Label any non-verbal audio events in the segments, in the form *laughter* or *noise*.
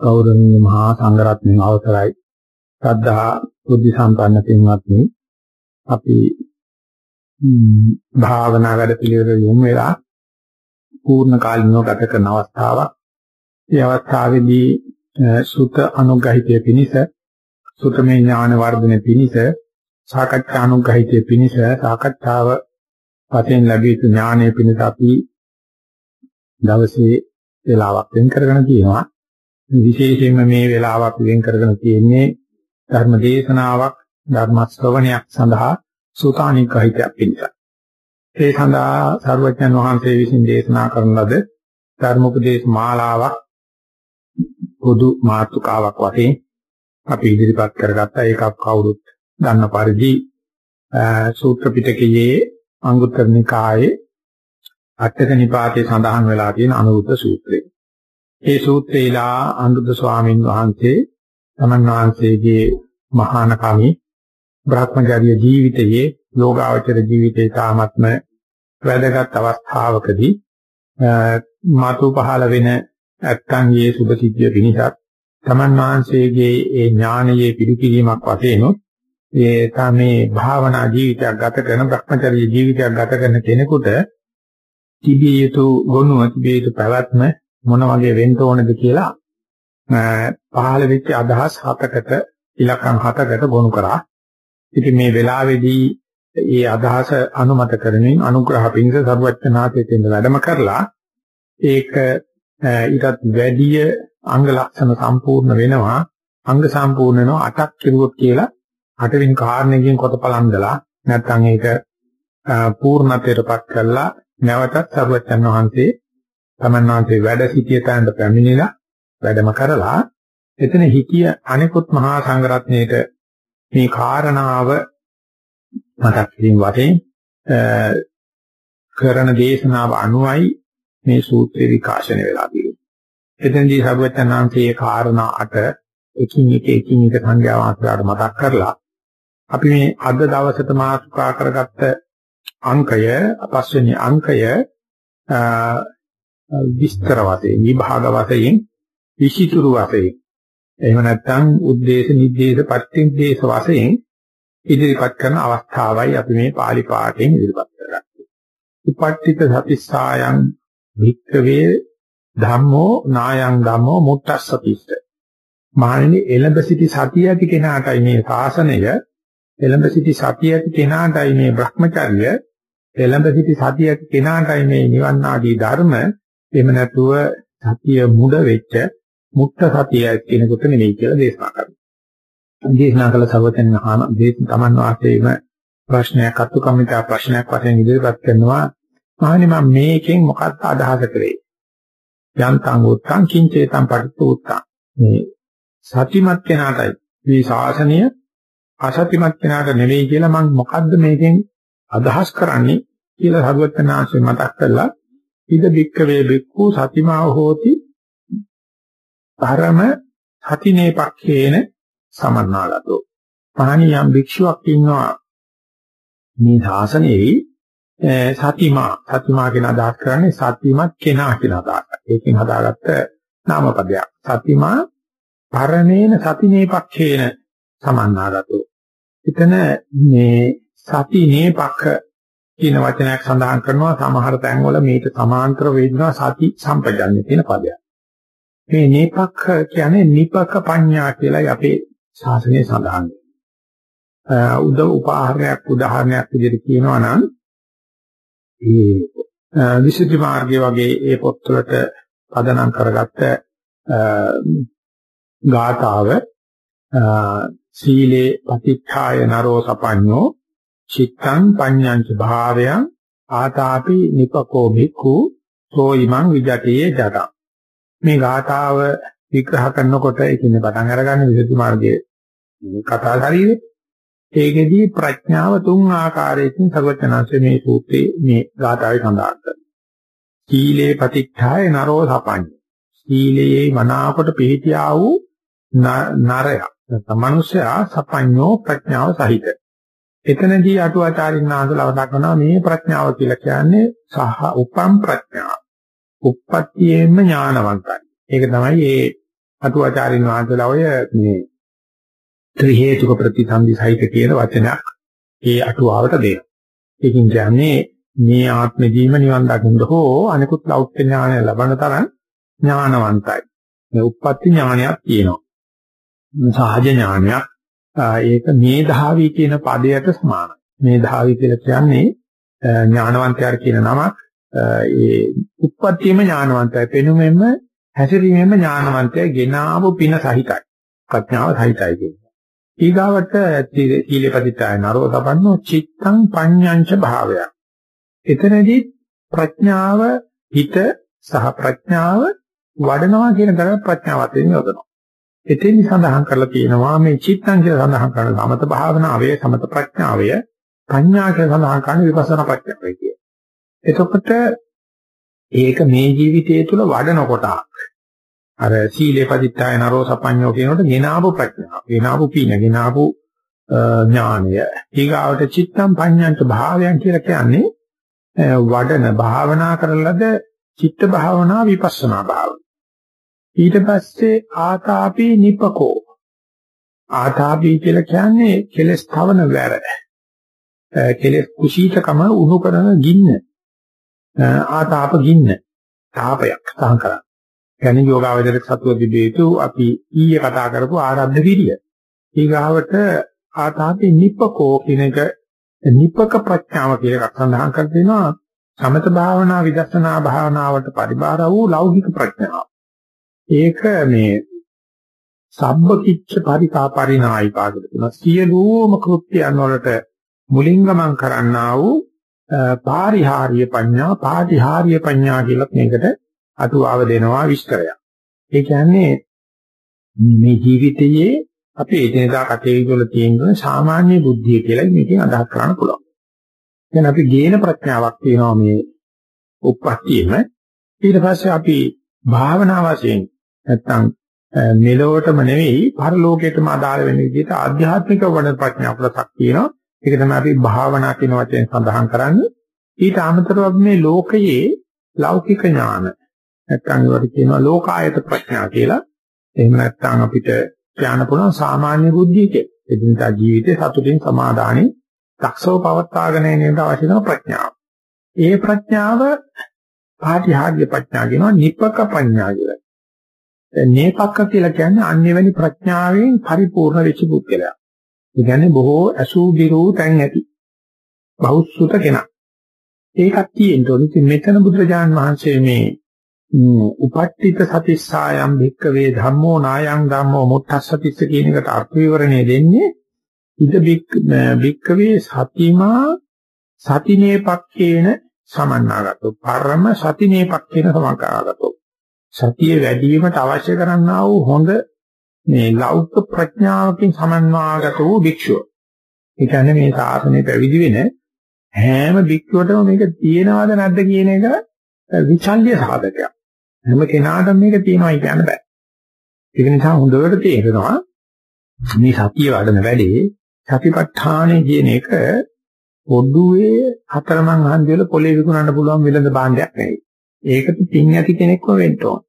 ගෞරවනීය මහා සංඝරත්නයන් අවසරයි ශ්‍රද්ධා බුද්ධ සම්පන්න පින්වත්නි අපි භාවනා වැඩ පිළිවෙල යොමු වෙලා පූර්ණ කාලිනව ගත කරන අවස්ථාවක්. මේ අවස්ථාවේදී සුත අනුග්‍රහිතය පිණිස සුතමේ ඥාන වර්ධනය පිණිස සාකච්ඡා අනුග්‍රහිතය පිණිස සාකච්ඡාව වශයෙන් ලැබී යුතු ඥානය පිණිස අපි දවසේ වේලාවක් වෙන් කරගෙන තියෙනවා. විශේෂයෙන්ම මේ වේලාව අපි වෙන් කරගෙන තියෙන්නේ ධර්ම දේශනාවක් ධර්ම ශ්‍රවණයක් සඳහා සූතානිකහිතයක් පිණිස. ඒ සඳහා සර්වඥන් වහන්සේ විසින් දේශනා කරන ලද ධර්ම උපදේශ මාලාවක් පොදු මාතෘකාවක් වශයෙන් අපි ඉදිරිපත් කරගත්තා. ඒකක් කවුරුත් දන්න පරිදි සූත්‍ර පිටකයේ අංගුත්තර නිකායේ අටක නිපාතේ සඳහන් වෙලා තියෙන අනුරුද්ධ සූත්‍රය. ඒ සූත්‍රේලා අනුරුද්ධ ස්වාමීන් වහන්සේ තමන් වහන්සේගේ මහානකමි බ්‍රහ්මචර්ය ජීවිතයේ යෝගාවචර ජීවිතයේ තාමත්ම වැදගත් අවස්ථාවකදී මාතු පහළ වෙන ඇත්තන්ගේ සුභ සිද්ධිය පිණිසත් තමන් වහන්සේගේ ඒ ඥානයේ පිළිකිරීමක් වශයෙන් ඒ තමයි භාවනා ජීවිතයක් ගත කරන භ්‍රමචර්ය ජීවිතයක් ගත කරන කෙනෙකුට තිබිය යුතු ගුණ තිබිය යුතු පැවැත්ම මොන වගේ වෙන්න ඕනද කියලා පහළ වෙච්ච අදහස් හතකට ඉලක්කම් හතකට ගොනු කරා. ඉතින් මේ වෙලාවේදී ඒ අදහස අනුමත කරමින් අනුග්‍රහ පිණිස සරුවච්චනාථයේ තෙන්ද වැඩම කරලා ඒක ඊටත් වැඩිය අංග ලක්ෂණ සම්පූර්ණ වෙනවා අංග සම්පූර්ණ වෙනවා අටක් කෙරුවොත් කියලා අටවෙනි කාරණේකින් කොටපලන්දලා නැත්නම් ඒක පූර්ණත්වයටපත් කරලා නැවතත් සරුවච්චන් වහන්සේ තමන් වහන්සේ වැඩ සිටිය තැනට පැමිණිලා වැඩම කරලා එතන හිටිය අනිකුත් මහා සංඝරත්නයේට මේ කාරණාව මතක් කිරීම වශයෙන් කරන දේශනාව අනුවයි මේ සූත්‍රය විකාශනය වෙලා තියෙන්නේ. එතෙන්දී සර්වඥාන්සේ කාරණා අට එකින් එක එකින් එක සංඛ්‍යා වාස්තරාට මතක් කරලා අපි මේ අද දවසට මාතෘකා කරගත්ත අංකය පස්වෙනි අංකය විස්තර වශයෙන් විභාග වශයෙන් විචිතුරු වශයෙන් එහෙම නැත්නම් උද්දේශ නිද්දේශ පටිච්චේස වශයෙන් ඉදිරිපත් කරන අවස්ථාවයි අපි මේ pāli පාඨයෙන් ඉදිරිපත් කරන්නේ. උපට්ඨිත සතිස්සායන් වික්ඛවේ ධම්මෝ නායං ධම්මෝ මුත්තස්සතිස්ස. මානෙනි එළඹ සිටි සතිය ඇති කෙනාටයි මේ ශාසනය එළඹ සිටි සතිය ඇති කෙනාටයි මේ Brahmacharya එළඹ සිටි සතිය ඇති කෙනාටයි මේ නිවන් ආදී ධර්ම එහෙම නැතුව සතිය මුඩ වෙච්ච මුක්ත සතිය කෙනෙකුට නෙවෙයි කියලා දේශනා කරනවා. දේශනා කළ සර්වතන් මහාන තමන් වාසයේම ප්‍රශ්නයක් අතුකමිතා ප්‍රශ්නයක් වශයෙන් ඉදිරිපත් කරනවා. මහණනි මම මේකෙන් මොකක්ද අදහස කරේ? යන්තං උත්තං කිංචේතං පටිච්ච මේ සතිමත් කෙනාටයි මේ ශාසනය අසතිමත් කෙනාට නෙවෙයි කියලා මම මොකද්ද මේකෙන් අදහස් කරන්නේ කියලා සරුවත්නාංශය මතක් කරලා ඉද බික්කවේ බික්ඛු සතිමා හෝති පරම සතිනේ පක්ඛේන සමන්නාගතෝ පහණි යම් භික්ෂුවක් ඉන්නවා මේ ශාසනයේ සතිමා සතිමා කියන අදහස් කරන්නේ සතිමත් කෙනා කියන අදහස. ඒකෙන් හදාගත්ත නාමපදයක්. සතිමා පරමේන සතිනේ පක්ඛේන සමන්නාගතෝ. එතන මේ සතිනේ පක්ඛ කියන වචනයක් සඳහන් කරනවා සමහර තැන්වල මේක සමාන්තර වේදනා සති සම්පජන්‍ය කියන පදයක්. මේ නීපක්ඛ කියන්නේ නිපක පඤ්ඤා කියලායි අපේ ශාසනයේ සඳහන්. උද උපාහාරයක් උදාහරණයක් විදිහට කියනවා නම් ඒ විසුද්ධි මාර්ගය වගේ ඒ පොත්වලට පදනම් කරගත්ත ගාථාව සීලේ පතිච්ඡාය නරෝ සපඤ්ඤෝ චිත්තං පඤ්ඤංච භාවයං ආතාපි නිපකෝ භික්ඛු සෝයිමං විජතේ ජතං මේ ගාථාව විග්‍රහ කරනකොට ඒකනේ පටන් අරගන්නේ විසුද්ධි මාර්ගයේ කතා ශරීරේ ඒකෙදී ප්‍රඥාව තුන් ආකාරයකින් සර්වඥාන්සේ මේ සූත්‍රයේ මේ ගාථාවේ සඳහන් කරනවා. සීලේ පතික්ඛාය නරෝ සපඤ්ඤ. සීලයේ මනාකොට පිහිටියා වූ නරය. තමනුෂයා සපඤ්ඤෝ ප්‍රඥාව සහිත. එතනදී අටුවාචාරින් වහන්සේලා වදා කරනවා මේ ප්‍රඥාව කියලා කියන්නේ සහ උපම් ප්‍රඥාව. උප්පත්තියෙන්ම ඥානවන්තයි. ඒක තමයි මේ අටුවාචාරින් වහන්සේලා ඔය මේ ත්‍රි හේතුක ප්‍රතිසන්දි සහිත කියන වචනයක් ඒ අටුවාවට දෙනවා. ඒකින් කියන්නේ මේ ආත්මෙදීම නිවන් දකින්න හෝ අනිකුත් ලෞකික ඥානය ලබන තරම් ඥානවන්තයි. මේ උප්පත්ති ඥානයක් තියෙනවා. සහජ ඥානයක්. ඒක මේ ධාවි කියන පදයට සමානයි. මේ ධාවි කියලා කියන්නේ ඥානවන්තයාර කියන නමක්. ඒ උප්පත්තියම ඥානවන්තය. පෙනුමෙම හැසිරීමෙම ඥානවන්තය ගෙනාවු පින සහිතයි. ප්‍රඥාව සහිතයි කියන්නේ. ඊගාවට සීලපදිතාය නරෝ තබන්නෝ චිත්තං පඤ්ඤංච භාවයක්. එතනදී ප්‍රඥාව හිත සහ ප්‍රඥාව වඩනවා කියන දර ප්‍රඥාවත් වෙන යොදනවා. එතෙන් සඳහන් කරලා තියෙනවා මේ චිත්තං කියලා සඳහන් කරන සමත භාවනාවේ සමත ප්‍රඥාවය පඤ්ඤා කියලා සඳහන් කරන විපස්සනා ප්‍රඥාවයි කිය. එතකොට ඒක මේ ජීවිතය තුළ වඩන කොටක්. අර සීලේ පදිත්තාය නරෝ සපඤ්ඤෝ කියනකොට ගෙනාවු ප්‍රඥාව, ගෙනාවු පීන, ගෙනාවු ඥානය. ඊගාවට චිත්තම් පඤ්ඤාන්ත භාවයන් කියලා කියන්නේ වඩන භාවනා කරලද චිත්ත භාවනා විපස්සනා භාවනා. ඊට පස්සේ ආතාපි නිපකෝ ආතාපි කියලා කියන්නේ කෙලස් තවන වැර. කෙලස් කුසීතකම උණු කරන ගින්න. ආතාප ගින්න. තාපයක් සහන් කරා. කියන්නේ යෝගාවචරයට සතුව දිබේතු අපි ඊයේ කතා කරපු ආරද්ධ විරිය. ඊගාවට ආතාපි නිපකෝ කියන එක නිපක ප්‍රඥාව කියලා එකක් සඳහන් කර දෙනවා. සමත භාවනා විදර්ශනා භාවනාවට පරිබාර වූ ලෞකික ප්‍රඥාව. ඒක මේ සබ්බකිච්ච පරිකා පරිනායිකාගල තුන සියලුම කෘත්‍යයන් වලට මුලින් ගමන් කරන්නා වූ පාරිහාරීය පඤ්ඤා පාටිහාරීය පඤ්ඤා කියලා මේකට අතුවාව දෙනවා විස්තරයක්. ඒ කියන්නේ මේ ජීවිතයේ අපේ එදිනදා කටයුතු වල තියෙන සාමාන්‍ය බුද්ධිය කියලා මේකෙන් අදහස් කරන්න පුළුවන්. දැන් අපි ගේන ප්‍රඥාවක් තියෙනවා මේ උප්පත්තියෙම ඊට පස්සේ අපි භාවනා වශයෙන් නැත්තම් මෙලොවටම නෙවෙයි පරලෝකයටම අදාළ වෙන විදිහට ආධ්‍යාත්මික වඩන ප්‍රඥා කොටසක් තියෙනවා. ඒක තමයි අපි භාවනා කියන වචෙන් සඳහන් කරන්නේ. ඊට අමතරව මේ ලෝකයේ ලෞකික ඥාන නැත්තම් ඒවට කියනවා ලෝකායත ප්‍රඥා කියලා. එහෙම නැත්තම් අපිට කියන්න පුළුවන් සාමාන්‍ය බුද්ධිය කියලා. එදිනදා ජීවිතේ සතුටින් සමාදානෙ දක්ෂව පවත්වාගෙන යන්නට අවශ්‍ය කරන ප්‍රඥාව. ඒ ප්‍රඥාව පාටිහාග්‍ය ප්‍රඥා කියනවා නිපක ප්‍රඥා කියලා. නේපක්ක කියලා කියන්නේ අන්‍යවැනි ප්‍රඥාවෙන් පරිපූර්ණ වෙච්ච පුද්ගලයා. ඒ කියන්නේ බොහෝ අසූ දිරූ තැන් ඇති. බෞද්ධ කෙනා. ඒකක් තියෙන්න ඕනේ. ඉතින් මෙතන බුදුරජාණන් වහන්සේ මේ උපට්ඨිත සතිස්සායම් භික්කවේ ධම්මෝ නායං ධම්මෝ මුත්තස්සතිස්ස කියන එකට අර්ථ විවරණය දෙන්නේ ඉද භික්කවේ සතිමා සතිනේපක්කේන සමන්නාගතෝ පරම සතිනේපක්කේන සමන්නාගතෝ සතිය වැඩි වීමට අවශ්‍ය කරන්නා වූ හොඳ මේ ලෞකික ප්‍රඥාවකින් සමන්වාගත වූ භික්ෂුව. ඒ කියන්නේ මේ සාසනය පැවිදි වෙන හැම භික්ෂුවටම මේක තියෙනවද නැද්ද කියන එක විචල්්‍ය සාධකයක්. හැම කෙනාටම මේක තියෙනවයි කියන්න බෑ. ඒක නිසා හොඳට තේරෙනවා මේ සතිය වඩන වැඩේ සතිපට්ඨානෙ කියන එක පොඩ්ඩුවේ හතරමං හන්දිවල පොලේ විකුණන්න පුළුවන් විලඳ භාණ්ඩයක් නෙවෙයි. ඒකට පින් ඇති කෙනෙක්ව වෙන්න ඕන.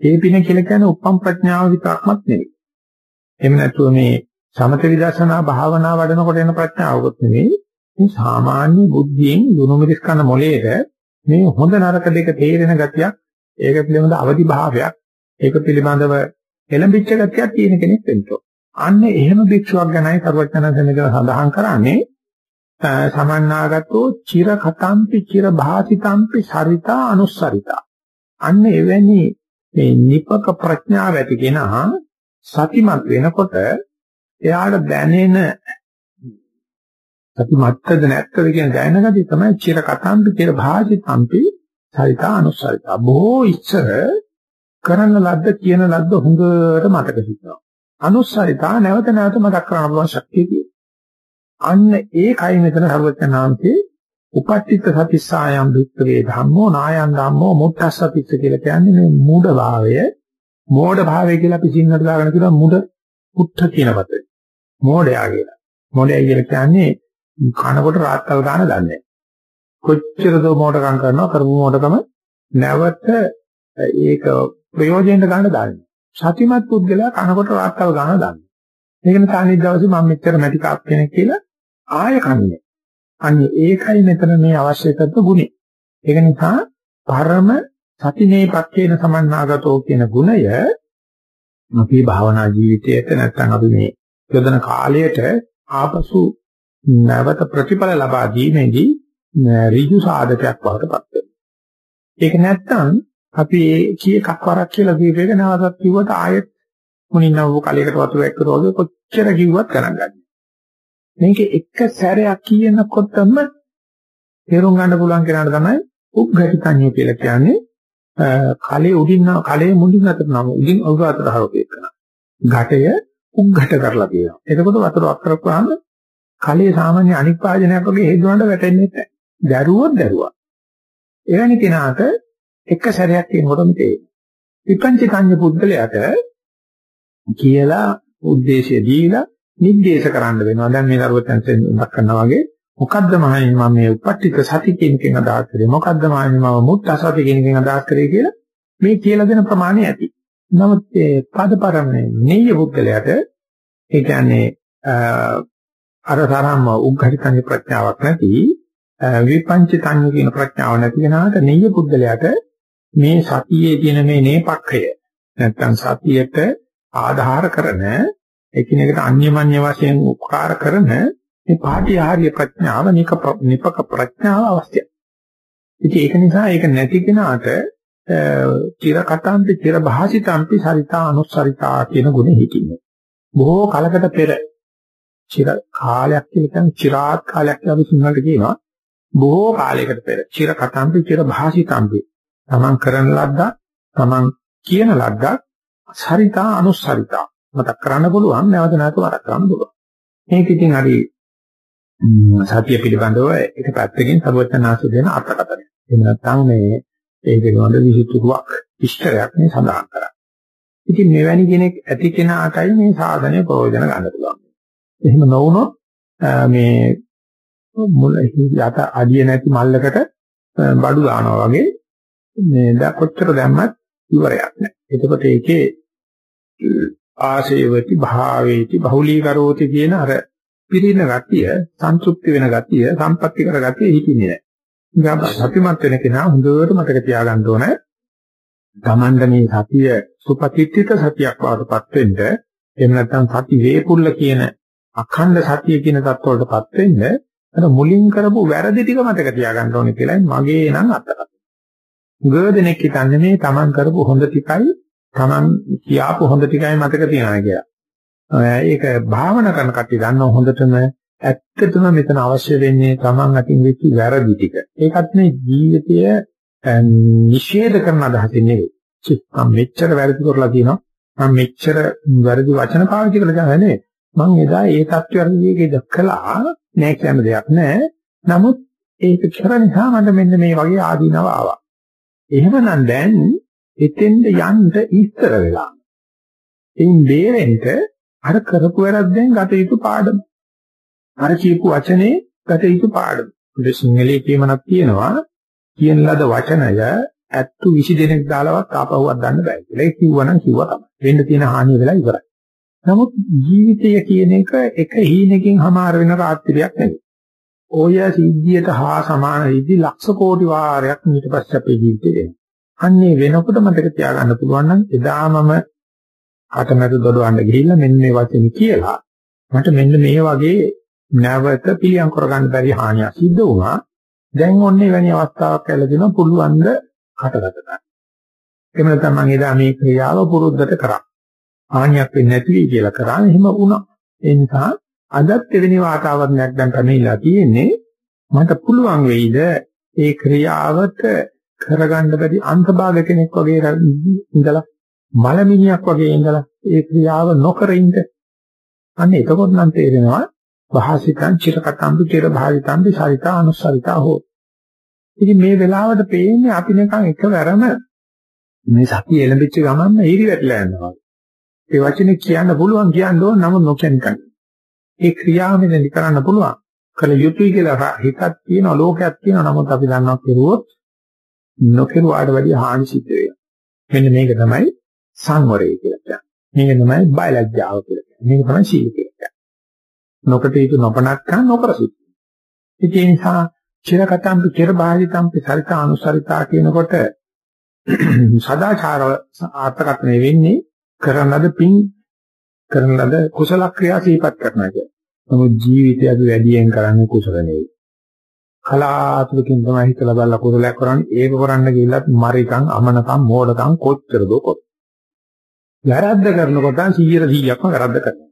ඒ පින කියලා කියන්නේ උපම් ප්‍රඥාව විතරක්මත් නෙවෙයි. එහෙම නැතුව මේ සමත විදර්ශනා භාවනා වඩනකොට එන ප්‍රඥාවකුත් නෙවෙයි. මේ සාමාන්‍ය බුද්ධියෙන් දුනුමිරිස් කරන මොලේට මේ හොඳ නරක දෙක තේරෙන ගතියක්, ඒක පිළිබඳ අවදි භාවයක්, ඒක පිළිබඳව එළඹිච්ච ගතියක් තියෙන කෙනෙක් වෙන්න ඕන. අන්න එහෙම භික්ෂුවක් ගැනයි සර්වඥාන්සේ මෙතන සඳහන් කරන්නේ සමන්නාගතෝ චිර කතම්පි චිර භාසිතම්පි සරිතා අනුස්සරිතා අන්න එවැනි මේ නිපක ප්‍රඥාව ඇති කෙනා සතිමත් වෙනකොට එයාට දැනෙන සතිමත්ද නැත්තද කියන දැනගතිය තමයි චිර කතම්පි චිර භාසිතම්පි සරිතා අනුස්සරිතා බොහෝ ඉස්සර කරන ලද්ද කියන ලද්ද හොඳට මතක හිටිනවා. අනුස්සරිතා නැවත නැවත මතක් කරගන්න පුළුවන් ශක්තිය තියෙනවා. අන්න ඒකයි මෙතන සර්වඥාන්තේ උපට්ඨිත සතිස්සායම් වික්‍රේ ධම්මෝ නායන් ධම්මෝ මුත්තස්සතිස්ස කියලා කියන්නේ මේ මූඩ භාවය. මෝඩ භාවය කියලා අපි සිංහලට දාගෙන කියනවා මුඩ පුත්ත කියන පදේ මෝඩයා කියලා. මෝඩයා කියලා කියන්නේ කනකොට රාත්තල් ගන්න දන්නේ. කොච්චර දෝ මෝඩකම් කරනවා කරමු මෝඩකම නැවත ඒක ප්‍රයෝජනෙට ගන්න දන්නේ. සතිමත් පුද්ගලයා කනකොට රාත්තල් ගන්න දන්නේ. මේක නිසා අනිත් දවසේ මම මෙච්චර මැටි කාප් කෙනෙක් කියලා ආය කන්නේ. අනේ ඒකයි මෙතන මේ අවශ්‍ය කරන ගුණය. ඒක නිසා පරම සතිනේ පක්කේන සමන්නාගතෝ කියන ගුණය අපේ භාවනා ජීවිතයට නැත්නම් අපි මේ යොදන කාලයට ආපසු නැවත ප්‍රතිඵල ලබා දීමේදී ඍජු සාධකයක් බවට පත් වෙනවා. ඒක නැත්නම් අපි ඒ කී එකක් වරක් කියලා දීපේක නැවතත් කිව්වට ආයෙත් මුණින්නව කලයකට වතුර එක්ක රෝගේ කොච්චර කිව්වත් ගණන් ගන්න. මේක එක සැරයක් කියනකොටම තේරුම් ගන්න පුළුවන් කෙනාට තමයි උග්ගටිතඤ්ඤය කියලා කියන්නේ. කලයේ උඩින් කලයේ මුලින් අතර නම උඩින් අවුර අතර හරපේ කරනවා. ඝටය උග්ගට කරලා තියෙනවා. එතකොට වතුර අක්කරපුවාම කලයේ සාමාන්‍ය අනික් වාදනයක් වගේ හේතුනට වැටෙන්නේ නැහැ. දරුවොත් දරුවා. එවැනි කෙනාට එක සැරයක් කියනකොටම තේරෙනවා. විපංචිකඤ්ඤ පුද්ගලයාට කියලා උද්දේශය දීලා නිද්දේශ කරන්න වෙනවා. දැන් මේ දරුවතෙන් ඉඳක් කරනවා වගේ මොකද්ද මහණෙනි මම මේ උපට්ඨික සති කියන එකෙන් අදහස් කරේ මොකද්ද මහණෙනි මම මුත්ත සති කියන එකෙන් අදහස් කරේ කියලා මේ කියලා දෙන ප්‍රමාණය ඇති. නමුත් ඒ පදපරමනේ නෙය බුද්ධලයට ඒ කියන්නේ අර තරම්ම උග්ඝරිතන්ගේ ප්‍රඥාවක් නැති විපංචිතන් කියන ප්‍රඥාව නැති වෙනාට නෙය බුද්ධලයට මේ සතියේ තියෙන මේ නේපක්ඛය නැත්තම් සතියට ආධාර කරන එකිනෙකට අන්‍යමඤ්ඤ වශයෙන් උපකාර කරන මේ පාටිආර්ය ප්‍රඥාව නිපක ප්‍රඥාව අවශ්‍යයි. ඉතින් ඒක නිසා ඒක නැති කෙනාට චිර කතාන්ති චිර භාසිතාන්ති සරිතා අනුස්සරිතා කියන ගුණ හිතින්නේ. බොහෝ කලකට පෙර චිර කාලයක් කියන චිරාත් කාලයක් අපි සිංහලට කියනවා. බොහෝ කාලයකට පෙර චිර කතාන්ති චිර භාසිතාන්ති. තමන් කරන ලද්දා තමන් කියන ලද්දා සරිතා අනුස්සරිතා මතක් කරන්න පුළුවන් නැවත නැවත වරක් කරන්න පුළුවන්. මේක ඉතින් හරි සතිය පිළිබඳව එක පැත්තකින් සර්වඥාන්සේ දෙන අර්ථකථනය. එහෙම නැත්නම් මේ ඒ පිළිබඳ විහිතුරුවක් ඉෂ්ටයක් මේ සඳහන් කරා. ඉතින් මෙවැනි කෙනෙක් ඇති කෙනාටයි මේ සාධනය ප්‍රයෝජන ගන්න පුළුවන්. එහෙම නොවුනොත් මේ මුල යට අඩිය නැති මල්ලකට බඩු දානවා වගේ මේ කොච්චර දැම්මත් ඉවරයක් නැහැ. එතකොට ඒකේ ආශේවති භාවේති බහුලීකරෝති කියන අර පිරින ගතිය, සන්තුෂ්ටි වෙන ගතිය, සම්පත්‍ති කර ගතිය හිතින්නේ නැහැ. සතිමත් වෙන කෙනා හොඳට මතක තියාගන්න ඕනේ. Tamanda මේ සතිය සුපතිත්තිත සතියක් බවටපත් වෙන්න, එහෙම නැත්නම් සති වේපුල්ල කියන අඛණ්ඩ සතිය කියන தත්වලටපත් වෙන්න අර මුලින් කරපු වැරදි ටික මතක තියාගන්න ඕනේ කියලායි මගේ නම් අත්දැකීම. ගොඩනෙක් හිතන්නේ මේ Taman කරපු හොඳ ටිකයි Taman කියාපු හොඳ ටිකයි මතක තියනවා කියලා. ඒක භාවනා කරන කට්ටිය දන්නව හොඳටම ඇත්තටම මෙතන අවශ්‍ය වෙන්නේ Taman අතින් වෙච්ච වැරදි ටික. ඒකත් මේ ජීවිතය නිෂේධ කරන අදහසින් නෙවෙයි. මම මෙච්චර වැරදි කරලා තියෙනවා. මම මෙච්චර වැරදි වචන පාවිච්චි කරලා නැහැ මම එදා ඒ තත්ත්වයකදී දැක්කලා නෑ කියන දෙයක් නෑ. නමුත් ඒක කර නිසා මට මෙන්න මේ වගේ ආදීනව ආවා. එහෙමනම් දැන් එතෙන්ද යන්න ඉස්තර වෙලා. එයින් බේරෙන්න අර කරපු වැරද්දෙන් ගත යුතු පාඩම. අර කියපු වචනේ ගත යුතු පාඩම. මේ සිංහලයේ කියමනක් තියෙනවා කියන ලද වචනය ඇත්තු 20 දෙනෙක් දාලවත් ආපහුවත් ගන්න බෑ කියලා. ඒක කිව්වනම් කිව්වා තමයි. වෙන්න තියෙන හානිය වෙලා ඉවරයි. නමුත් ජීවිතය කියන එක එක හීනකින් හමාර වෙන රාත්‍රියක් නෙවෙයි. ඔය සිද්ධියට හා සමාන සිද්ධි ලක්ෂ කෝටි වාරයක් ඊට පස්සේ අපේ ජීවිතේ වෙනවා. අන්නේ වෙනකොට මතක තියාගන්න පුළුවන් නම් එදා මම අතමැද දොඩවන්න ගිහිල්ලා මෙන්න මේ වචනේ කියලා මට මෙන්න මේ වගේ නැවත පිළියම් කරගන්න බැරි හානියක් සිද්ධ වුණා. දැන් ඔන්නේ වැනි අවස්ථාවක් ලැබෙනවා පුළුවන් ද කටගත ගන්න. එහෙම නැත්නම් මම එදා මේ ක්‍රියාව පුරුද්දට කරා. හානියක් වෙන්නේ නැති වෙයි කියලා කරා එහෙම වුණා. ඒ නිසා අදත් එවැනි වාතාවරණයක් දැන් පැමිණලා තියෙන්නේ මට පුළුවන් වෙයිද ඒ ක්‍රියාවට කරගන්න බැරි අන්තභාග කෙනෙක් වගේ ඉඳලා මලමිණියක් වගේ ඉඳලා ඒ ක්‍රියාව නොකර ඉන්න. අන්න එතකොට නම් තේරෙනවා භාසිතං චිරකතම්බි චිර භාවිතම්බි සරිතා අනුසරිතා හෝ. ඉතින් මේ වෙලාවට පේන්නේ අපි නිකන් එකවරම මේ සතිය එළඹිච්ච ගමන්ම ඊරි වැටලා යනවා. ඒ වචනේ කියන්න පුළුවන් කියන්න ඕන නමුත් නොකිය නිකන්. ඒ ක්‍රියාව මෙතන කරන්න පුළුවන්. කල යුතුයි කියලා හිතක් තියෙන ලෝකයක් තියෙන නමුත් අපි දන්නවා කෙරුවොත් නොකරුවාට වැඩිය හානි සිද්ධ වෙනවා. මෙන්න මේක තමයි සංවරය කියලා කියන්නේ. මේක තමයි බයලජ්ජාව කියලා කියන්නේ. මේක තමයි සීල කියලා කියන්නේ. නොකටයුතු නොපනක්කන් නොකර සිටීම. ඒ නිසා චිරකතම්පි චිර බාහිතම්පි සරිතා අනුසරිතා කියනකොට *clears throat* සදාචාර ආර්ථකත්වය වෙන්නේ කරන ලද පින් කරන ලද කුසල ක්‍රියා සිහිපත් කරනවා කියන්නේ. නමුත් ජීවිතය අපි වැඩියෙන් කරන්නේ කුසල නෙවෙයි. කලාතුරකින් තමයි හිතලා බලලා කුසලයක් කරන්නේ. ඒක කරන්න ගිහිල්ලත් මරිකම්, අමනකම්, මෝඩකම් කොච්චරද කොත්. වැරද්ද කරනකොට 100%ක්ම වැරද්ද කරනවා.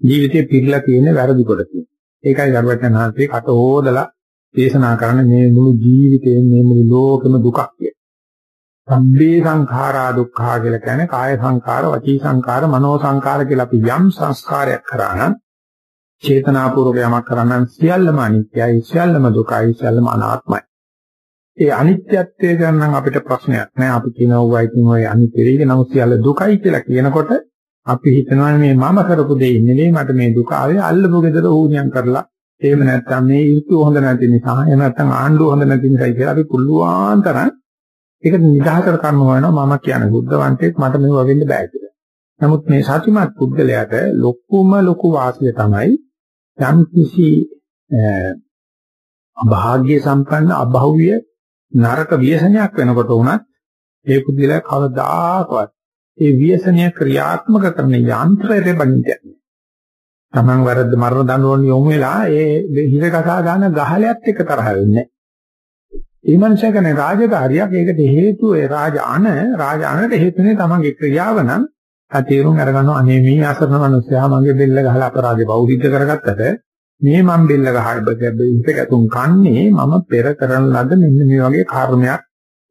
ජීවිතේ පිළිලා තියෙන වැරදි කොටකින්. ඒකයි ගරුවචන හන්සේ කට හොදලා දේශනා කරන්නේ මේ මුළු ජීවිතේම මේ මුළු ලෝකෙම දුකක් කිය. සම්බේ සංඛාරා දුක්ඛා කියලා කියන්නේ කාය සංඛාර, වචී සංඛාර, මනෝ සංඛාර කියලා අපි යම් සංස්කාරයක් කරා නම් චේතනාපූර්වක යමක් කරනම් සියල්ලම අනිත්‍යයි, සියල්ලම දුකයි, සියල්ලම අනාත්මයි. ඒ අනිත්‍යත්වය ගැන නම් අපිට ප්‍රශ්නයක් නෑ. අපි කියනවා ඉතින් ඔය අනිත්‍ය දෙයක නමුත් සියල්ල දුකයි කියලා කියනකොට අපි හිතනවා මේ මම කරපු දෙය නෙවෙයි මට මේ දුක ආවේ අල්ලපු ගෙදර ඌණියම් කරලා එහෙම නැත්නම් මේ ඍතු හොඳ නැති නිසා එහෙම නැත්නම් ආණ්ඩුව හොඳ නැති නිසා කියලා අපි පුළුවන් තරම් ඒක නිදහසට කරනවා වෙනවා මම කියන්නේ බුද්ධවන්තයෙක් මට මේව වෙන්න බෑ කියලා. නමුත් මේ සත්‍යමත් පුද්ගලයාට ලොකුම ලොකු වාසිය තමයි යම් කිසි භාග්‍ය සම්පන්න අභෞවිය නරක ව්‍යසනයක් වෙනකොට උනත් ඒ පුද්ගලයා කවදාකවත් ඒ ව්‍යසනය ක්‍රියාත්මක කරන යන්ත්‍රයට බඳින්නේ තමන් වැරද්ද මරණ දඬුවම් යොමු වෙලා ඒ හිර කතා ගන්න ගහලයක් එක තරහ වෙන්නේ ඒ මනුස්සයා කරන රාජකාරියක්. ඒකට හේතුව ඒ රාජ අන රාජ අනට හේතුනේ තමන්ගේ ක්‍රියාව නම් තේරුම් අරගන්නවා අනේ මේ අසරණ මනුස්සයා මගේ බෙල්ල ගහලා අපරාධේ බෞද්ධ කරගත්තට මේ මම බෙල්ල ගහලා ඉතකතුන් කන්නේ මම පෙර කරන ලද මෙන්න මේ වගේ කර්මයක්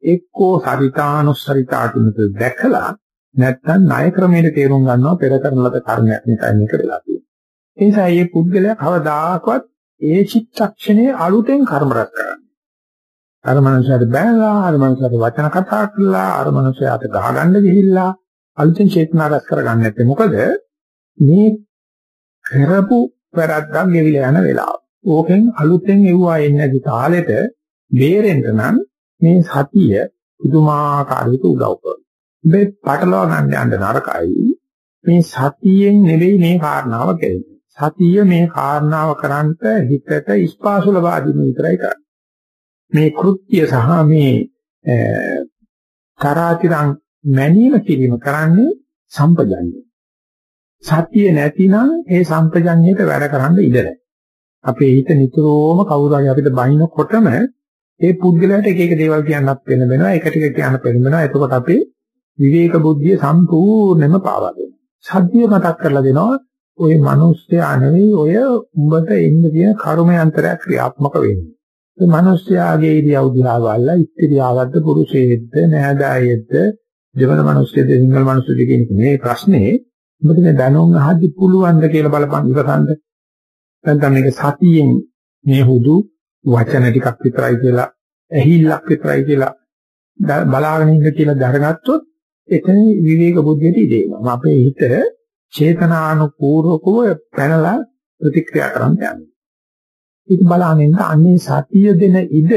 එක්කෝ සරිතානුසරිතා තුනක දැකලා නැත්තම් ණය ක්‍රමයේ තේරුම් ගන්නවා පෙර කරන ලද කර්මයක් නිසා මේක වෙලා තියෙන්නේ. ඒ නිසා මේ පුද්ගලයා කවදාකවත් ඒ චිත්තක්ෂණයේ අලුතෙන් කර්ම රැස් කරන්නේ. අර මනුස්සයාට බෑලා, අර මනුස්සයාට වචන කතා කළා, අර මනුස්සයාට ගහගන්න ගිහිල්ලා අලුතෙන් චේතනා රැස් කරගන්න නැත්තේ මොකද? මේ කරපු වැරද්දක් ගෙවිලා යන වෙලාව. ඕකෙන් අලුතෙන් එව්වා එන්නේ නැති තාලෙට බේරෙන්න නම් මේ සතිය පුදුමාකාර විදිහට උදව් කරනවා. මේ පටලවා ගන්න යන්න නරකයි. මේ සතියෙන් නෙවෙයි මේ කාරණාව කෙරෙන්නේ. සතිය මේ කාරණාව කරන්ට හිතට ස්පාසුල වාදින විතරයි කරන්නේ. මේ කෘත්‍ය සහ මේ තරාතිරං මැනීම කිරීම කරන්නේ සම්පජන්‍ය. සතිය නැතිනම් ඒ සම්පජන්‍යයට වැඩ කරන්න ඉඩ නැහැ. අපේ හිත නිතරම කවුරු හරි අපිට බයිනකොටම ඒ පුද්ගලයාට එක එක දේවල් කියන්නත් වෙන වෙනවා එක ටික කියන්න පෙළඹෙනවා එතකොට අපේ විවේක බුද්ධිය සම්පූර්ණයෙන්ම පාවා දෙනවා. සත්‍ය මතක් කරලා දෙනවා ඔය මිනිස්සයා නෙවෙයි ඔය උඹට එන්න තියෙන කර්මයන්තරයක් ක්‍රියාත්මක වෙන්නේ. ඒ මිනිස්යාගේ ඉරියව් දිහා බලලා ඉස්තිරියාවද්ද පුරුෂයෙක්ද නෑදෑයෙක්ද දෙවන මිනිස්සෙක්ද සිංගල් මිනිස්සෙක්ද කියන මේ ප්‍රශ්නේ ඔබට මේ දැනුම් අහද්දි පුළුවන්ද කියලා බලපන් ඉවසන්න. නැත්නම් මේක සතියෙන් මේ හුදු වචන ටිකක් විතරයි කියලා ඇහිල්ලක් විතරයි කියලා බලාගෙන ඉන්න කියලා දැනගත්තොත් එතන විවේක බුද්ධියට ඉදේනවා. අපේ හිත චේතනානුපූර්වකව පැනලා ප්‍රතික්‍රියා කරන්න යනවා. ඒක බලන්නේ අන්නේ සතිය දෙන ඉඩ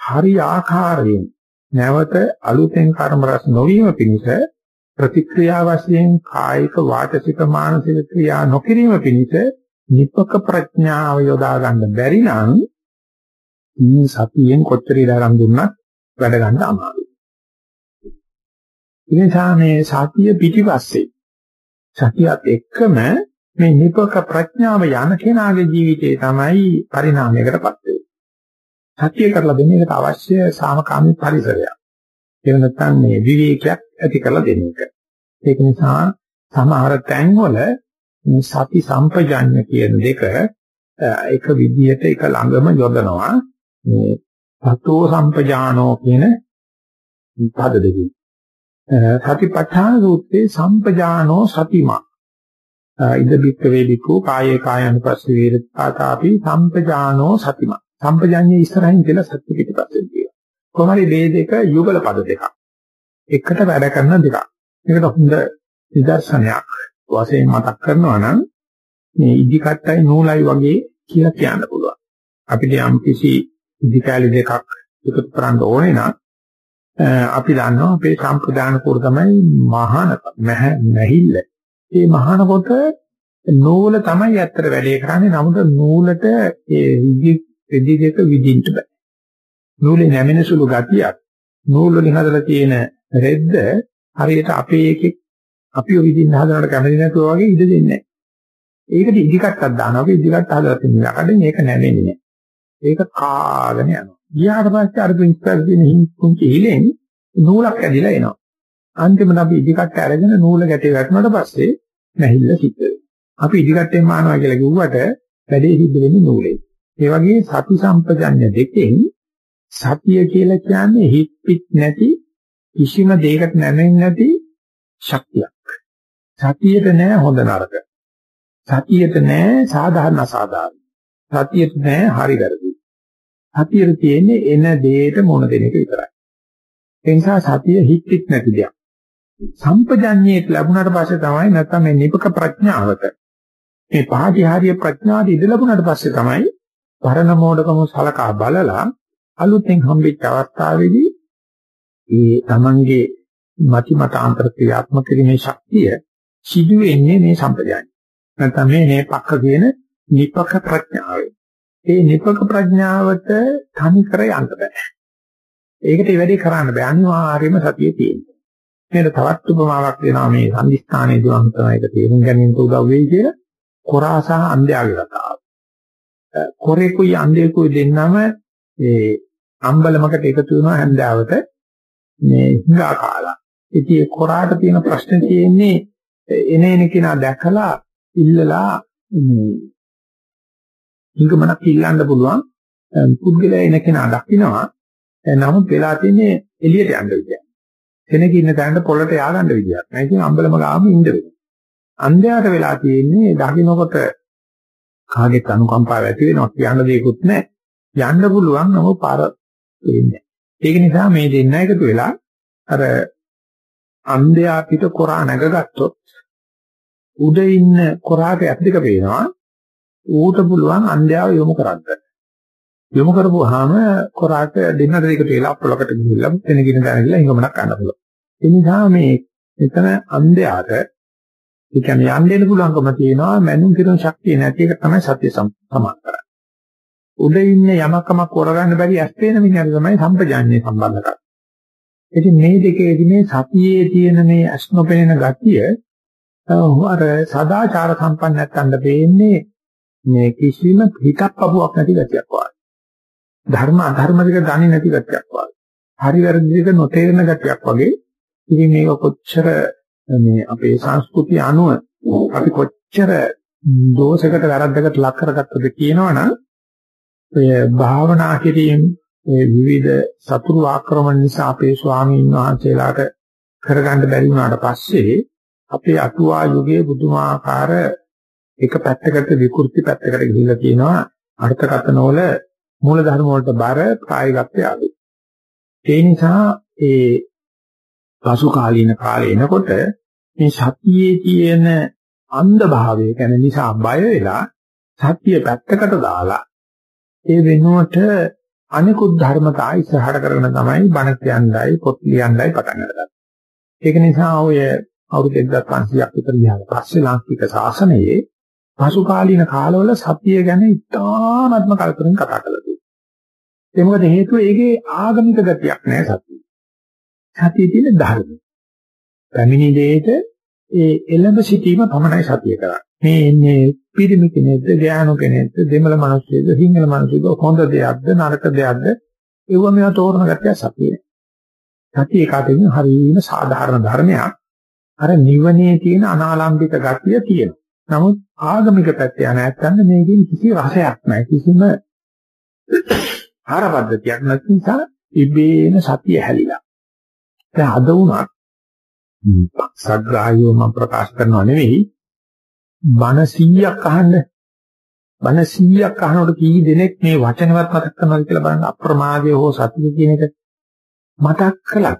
හරි ආකාරයෙන් නැවත අලුතෙන් කර්ම රස නොවීම පිණිස ප්‍රතික්‍රියා වශයෙන් කායික වාචික මානසික ක්‍රියා නොකිරීම පිණිස නිපක ප්‍රඥාව යොදා ගන්න බැරි නම් මේ සතියෙන් කොච්චර ඉඩම් දුන්නත් වැඩ ගන්න අමාරුයි. ඒ නිසා මේ සතිය පිටිපස්සේ සතියත් එක්කම මේ නිපක ප්‍රඥාව යන කෙනාගේ ජීවිතේ තමයි පරිණාමයකටපත් වෙන්නේ. සතිය කරලා දෙන එකට අවශ්‍ය සාමකාමී පරිසරයක්. ඒක නැත්නම් මේ විවේකයක් ඇති කරලා දෙන එක. ඒක නිසා සමහර තැන්වල මේ සති සම්පජඤ්ඤ කියන දෙක එක විදිහට එක ළඟම යොදනවා මේ සතෝ සම්පජානෝ කියන පද දෙකකින්. සතිපට්ඨාන සූත්‍රයේ සම්පජානෝ සතිමා ඉද බික්ක වේදිකෝ කායේ කායනුපස්සී වේරතාතාපි සම්පජානෝ සතිමා සම්පජාඤ්ඤේ ඉස්සරහින් කියලා සත්‍ය පිටපස්සෙන් කියනවා කොහොමද මේ දෙක යුගල පද දෙකක් එකට වැඩ කරන දෙකක් මේකට හොඳ නිදර්ශනයක් වශයෙන් මතක් කරනවා නම් මේ ඉදි කට්ටයි නූලයි වගේ කියලා කියන්න පුළුවන් අපිට යම් කිසි ඉදි කැලි දෙකක් එකතු කරන්න ඕනේ නම් අපි දන්නවා අපේ සම්ප්‍රදාන කුර තමයි මහාන මැහිල්ල. මේ මහාන කොට නූල තමයි ඇත්තට වැඩේ කරන්නේ. නමුත් නූලට ඒ විදි දෙක විදින්න බෑ. නූලේ නැමෙන සුළු ගතියක් නූල් වලින් හදලා තියෙන රෙද්ද හරියට අපේ එකෙක් අපිව විදින්න හදනකට කැමති නැතුව වගේ ඉඩ දෙන්නේ නැහැ. ඒකට ඉදිකටක් දානවා. අපි ඉදිකට හදලා තියෙන යකඩෙන් ඒක නැවෙන්නේ නැහැ. ඒක කාගෙන යනවා. ගියාට පස්සේ අර පිටස්තර තියෙන කුංචි හිලෙන් නූලක් ඇදිලා එනවා. අන්තිමට අපි ඉදිකට අරගෙන නූල ගැටේ වැටුණාට පස්සේ නැහිල්ල සිද්ධ වෙනවා. අපි ඉදිකටෙන් මානවා කියලා කිව්වට වැඩේ සිද්ධ වෙන්නේ නූලේ. ඒ වගේ සති සම්පජඤ්ඤ දෙකෙන් සතිය කියලා කියන්නේ හිත් පිට නැති කිසිම දෙයකට නැමෙන්නේ නැති ශක්තියක්. සතියට නෑ හොඳ නරක. සතියට නෑ සාධාරණ අසාධාරණ. සතියට නෑ හරි වැරදි. සතියට තියෙන්නේ එන දෙයට මොන දෙන එක විතරයි. ඒ නිසා සතිය හිත් පිට නැති දෙයක්. සම්පජඤ්ඤයේ ලැබුණාට පස්සේ තමයි නැත්නම් මේ නිපක ප්‍රඥාවට මේ පාටිහාරීය ප්‍රඥාව ඉඳ ලැබුණාට පස්සේ තමයි පරණ මෝඩකම සලකා බලලා අලුතෙන් හම්බෙච්ච අවස්ථාවේදී ඒ තමන්ගේ මති මතාන්තර ක්‍රියාත්මක කිරීමේ ශක්තිය සිදු වෙන්නේ මේ සම්ප්‍රදායයි. නැත්නම් මේ මේ පක්ක කියන නිපක ප්‍රඥාවේ. ඒ නිපක ප්‍රඥාවට තනි කර යන්න බෑ. ඒකට ඒ වැඩේ කරන්න බෑ. අනිවාර්යයෙන්ම සතියේ තියෙනවා. මේක තවත් උපමාවක් දෙනවා මේ සම්දිස්ථානයේදී මම තමයි ඒක තේරුම් ගැනීමට උදව් වෙයි කියලා. කොරා සහ අන්ධයාගේ කතාව. කොරේකුයි අන්ධයෙකුයි දෙන්නම ඒ අම්බලමකට එකතු වෙනවා හැන්දාවට මේ හිඟා කාලා. ඉතින් ඒ කොරාට තියෙන ප්‍රශ්නේ තියෙන්නේ එන එන කෙනා දැකලා ඉල්ලලා හිඟමනක් ඉල්ලන්න පුළුවන් පුද්ගලයා එන කෙනා දකින්නවා නමුත් වෙලා තියෙන්නේ එළියට යන්න විදියක්. කෙනෙක් ඉන්න තැනට පොළට ය아가න්න විදියක්. නැහැ ඉතින් අම්බලම ගාම ඉන්න වෙනවා. අන්ධයාට වෙලා තියෙන්නේ දකින්නකොට කාගෙත් අනුකම්පාව ඇති වෙනවා කියන්න දෙයක්වත් නැහැ. යන්න පුළුවන් නමුත් පාර වෙන්නේ. ඒක නිසා මේ දෙන්න එකතු වෙලා අර අන්ධයා පිට කොරා නැගගත්තොත් උඩ ඉන්න කොරාට ඇස් දෙක පේනවා ඌට පුළුවන් අන්ධයාව යොමු කරන්න. යොමු කරපුවාම කොරාට දෙන්නට දෙකට වෙලා පොලකට ගිහිල්ලා එනකින දැනගලා හිඟමනක් ගන්න පුළුවන්. ඒ නිසා මේ එතන අන්ධයාට ඒ කියන්නේ යන්න දෙන්න පුළුවන්කම තියෙනවා මනුන් කිරන ශක්තිය නැති එක තමයි සත්‍ය සමාන කරන්නේ. උඩ ඉන්න යමකමක් කරගන්න බැරි ඇස් පේන මිනිහට තමයි සම්පජාන්නේ සම්බන්ධ කරන්නේ. ඉතින් මේ දෙකේදී මේ සතියේ තියෙන මේ ඇස් නොපෙනෙන ගතිය අර සදාචාර සම්පන්න නැත්තඳ වෙන්නේ මේ කිසිම හිතක් පපුවක් නැති ගතියක් වගේ. ධර්ම අධර්ම දෙක දන්නේ නැති ගතියක් වගේ. හරි වැරදි දෙක නොතේරෙන ගතියක් වගේ. ඉතින් මේක කොච්චර මේ අපේ සංස්කෘතිය අනුව අපි කොච්චර දෝෂයකට වැරද්දකට ලක් කරගත්තද කියනවනම් ඔය භාවනා කිරීම ඒ විවිධ සතුරු ආක්‍රමණ නිසා අපේ ස්වාමීන් වහන්සේලාට කරගන්න බැරි වුණාට පස්සේ අපේ අටුවා යුගයේ බුදුමාකාර එක පැත්තකට විකෘති පැත්තකට ගිහිල්ලා තියෙනවා අර්ථකථන වල මූල ධර්ම වලට බර ප්‍රායෝගිකත්වය ආවේ. ඒ නිසා ඒ පසු කාලීන කාලේ එනකොට මේ සතියේ තියෙන අන්ධ භාවය ගැන නිසා බය වෙලා සත්‍ය පැත්තකට දාලා ඒ වෙනුවට අනිකුත් ධර්මතා ඉස්සරහට කරගෙන තමයි බණ කියන්නයි පොත් ලියන්නයි පටන් ගත්තේ. ඒක නිසා ඔය අවුරුදු 1500ක් විතර ගියාට පස්සේ ලාංකික ශාසනයේ පසු කාලීන කාලවල සතිය ගැන ඉතාමත්ම කල්පනා කතා කළා. ඒ මොකද හේතුව ඒකේ ආගමික ගතියක් නැහැ සතිය. සතියේ තියෙන ධර්ම. පැමිණි දෙයට ඒ එළඹ සිටීම පමණයි සතිය කරන්නේ. මේ ඉන්නේ පිරිමි කෙනෙක්ද, ගෑනු කෙනෙක්ද, දෙමළ මිනිස්සුද, සිංහල මිනිස්සුද, හොඳ දෙයක්ද, නරක දෙයක්ද, ඒව මේවා තෝරන ගැතිය සතියේ. සතිය කාටෙන් හරියම සාධාරණ ධර්මයක්. අර නිවනේ තියෙන අනාලම්බික ගතිය තියෙනවා. නමුත් ආගමික පැත්තේ නැත්නම් මේකෙන් කිසි රසයක් නැහැ. කිසිම ආහාර පද්ධතියක් නැති නිසා ඉබේන සතිය හැලිලා. දැන් අද වුණත් සග්‍රාහයව මම ප්‍රකාශ කරනව නෙවෙයි බණ 100ක් අහන්න බණ 100ක් අහනකොට කී දෙනෙක් මේ වචනවත් මතක් කරනවද කියලා බලන්න අප්‍රමාදයේ හෝ සතිය කියන එක මතක් කළා.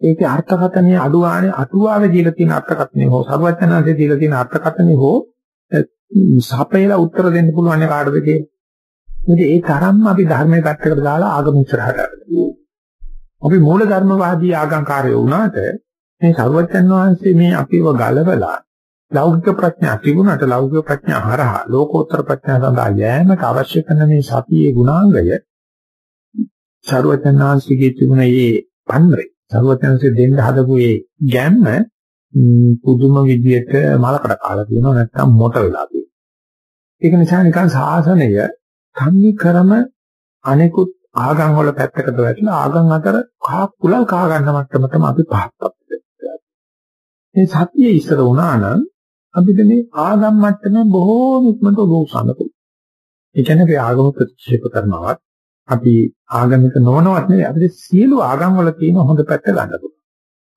ඒකේ අර්ථකථනයේ අඩුවානේ අටුවාවේ දීලා තියෙන අර්ථකථනය හෝ සර්වඥාන්සේ දීලා තියෙන අර්ථකථනය හෝ සපේලා උත්තර දෙන්න පුළුවන් කාටද කියලා. ඒ තරම්ම අපි ධර්මයේ පැත්තකට දාලා ආගම ඉස්සරහට. අපි මූල ධර්මවාදී ආගම්කාරයෝ වුණාට මේ සරුවචන් වහන්සේ මේ අපිව ගලවලා ලෞකික ප්‍රඥා තිබුණාට ලෞකික ප්‍රඥා හරහා ලෝකෝත්තර ප්‍රඥා සඳහා යෑමට අවශ්‍ය කරන මේ සතියේ ගුණාංගය සරුවචන් වහන්සේගේ තිබුණ මේ පන්රේ සරුවචන්සේ දෙන්න හදපු මේ ගැම්ම පුදුම විදියට මලකඩ කාලා තියෙනවා නැත්නම් මොට වෙලා තියෙනවා. ඒක නිසා නිකන් සාසනය තන්නේ කරම අනෙකුත් ආගම් වල පැත්තකට වැටලා ආගම් අතර කහ කුලල් කහ ගන්න මට්ටමටම අපි පහත් මේ සතිය ඉස්සර වුණා නම් අපිට මේ ආගම් මට්ටමේ බොහෝම ඉක්මනට උගෝසන්න පුළුවන්. ඒ කියන්නේ අපි ආගම ප්‍රතික්ෂේප කරනවත් අපි ආගමික නොවනවත් නෙවෙයි අපිට සියලු ආගම් වල තියෙන හොඳ පැත්ත ගන්න පුළුවන්.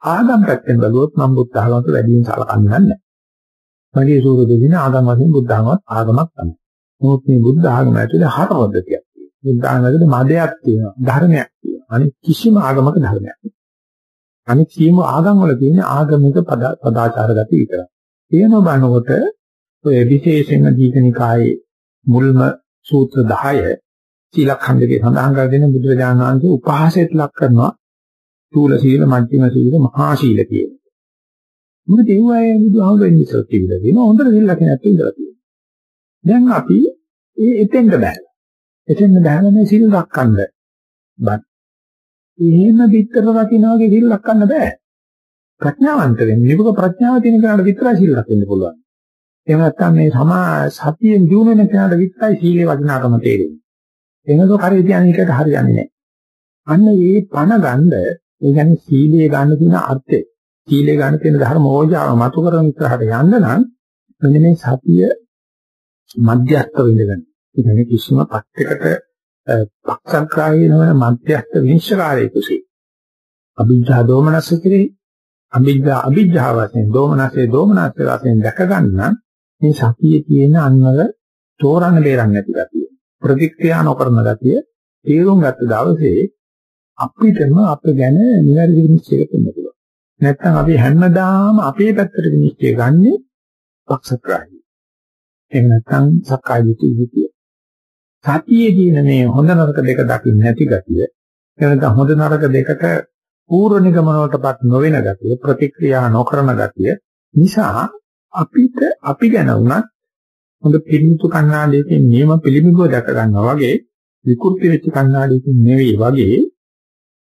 ආගම් පැත්තෙන් බැලුවොත් මම බුද්ධ ධර්මයට වැඩියෙන් සලකන්නේ නැහැ. මගේ සූර දෙදින ආගම් වශයෙන් බුද්ධ ධර්මවත් ආගමක් තමයි. නමුත් මේ බුද්ධ ආගම ඇතුලේ හර පද්ධතියක් තියෙනවා. බුද්ධ ආගම ඇතුලේ මදයක් තියෙනවා, ධර්මයක් තියෙනවා. අනිත් කිසිම ආගමක ධර්මයක් නැහැ. අනිත් සියලු ආගම් වල තියෙන ආගමික පදාචාර ගති විතරයි. කියන බණකොට ඔය විශේෂයෙන්ම දීඝනිකායේ මුල්ම සූත්‍ර 10 සීලඛණ්ඩකේ සඳහන් කර දෙන බුදුරජාණන් වහන්සේ උපහාසයට ලක් කරනවා සූල සීල මධ්‍යම සීල මහා සීල කියන. මොකද ඒ වගේ බුදුහාමුදුරන් ඉස්සර කියලා දෙනවා හොඳට සිල්ලක නැත්නම් ඉඳලා තියෙනවා. දැන් අපි ඒ එතෙන්ද බැලලා. එතෙන්ද බැලලා මේ සිල් රැකන්න. බත් එහෙම පිටර රකින්න වගේ සිල් රැකන්න බෑ. ප්‍රඥාවන්ත වෙන්න. නිකුක ප්‍රඥාව තියෙන කෙනාට විතරයි සිල් රකින්න පුළුවන්. එහෙම නැත්නම් මේ සමා සතියෙන් දිනු වෙන කෙනාට විතරයි සීලේ වටිනාකම තේරෙන්නේ. එහෙනම් කරේ තියන්නේ එකට හරියන්නේ නැහැ. අන්න ඒ පණ ගන්න, ඒ කියන්නේ සීලයේ ගන්න තියෙන අර්ථය, සීලයේ ගන්න තියෙන ධර්ම ඕජාව මතු කරගෙන ඉස්සරහට යන්න නම් මෙන්න මේ සතිය මධ්‍යස්ථ වෙන්න. ඒ කියන්නේ කිසිම පැත්තකට පක්ෂග්‍රාහී නොවන මධ්‍යස්ථ විනිශ්චයකාරයෙකුසේ අභිජ්ජා දෝමනස්ස කෙරෙහි අභිජ්ජා අභිජ්ජා වශයෙන් දෝමනස්සේ දෝමනස්සේ වශයෙන් දැක ගන්න මේ සතියේ තියෙන අන්නර තෝරන්න බේරන්න නැති ගතිය. ප්‍රතික්‍රියා නොකරන ගතිය තේරුම් ගත්ත දවසේ අපිටම අප ගැන නිවැරදි විනිශ්චයකට එන්න පුළුවන්. නැත්නම් අපි හැමදාම අපේ පැත්තට විනිශ්චය ගන්නෙ පක්ෂග්‍රාහී එහෙම නැත්නම් සක්කාය දිට්ඨිය. සතියේ කියන මේ හොඳ නරක දෙක දකින්න නැති ගතිය එනක හොඳ නරක දෙකට පූර්ව නිගමන වලටපත් නොවන ගතිය ප්‍රතික්‍රියා නොකරන ගතිය නිසා අපිට අපි ගැන වුණත් හොඳ පිළිමිතු කණ්ණාඩියකින් නියම පිළිමිබුව දැක ගන්නවා වගේ විකෘති වෙච්ච කණ්ණාඩියකින් නෙවෙයි වගේ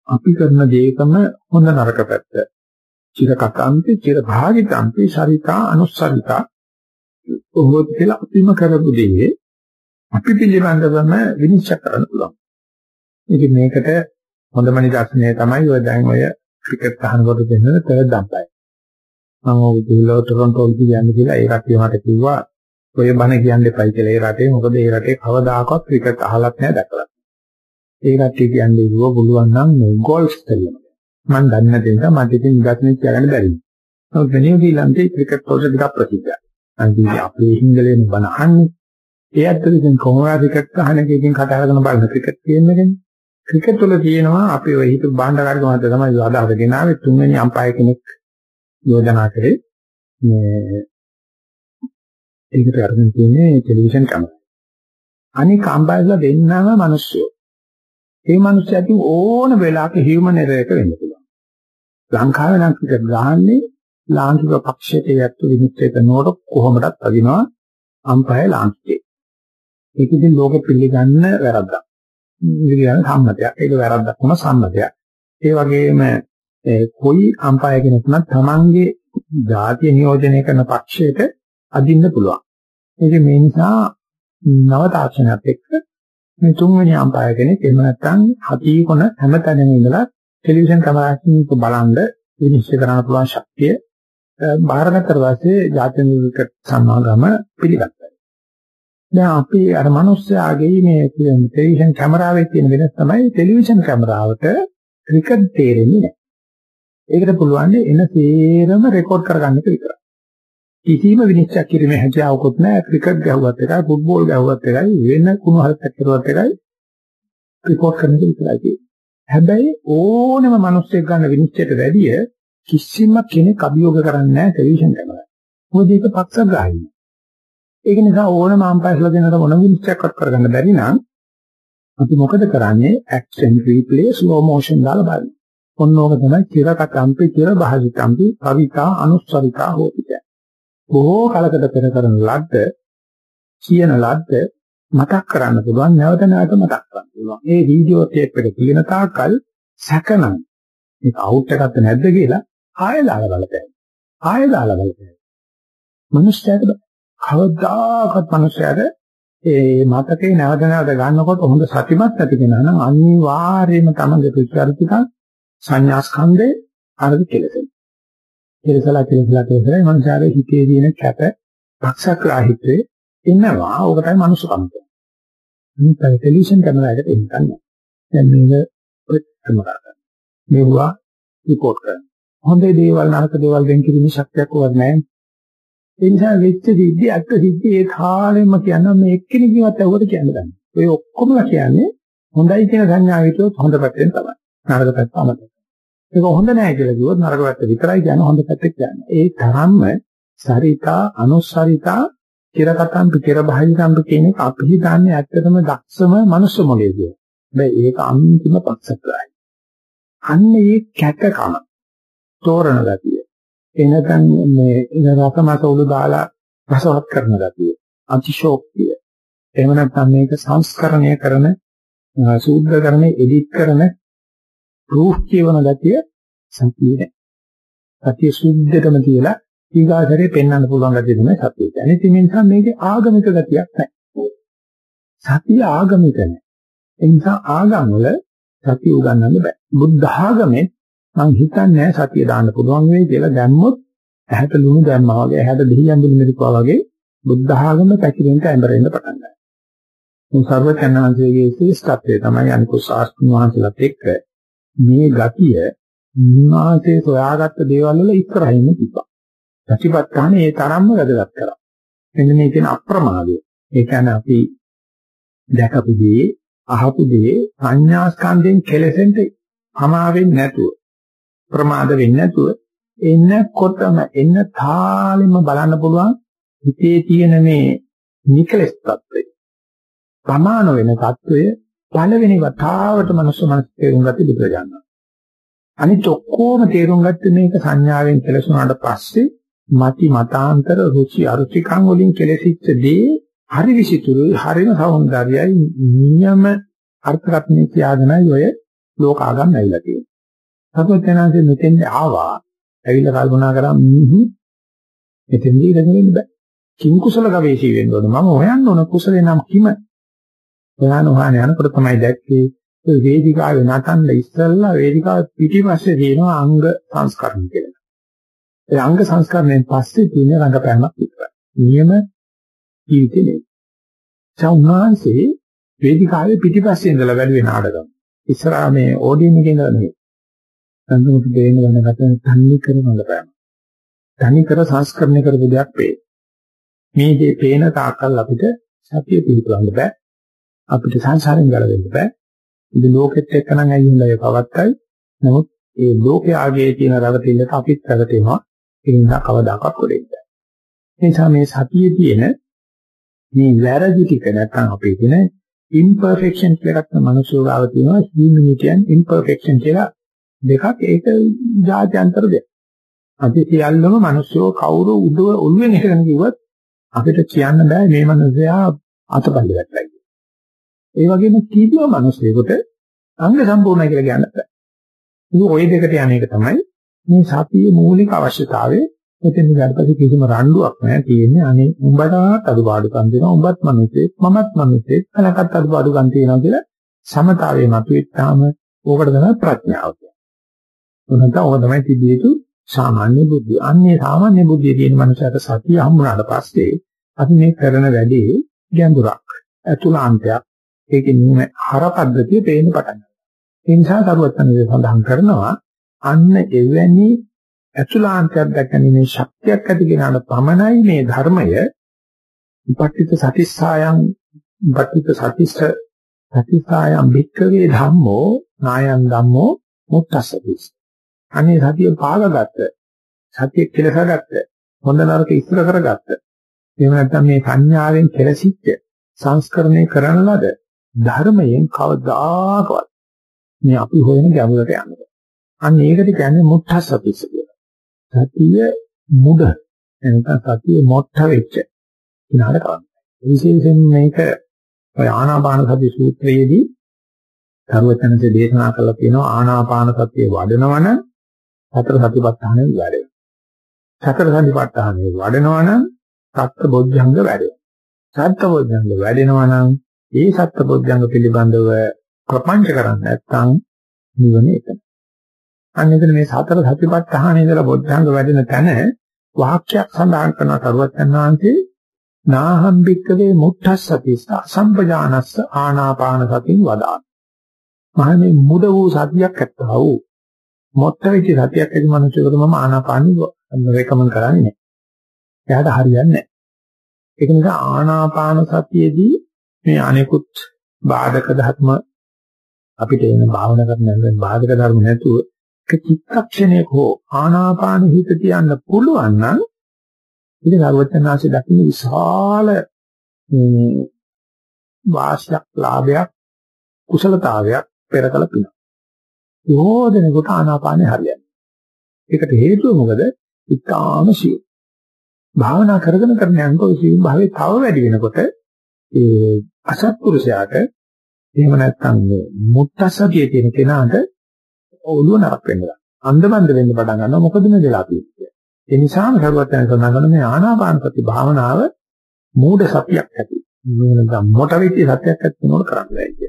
අපි කරන දේකම හොඳ නරක පැත්ත. චිර කතාන්ති චිර භාගිතාන්ති සරිතා අනුස්සරිතා ඔහොත් කියලා අපිම කරපු දේ අපි පිළිබඳවම විනිශ්චය කරන්න පුළුවන්. ඉතින් මේකට හොඳම නිදර්ශනය තමයි ඔය දැන් ඔය ක්‍රිකට් අහනකොට දෙන්න තර්ඩ් අම්පයර්. මම ඔය දිලෝ ටොරන්ටෝ කියන්නේ කියලා ඒ කට්ටිය මට කිව්වා ඔය බණ කියන්න එපයි කියලා ඒ රටේ මොකද ඒ රටේ කවදාකවත් ක්‍රිකට් අහලත් නැහැ දැකලා. ඒ කට්ටිය කියන්නේ කිව්වා පුළුවන් නම් මේ ගෝල්ෆ් කරනවා. මම දන්නේ නැති නිසා මට ඉතින් නිදර්ශනයක් කියන්න බැරි. නමුත් වෙනියුදීලන්තේ ක්‍රිකට් වලට ටිකක් ප්‍රසිද්ධයි. අන්තිමට අපේ හිංගලෙන් බණ අහන්නේ ඒ ඇත්තට ඉතින් කොහොමද ක්‍රිකට් අහන එකකින් කතා කරන බලන ක්‍රිකට් කියන්නේ ක්‍රිකට් වල තියෙනවා අපි ඔය හිත බාණ්ඩකාරකම හද තමයි අදහස ගෙනාවේ තුන්වෙනි අම්පයර් කෙනෙක් යෝජනා කරේ මේ ඒකට අරගෙන තියෙන්නේ ටෙලිවිෂන් කැමරා. අනික අම්පයර්ලා දෙන්නම මිනිස්සු. ඒ මිනිස්සුන්ට ඕන වෙලාවක හියුමන් එරර් එක වෙන්න පුළුවන්. ලංකාවේ නම් ක්‍රිකට් ගහන්නේ ලාංකික පක්ෂයට යැත්තු විනිශ්චය කරනකොට කොහොමදත් අදිනවා අම්පයර් ලාංකිකේ. ඒක ඉතින් ලෝකෙ පිළිගන්න වැරද්දක්. ඉතින් සම්මතයක්. ඒක වැරද්දක් වුණ සම්මතයක්. ඒ වගේම කොයි අම්පයර් කෙනෙකුට තමන්ගේ ජාතිය නියෝජනය කරන පක්ෂයට අදින්න පුළුවන්. ඒක මේ නිසා නව තාක්ෂණයත් එක්ක මේ තුන්වෙනි අම්පයර් කෙනෙක් එහෙම නැත්නම් හති කොන හැමතැනම ඉඳලා ටෙලිවිෂන් කැමරාවකින් බලන්න විනිශ්චය කරන්න පුළුවන් ශක්තිය බාරගත්තට පස්සේ ජාත්‍යන්තර ක්‍රිකට් සමාගම පිළිගත්තා. දැන් අපි අර මිනිස්සයාගේ මේ ටෙලිවිෂන් කැමරාවේ තියෙන වෙනස තමයි ටෙලිවිෂන් කැමරාවට ක්‍රිකට් තේරෙන්නේ නැහැ. ඒකට පුළුවන් එන සේරම රෙකෝඩ් කරගන්න එක විතරයි. කිසිම විනිශ්චය කිරීමේ හැකියාවකුත් නැහැ. ක්‍රිකට් ගැහුවත් එකයි, ෆුට්බෝල් ගැහුවත් එකයි, වෙන කුණු හරපක් කරුවත් එකයි රෙකෝඩ් කරන එක විතරයි. හැබැයි ඕනම මිනිස්සෙක් ගන්න විනිශ්චයට වැඩිය කිසිම කෙනෙක් අභියෝග කරන්නේ නැහැ ටෙලිවිෂන් කැමරාව. මොකද ඒක පක්ෂග්‍රාහී. ඒක නිසා ඕනම අම්පයර්ස්ලා දෙනකොට මොන විනිශ්චයක්වත් කරගන්න බැරි නම් අපි මොකද කරන්නේ? action replay slow motion දාලා බලන්න. ඔන්න ඕක තමයි චිරකටම්පි චිර භාජිතම්පි කවිතා අනුස්සරිතා හෝති කියන්නේ. බොහෝ කලකට පෙර කරන ලද්ද කියන ලද්ද මතක් කරන්න පුළුවන් නැවත නැවත මතක් කරන්න පුළුවන්. ඒ වීඩියෝ ටේප් එක තියෙන තාක්කල් සැකනම් මේක අවුට් එකක්ද නැද්ද කියලා ආයෙ දාලා බලපෑයි. ආයෙ දාලා බලපෑයි. මිනිස්යාට කවදාකවත් මිනිස්යාට ඒ මතකේ නැවත නැවත ගන්නකොට හොඳ සතිමත් ඇති කෙනා නම් අනිවාර්යයෙන්ම තමගේ ප්‍රතිචාරිතික සංඥා ස්කන්ධේ අරද කෙලෙසෙන. කෙලසලා කෙලසලා කෙලසලා මනුෂ්‍යයාගේ හිතේ තියෙන කැප පක්ෂග්‍රාහීත්වයේ එනවා. ඕක තමයි මනුෂ්‍යකම කියන්නේ. මේ ටෙලිවිෂන් කැමරා එකට එන්න ගන්නවා. දැන් මේක ප්‍රතික්‍රම කරගන්න. මෙවුවා රිපෝට් කරන්න. හොඳ දේවල් නරක දේවල් වෙන් කිරීමේ ශක්තියක් උවත් නැහැ. ඒ නිසා වෙච්ච සිද්ධි අත්ත සිද්ධි ඒ කාලෙම කියන මේ එක්කෙනෙක්වත් ඇහුවට කියන්න ගන්න. ඔය ඔක්කොමලා කියන්නේ හොඳයි කියන සංඥාව හිතුවොත් හොඳ පැත්තෙන් තමයි. නරක පැත්ත අමතක. ඒක හොඳ නැහැ කියලා කිව්වොත් නරක පැත්ත විතරයි කියන්නේ හොඳ පැත්ත කියන්නේ. ඒ තරම්ම සරිතා අනුසරිතා කිරකටම් පිටිර බහිරම් කියන එක අපි හිතන්නේ ඇත්තටම දක්ෂම මනුස්ස මොලේ කියලා. හැබැයි ඒක අන්තිම පක්ෂග්‍රාහී. අන්න ඒ කැකකම තෝරන ගතිය. එනකන් මේ රසමත උළු දාලා රසවත් කරන ගතිය. අතිශෝක්තිය. එහෙම නැත්නම් මේක සංස්කරණය කරන සූද්ධ කරන එඩිට් කරන ප්‍රූෆ් කියවන ගතිය සතියේ නැහැ. සතිය සුද්ධටම තියලා ඊගාසරේ පෙන්වන්න පුළුවන් ගතිය තමයි සතිය. අනිත් ඒ නිසා මේකේ ආගමික ගතියක් නැහැ. සතිය ආගමික නැහැ. ඒ නිසා ආගම් වල සතිය උගන්වන්න බෑ. බුද්ධ ආගමේ මං හිතන්නේ සතිය දාන්න පුළුවන් වෙයි කියලා දැම්මොත් ඇහැට ලුණු දැම්මා වගේ ඇහැට දෙහියන් දුන්නු මිරිකුවා වගේ බුද්ධ ආගම පැකිලෙන්න ඇඹරෙන්න පටන් ගන්නවා. මේ සර්වඥාන්සේගේ ශ්‍රේෂ්ඨත්වය තමයි අනිකුත් ශාස්ත්‍රඥ වහන්සේලාත් එක්ක මේ ගතිය උන්වහන්සේ සොයාගත්ත දේවල් වල ඉස්සරහින් තිබ්බා. ප්‍රතිපත්තානේ ඒ තරම්ම වැදගත් කරා. එන්න මේ කියන අප්‍රමාදය. ඒ කියන්නේ අපි දැකපු දේ, අහපු දේ සංඥා ස්කන්ධෙන් කෙලෙසෙන්න අමාවෙන්නේ නැතුව ප්‍රමාද වෙන්නේ නැතුව එන්නකොටම එන්න තාලෙම බලන්න පුළුවන් හිතේ තියෙන මේ නිකලස් තත්ත්වය. ප්‍රමාණ වෙන තත්ත්වය පළවෙනි වතාවට මනුස්ස මනස තේරුම් ගත්තේ බුදුරජාණන්. අනිත් ඔක්කොම තේරුම් ගත්තේ මේක සංඥාවෙන් කෙලසුනාට පස්සේ මති මතාන්තර රුචි අරුචිකම් වලින් කෙලසිච්ච දේ හරි විසිතුරුයි හරිම సౌందර්යයි නියම අර්ථකථනය කියාගෙනයි ඔය ලෝක ආගම් ඇවිල්ලා තියෙන්නේ. සර්වඥාන්සේ මෙතෙන් ආවා. ඇවිල්ලා කල්පනා කරා මිහි මෙතෙන්දී ඉඳගෙන බෑ. කිං කුසල ගවේෂී වෙන්න ඕන. මම හොයන්න ඕන කුසලේ නම් කිම ප්‍රධාන වහන යනකොට තමයි දැක්කේ ඒ වේදිකාවේ නටන්න ඉස්සෙල්ලා වේදිකාව පිටිපස්සේ තියෙනවා අංග සංස්කරණ කියලා. ඒ අංග සංස්කරණයෙන් පස්සේ තියෙන රංගපෑමක් විතරයි. නියම ජීවිතේ නෙවෙයි. සෞන්හන්සේ වේදිකාවේ පිටිපස්සේ ඉඳලා වැළුවේ නාටකම්. ඉස්සරහා මේ ඕඩියන් එකේ ඉඳලා නෙවෙයි. සංගමුත් දෙන්න වෙන ගත තන්නේ කරන රංගපෑම. තනි කර සංස්කරණය කරපු දෙයක් වේ. මේ දේ පේන තාක්කල් අපිට සතිය පිළිබඳව බෑ. අපිට සංසාරෙන් ගැලවෙන්න බෑ. ඉතින් ලෝකෙත් එක්ක නම් ඇයිලා ඒ පවත්තයි. නමුත් ඒ ලෝකයේ ආගේ තියෙන රැවටිල්ලට අපිත් රැවටෙනවා. ඒ නිසා කවදාකවත් කොටෙන්න බෑ. ඒ නිසා මේ සතියේ තියෙන මේ වැරදි ටික නැත්නම් අපේ තියෙන imperfection කියලා ගන්න මනුස්සයෝ ගාව තියෙනවා humanity and imperfection කියලා දෙකක් ඒක ජාත්‍යන්තර දෙයක්. අපි සියල්ලම මනුස්සයෝ කවුරු උඩ ඔළුවෙන් හිටගෙන කිව්වත් අපිට කියන්න බෑ මේ මනුස්සයා අතපල්ලි වැටලා ඒ වගේම කීපිය මිනිස්සුෙකුට අංග සම්පූර්ණයි කියලා කියන්න බෑ. ඉතින් ওই දෙකට යන එක තමයි මේ සතියේ මූලික අවශ්‍යතාවය. මෙතෙන් ඊට කිසිම රණ්ඩුවක් නැහැ තියෙන්නේ. අනේ උඹටත් අඩුපාඩුකම් දෙනවා. උඹත් මිනිස්සෙක්, මමත් මිනිස්සෙක්. කලකට අඩුපාඩුකම් තියෙනවා කියලා සමතාවයේ මතුවෙච්චාම ඕකට තමයි ප්‍රඥාව කියන්නේ. උනත ඕක තමයි තිබිය යුතු සාමාන්‍ය බුද්ධිය. අන්නේ සාමාන්‍ය බුද්ධිය තියෙන මනුස්සයට සතිය හම්බුනාට පස්සේ අපි මේ කරන වැඩේ ගැඹුරක්, අතුලාන්තයක්, ඒකේ නියම හර පද්ධතිය පේන්න පටන් ගන්නවා. ඒ නිසා කරුවත්තන්නේ සඳහන් කරනවා අන්න එවැනි අතුලාන්තයක් දැකීමේ ශක්තියක් ඇති කෙනාට පමණයි මේ ධර්මය උපට්ඨිත සතිස්සායන් උපට්ඨිත සතිස්ස සතිස්සායන් භික්ඛවේ ධම්මෝ නායන් ධම්මෝ මුත්තසදිස්. අනේ සතිය පාගගත්ත සතිය කෙලසගත්ත හොඳ නරක ඉස්සර කරගත්ත එහෙම නැත්නම් මේ සංඥාවෙන් කෙලසිච්ච සංස්කරණය කරන ලද ධර්මයෙන් කවදාකවත් මේ අපි හොයන ගැඹුරට යන්නේ. අන්න ඒකට කියන්නේ මුත්තසතිස කියලා. සතිය මුඩ එනකන් සතිය මොට්ට වෙච්ච කිනාට කරන්නේ. විශේෂයෙන් මේක ඔය ආනාපාන සති සූත්‍රයේදී සර්වචනසේ දේශනා කරලා තියෙනවා ආනාපාන සතිය වඩනවන සතර සතිපට්ඨානෙ වැඩේ. සතර සතිපට්ඨානෙ වඩනවන සත්‍ය බොද්ධංග වැඩේ. සත්‍ය බොද්ධංග වැඩෙනවනම් ඒ සත්‍ය බොද්ධංග පිළිබඳව ප්‍රපංච කරන්නේ නැත්නම් නිවන එතන. අන්න එතන මේ සතර සතිපට්ඨානෙ ඉඳලා බොද්ධංග වැඩෙන තැන වාක්‍යයක් සඳහන් කරන කරුවත් යනවාන්සේ නාහම් බික්කවේ මුත්තස්සතිස්ස අසම්පජානස්ස ආනාපාන සතින් වදාන. මහන්නේ මුඩ වූ සතියක් ඇත්තා වූ මොත්ත වෙච්ච සතියක් ඇති මිනිසෙකුට මම ආනාපානි රෙකමන්ඩ් කරන්නේ නැහැ. එයාට හරියන්නේ නැහැ. ඒක නිසා ආනාපාන සතියේදී මේ අනෙකුත් බාධක ධර්ම අපිට එන භාවනා කරන බාධක ධර්ම නැතුව එක චිත්තක්ෂණයක හෝ ආනාපාන හිත තියන්න පුළුවන් නම් ඉතින් සර්වඥාන්සේ දකින්න විශාල වාසියක් ලාභයක් කුසලතාවයක් පෙරකල පින. යෝධනෙකුට ආනාපානෙ හරියන්නේ. ඒකට හේතුව මොකද? ඉතාම සියුම්. භාවනා කරගෙන කරන යනකොට සියුම් භාවයේ තව වැඩි වෙනකොට ඒ අසත්පුරුෂයාට එහෙම නැත්නම් මුත්තසතිය තියෙන කෙනාට ඔළුව නරක් වෙනවා. අන්ධබන්ද වෙන්න පටන් ගන්නවා මොකද මේ වෙලා තියෙන්නේ. ඒ නිසාම සරුවත් යන සඳහන් කරන මේ ආනාපාන සති භාවනාව මූඩ සතියක් ඇති. මේක මොට වෙච්ච සතියක් ඇති වෙනකොට කරන්න බැහැ.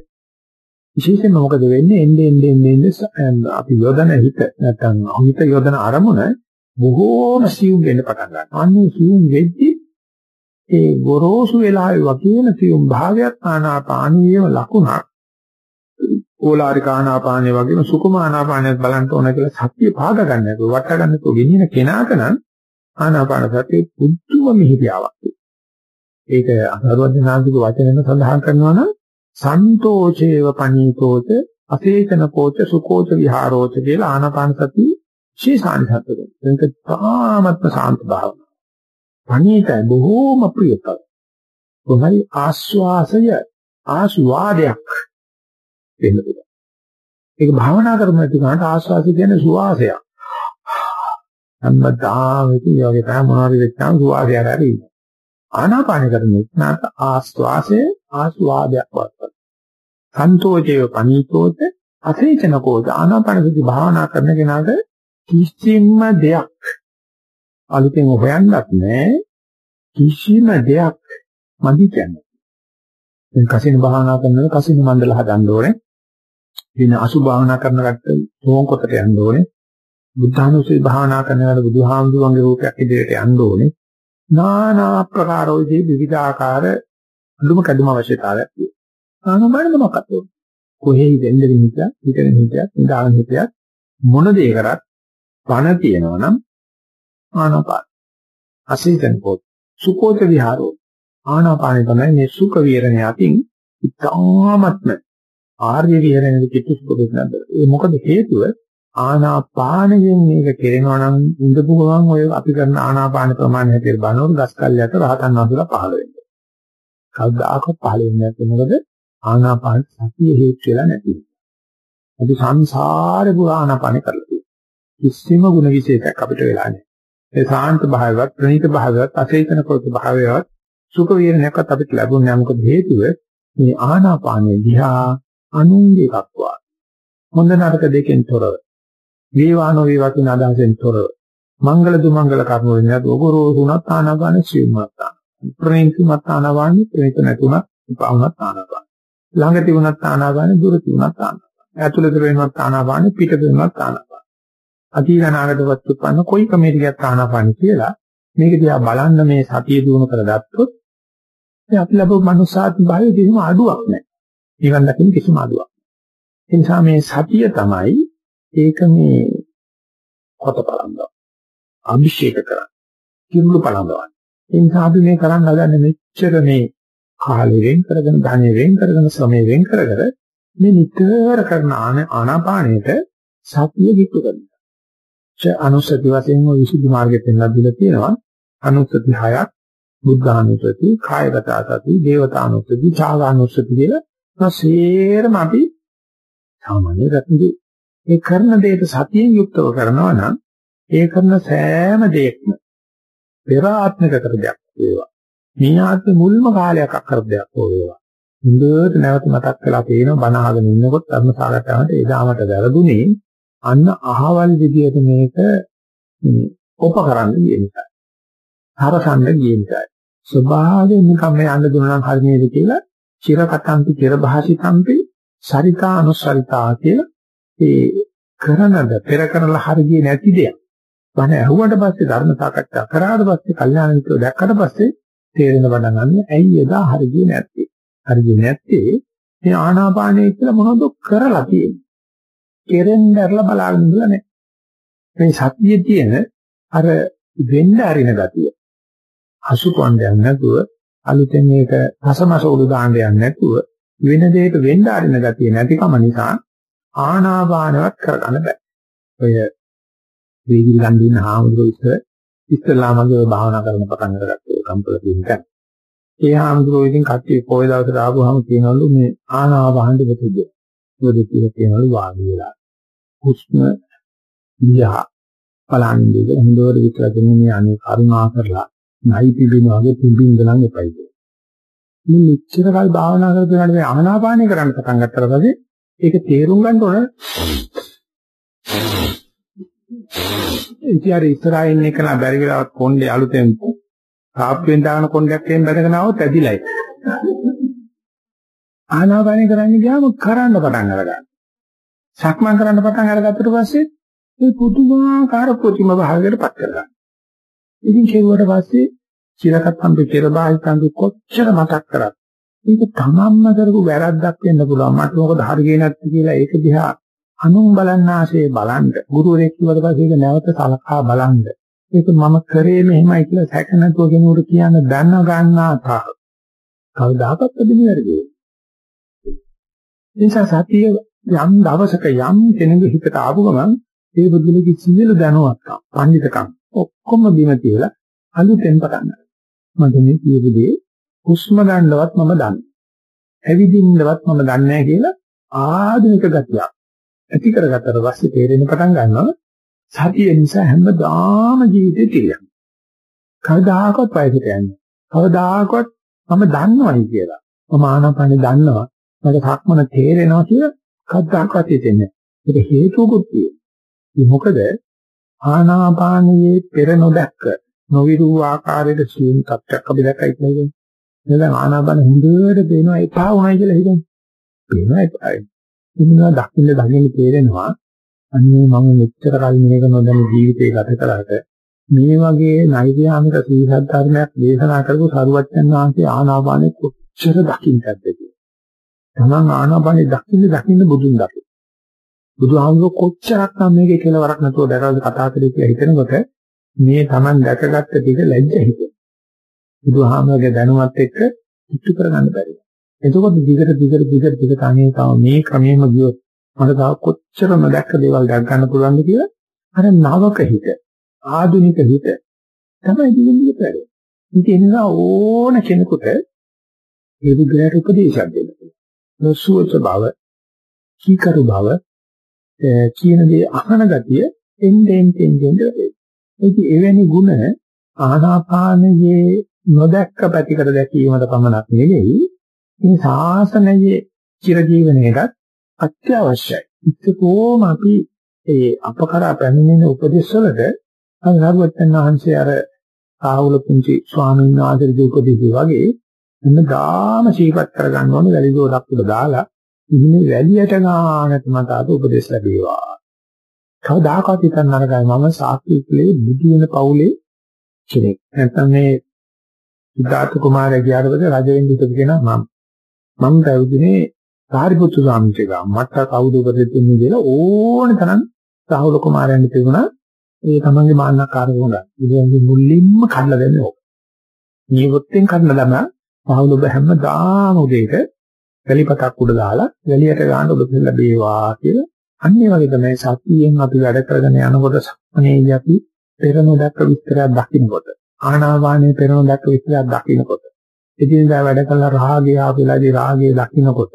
විශේෂයෙන්ම මොකද වෙන්නේ එන්නේ එන්නේ එන්නේ අපි යොදන හිත නැත්නම් හිත යොදන අරමුණ බොහෝම සියුම් වෙන්න පටන් ගන්නවා. අන්නේ සියුම් වෙද්දී ඒ ගොරෝසු වෙලාවේ වගේම සියුම් භාවයක් ආනාපානීයම ලකුණක් ඕලාරික ආනාපානිය වගේම සුකුම ආනාපානියත් බලන්න ඕන කියලා සත්‍ය පාග ගන්න නැතුව වට ගන්න නැතුව ගෙනියන කෙනාට නම් ආනාපාන සතිය පුදුම මිහිරියාවක්. ඒක අසරුවදනාන්තික වචනෙන් සඳහන් කරනවා නම් සන්තෝෂේව පනීතෝච අසේචන කෝච සුකෝච විහාරෝච කියලා ආනාපාන සතිය විශේෂාන්තයක්. ඒක තාමත්ම සාන්ත භාවනාව. පණීතයි බොහෝම ප්‍රියකර. කොහරි ආස්වාසය ආස්වාදයක් වෙන්න පුළුවන්. ඒක භාවනා කරන නැති කාට ආස්වාසය කියන්නේ සුවාසයක්. හැමදාම ඉතින් යෝගේ තමයි මොනවාරි වෙච්චාම සුවාසය හරි. ආනාපාන කරන එක්නාට ආස්වාසය ආස්වාදයක් වත්පත්. සන්තෝෂය පණීතෝත අසේචනකෝත ආනාපාන සති භාවනා කරන කෙනාට කිසිම දෙයක් අලුතෙන් හොයන්නත් නැහැ කිසිම දෙයක් මදි කියන්නේ. දැන් කසින භාවනා කරනකොට කසින මණ්ඩල හදන්න ඕනේ. ඉතින් අසු භාවනා කරන කට්ටිය තෝන් කොටට යන්න ඕනේ. බුද්ධානුස්සති භාවනා කරනකොට බුදුහාමුදුරන්ගේ රූපයක් ඉදිරියට යන්න ඕනේ. নানা ආකාරෝදී විවිධාකාර අඳුම කැඩුම අවශ්‍යතාවයක් තියෙනවා. ආනමනද මොකක්ද? කොහේ ඉඳෙන්ද හිටියත්, හිතෙන හිටියත්, ඉඳාගෙන හිටියත් මොන දේ කරත් පණ තියෙනවා නම් ආනාපාන. අසීතන පොත් සුකෝත විහාරෝ ආනාපානෙ තමයි මේ සුඛ විහරණය අතින් ඉතාමත්ම ආර්ය විහරණය කිතු සුඛ දෙන්නද. ඒ මොකද හේතුව ආනාපානයෙන් මේක කෙරෙනවා නම් ඉඳපු ගමන් ඔය අපි කරන ආනාපාන ප්‍රමාණය හැටියට බලනකොට ගස් කල්යකට රහතන් වහන්සේලා පහළ වෙනවා. කවදාකවත් පහළ වෙන්නේ නැත්නම් මොකද ආනාපාන සතිය හේතු වෙලා නැති. අපි සංසාරේ පුරා ආනාපාන කරලා කිසිම ගුණ විශේෂයක් අපිට වෙලා නැහැ. ඒ සාන්ත භාවයවත් ප්‍රණීත භාවයවත් අසේතන කොට භාවයවත් සුඛ විහරණයක්වත් අපිට ලැබුණේ නැහැ. මොකද හේතුව මේ ආනාපානයේ දිහා අනුන්ගේ එකක් වා. හොඳ නරක දෙකෙන් තොරව. වේවානෝ වේවා කියන අදහසෙන් තොරව. මංගල දුමංගල කර්ම වලින් නේද ඔගොරෝසුණත් ආනාපාන ශ්‍රීමත් ප්‍රණීතමත් ආනාපාන ප්‍රණීත නැතුණත් උපවුණත් ආනාපාන. ළඟ තිබුණත් ආනාපාන දුර තිබුණත් ආනාපාන. ඇතුළත වෙනවත් ආනාපාන පිට වෙනවත් ආනාපාන. අතීතනාගතවත් උත්පන්න කොයි කමේටියක් ආනාපාන කියලා මේක දිහා බලන්න මේ සතිය දිනු කරගත්තොත් මේ අපි ලැබු මනුසාත්ම භාවයේ කිසිම අඩුවක් නැහැ. නිවන් දකින්න කිසිම අඩුවක්. ඒ නිසා මේ සතිය තමයි ඒක මේ කොට බලනවා. අභිෂේක කරන්නේ. කිඹුළු බලනවා. ඒ නිසා අපි මේ කරන්න හදන්නේ මෙච්චර මේ කාලෙ වෙන් කරගෙන ධනෙ වෙන් කරගෙන ශ්‍රමය වෙන් කරගෙන මේ නිතර කරන ආනාපානයට සතිය කිට්ටු කරනවා. අනුස්සති වශයෙන් ඔය විසුද්ධි මාර්ගෙත් පෙන්ලා දීලා තියෙනවා. අනුස්සති හයක් බුද්ධානුස්සති, කායගත සති, දේවතානුස්සති, ඡාගානුස්සති කියලා සේරම අපි සාමාන්‍ය රත්නදී ඒ කරන දෙයට සතියෙන් යුක්තව කරනවා නම් ඒ කරන සෑම දෙයක්ම පෙර ආත්මික කර දෙයක් වේවා. මේ ආත්මෙ මුල්ම කාලයක් අකර දෙයක් වේවා. හොඳට නැවත මතක් කරලා තේරෙනවා බණ අහගෙන ඉන්නකොට ධර්ම සාකච්ඡාවට එදාමට වැරදුනේ අන්න අහවල් විදියට මේක උපකරන්න කියන එකයි. හරසන්න කියන එකයි. ස්වභාවයෙන් නිකම් මේ යන්න දුන්නා නම් හරි නේද කියලා චිරකටන්ති චිර භාසිතම්පි සරිතා අනුසරිතා කියලා ඒ කරනද පෙර කරලා හරියන්නේ නැති දෙයක්. බණ ඇහුවට පස්සේ ධර්ම සාකච්ඡා කරාට පස්සේ කල්යාණ මිත්‍රව දැක්කට පස්සේ තේරෙන පටන් ගන්න ඇයි එදා හරියන්නේ නැත්තේ. හරියන්නේ නැත්තේ මේ ආනාපානය කියලා මොනවද කරලා තියෙන්නේ. කෙරෙන්න ඇරලා බලාගෙන ඉඳලා නැහැ. මේ සතියේ තියෙන අර වෙන්න අරින ගතිය. අසුපොණ්ඩයක් නැතුව අලුතෙන් මේක රසමස උළු දාන්න යන්නේ නැතුව වෙන දෙයක වෙන්න අරින ගතිය නැතිකම නිසා ආනාපානවත් කරගන්න බෑ. ඔය වේගිල් ගන්න දින හාමුදුරුවෝ ඉස්සර ඉස්සලාමගේ භාවනා කරන පටන් අරගත්තා කම්පල දිනක. ඒ හාමුදුරුවෝ ඉතින් කට්ටිය පොය දවසට ආවම කියනවලු මේ ආනාපාන දෙකද. මොකද කියලා කියනවලු වාඩි වෙලා. හුස්ම දිහා බලන්නේ හොඳට විතර දෙන්නේ මේ අනේ කරුණා කරලා නයි පිළින වගේ පිළිබින් ඉඳලන් එපයි කියලා. මේ මෙච්චර කල් භාවනා කරගෙන මේ ආනාපානය කරන්න පටන් ගත්තට පස්සේ ඒක තේරුම් ගන්න ඕන. ඉතින් අර ඉස්සරහින් එක නා බැරි වෙලාවත් කොණ්ඩේ අලුතෙන් තාප්පෙන් දාන කොණ්ඩයක් එහෙම බැඳගෙන આવොත් ඇදිලයි. ආනාපානය කරන්න ගියාම කරන්න පටන් අරගන්න. සක්මන් කරන්න පටන් අරගත්තට පස්සේ මේ පුදුමාකාර ප්‍රතිම භාගයකට පත් කරගන්න. ඉතින් කෙරුවට පස්සේ චිරකත්තම් පිටර බාහිතම් කොච්චර මතක් කරත් ඒක තමන්ම කරපු වැරද්දක් වෙන්න පුළුවන්. මට මොකද හරියන්නේ නැත්te කියලා ඒක දිහා අනුන් බලන්න ආසේ බලන්න. ගුරුවරයෙක් කිව්වට පස්සේ ඒක නැවත සලකා බලන්න. ඒක මම කරේ මෙහෙමයි කියලා සැක නැතුව කෙනෙකුට කියන්න දැන ගන්නා තාක්. කවදාකවත් දෙන්නේ නිසා සතිය යම් දවසක යම් කෙනෙකුගේ හිතට ආපු ගමන් ඒ බුදුලගේ සියලු දැනුවත්කම්, පඬිතකම් ඔක්කොම බිම තියලා අලුතෙන් පටන් ගන්නවා. මම මේ කියපු දේ හුස්ම ගන්නවත් මම දන්නේ. ඇවිදින්නවත් මම දන්නේ නැහැ කියලා ආධුනික ගතියක් ඇති කරගත්තට පස්සේ තේරෙන පටන් ගන්නවා සතිය නිසා හැමදාම ජීවිතේ තියෙනවා. කවදාකවත් වයසට යන්නේ. කවදාකවත් මම දන්නවයි කියලා. මම ආනාපානෙ දන්නවා. මට සක්මන තේරෙනවා කියලා කවදාකවත් හිතෙන්නේ නැහැ. ඒක හේතුකුත් තියෙනවා. මොකද ආනාපානයේ පෙර නොදැක්ක නොවිරු ආකාරයට සියුම් තත්ත්වයක් අපි දැක්කයි කියන්නේ. දැන් ආනාපාන හොඳට පේනවා එපා වුණයි කියලා හිතන්නේ. පේනවා එපායි. ඉන්නවා දකින්න දකින්න තේරෙනවා අන්නේ මම මෙච්චර කල් මේක නොදැන ජීවිතේ ගත කරාට මේ වගේ නෛර්යාමික සීහත් ධර්මයක් දේශනා කරපු සරුවච්චන් වහන්සේ ආනාපානෙ කොච්චර දකින්නද කියලා. තමන් ආනාපානෙ දකින්න දකින්න බුදුන් දකි. බුදුහාමුදුරුවෝ කොච්චරක් නම් මේකේ කෙලවරක් නැතුව දැකලා කතා කරේ කියලා හිතනකොට මේ Taman දැකගත්ත ටික ලැජ්ජ හිතෙනවා. බුදුහාමරගේ දැනුමත් එක්ක ඉක්තු කරගන්න බැරි. එතකොට දිගට දිගට දිගට දිගට අනේ තව මේ ක්‍රමෙම ගියොත් මට තව කොච්චර නොදැක්ක දේවල් දැක් ගන්න පුළුවන්ද කියලා අර නවක හිත ආධුනික හිත තමයි දිගින් දිගට වැඩේ. ඉතින් එනවා ඕන කෙනෙකුට ඒ විග්‍රහයට උපදේශයක් දෙන්න පුළුවන්. නොසුවච බව, කීකරු බව, කියන දේ අහන ගතිය එන්නෙන් එන්නෙන් ඉතින් එවැනි ಗುಣ ආනාපානයේ නොදැක්ක පැතිකඩ දැකීමට පමණක් නෙවෙයි මේ ශාසනයේ චිරජීවනයේට අත්‍යවශ්‍යයි. ඒකෝම අපි ඒ අපකරා පැමිණෙන උපදේශ වලට අනුරවත්තන් වහන්සේ අර ආහුල පුංචි ස්වාමීන් වහන්සේගේ උපදේශය වගේ හැමදාම සීපත් කරගන්න ඕනේ වැලි දෝඩක් උඩ දාලා ඉන්නේ වැලියට ගානට මට අද උපදේශ ලැබේවා. කවදාකවත් හිතන්න නරකයි මම සාක්ෂි කුලේ බුදු වෙන පවුලේ කෙනෙක්. නැත්නම් මේ සිද්ධාර්ථ කුමාරයා ගියාට පස්සේ රජ වෙන්න ඉතපු කෙනා මම. මම පැවිදිනේ සාරිපුත්තු ස්වාමීන්ගේ මට කවුද උපදෙන්නේ කියලා ඕන තරම් රාහුල කුමාරයන් තිබුණා. ඒ තමන්ගේ මාන්නකාරකම ගන්න. ඉතින් මුලින්ම කඩලා දෙන්නේ ඕක. නියොත්තෙන් කඩලා දම රාහුල ඔබ හැමදාම උදේට වැලිපතක් උඩ දාලා වැලියට ගන්න ඔබ ලැබේවා කියලා අන්න ඒ වගේ තමයි සතියෙන් අපි වැඩ කරගෙන යනකොට සම්මනේදී අපි පෙර නොදක්ක විස්තරයක් දකින්නකොට ආනාපානයේ පෙර නොදක්ක විස්තරයක් දකින්නකොට එදිනදා වැඩ කළ රාගය ආපෙලාදී රාගය දකින්නකොට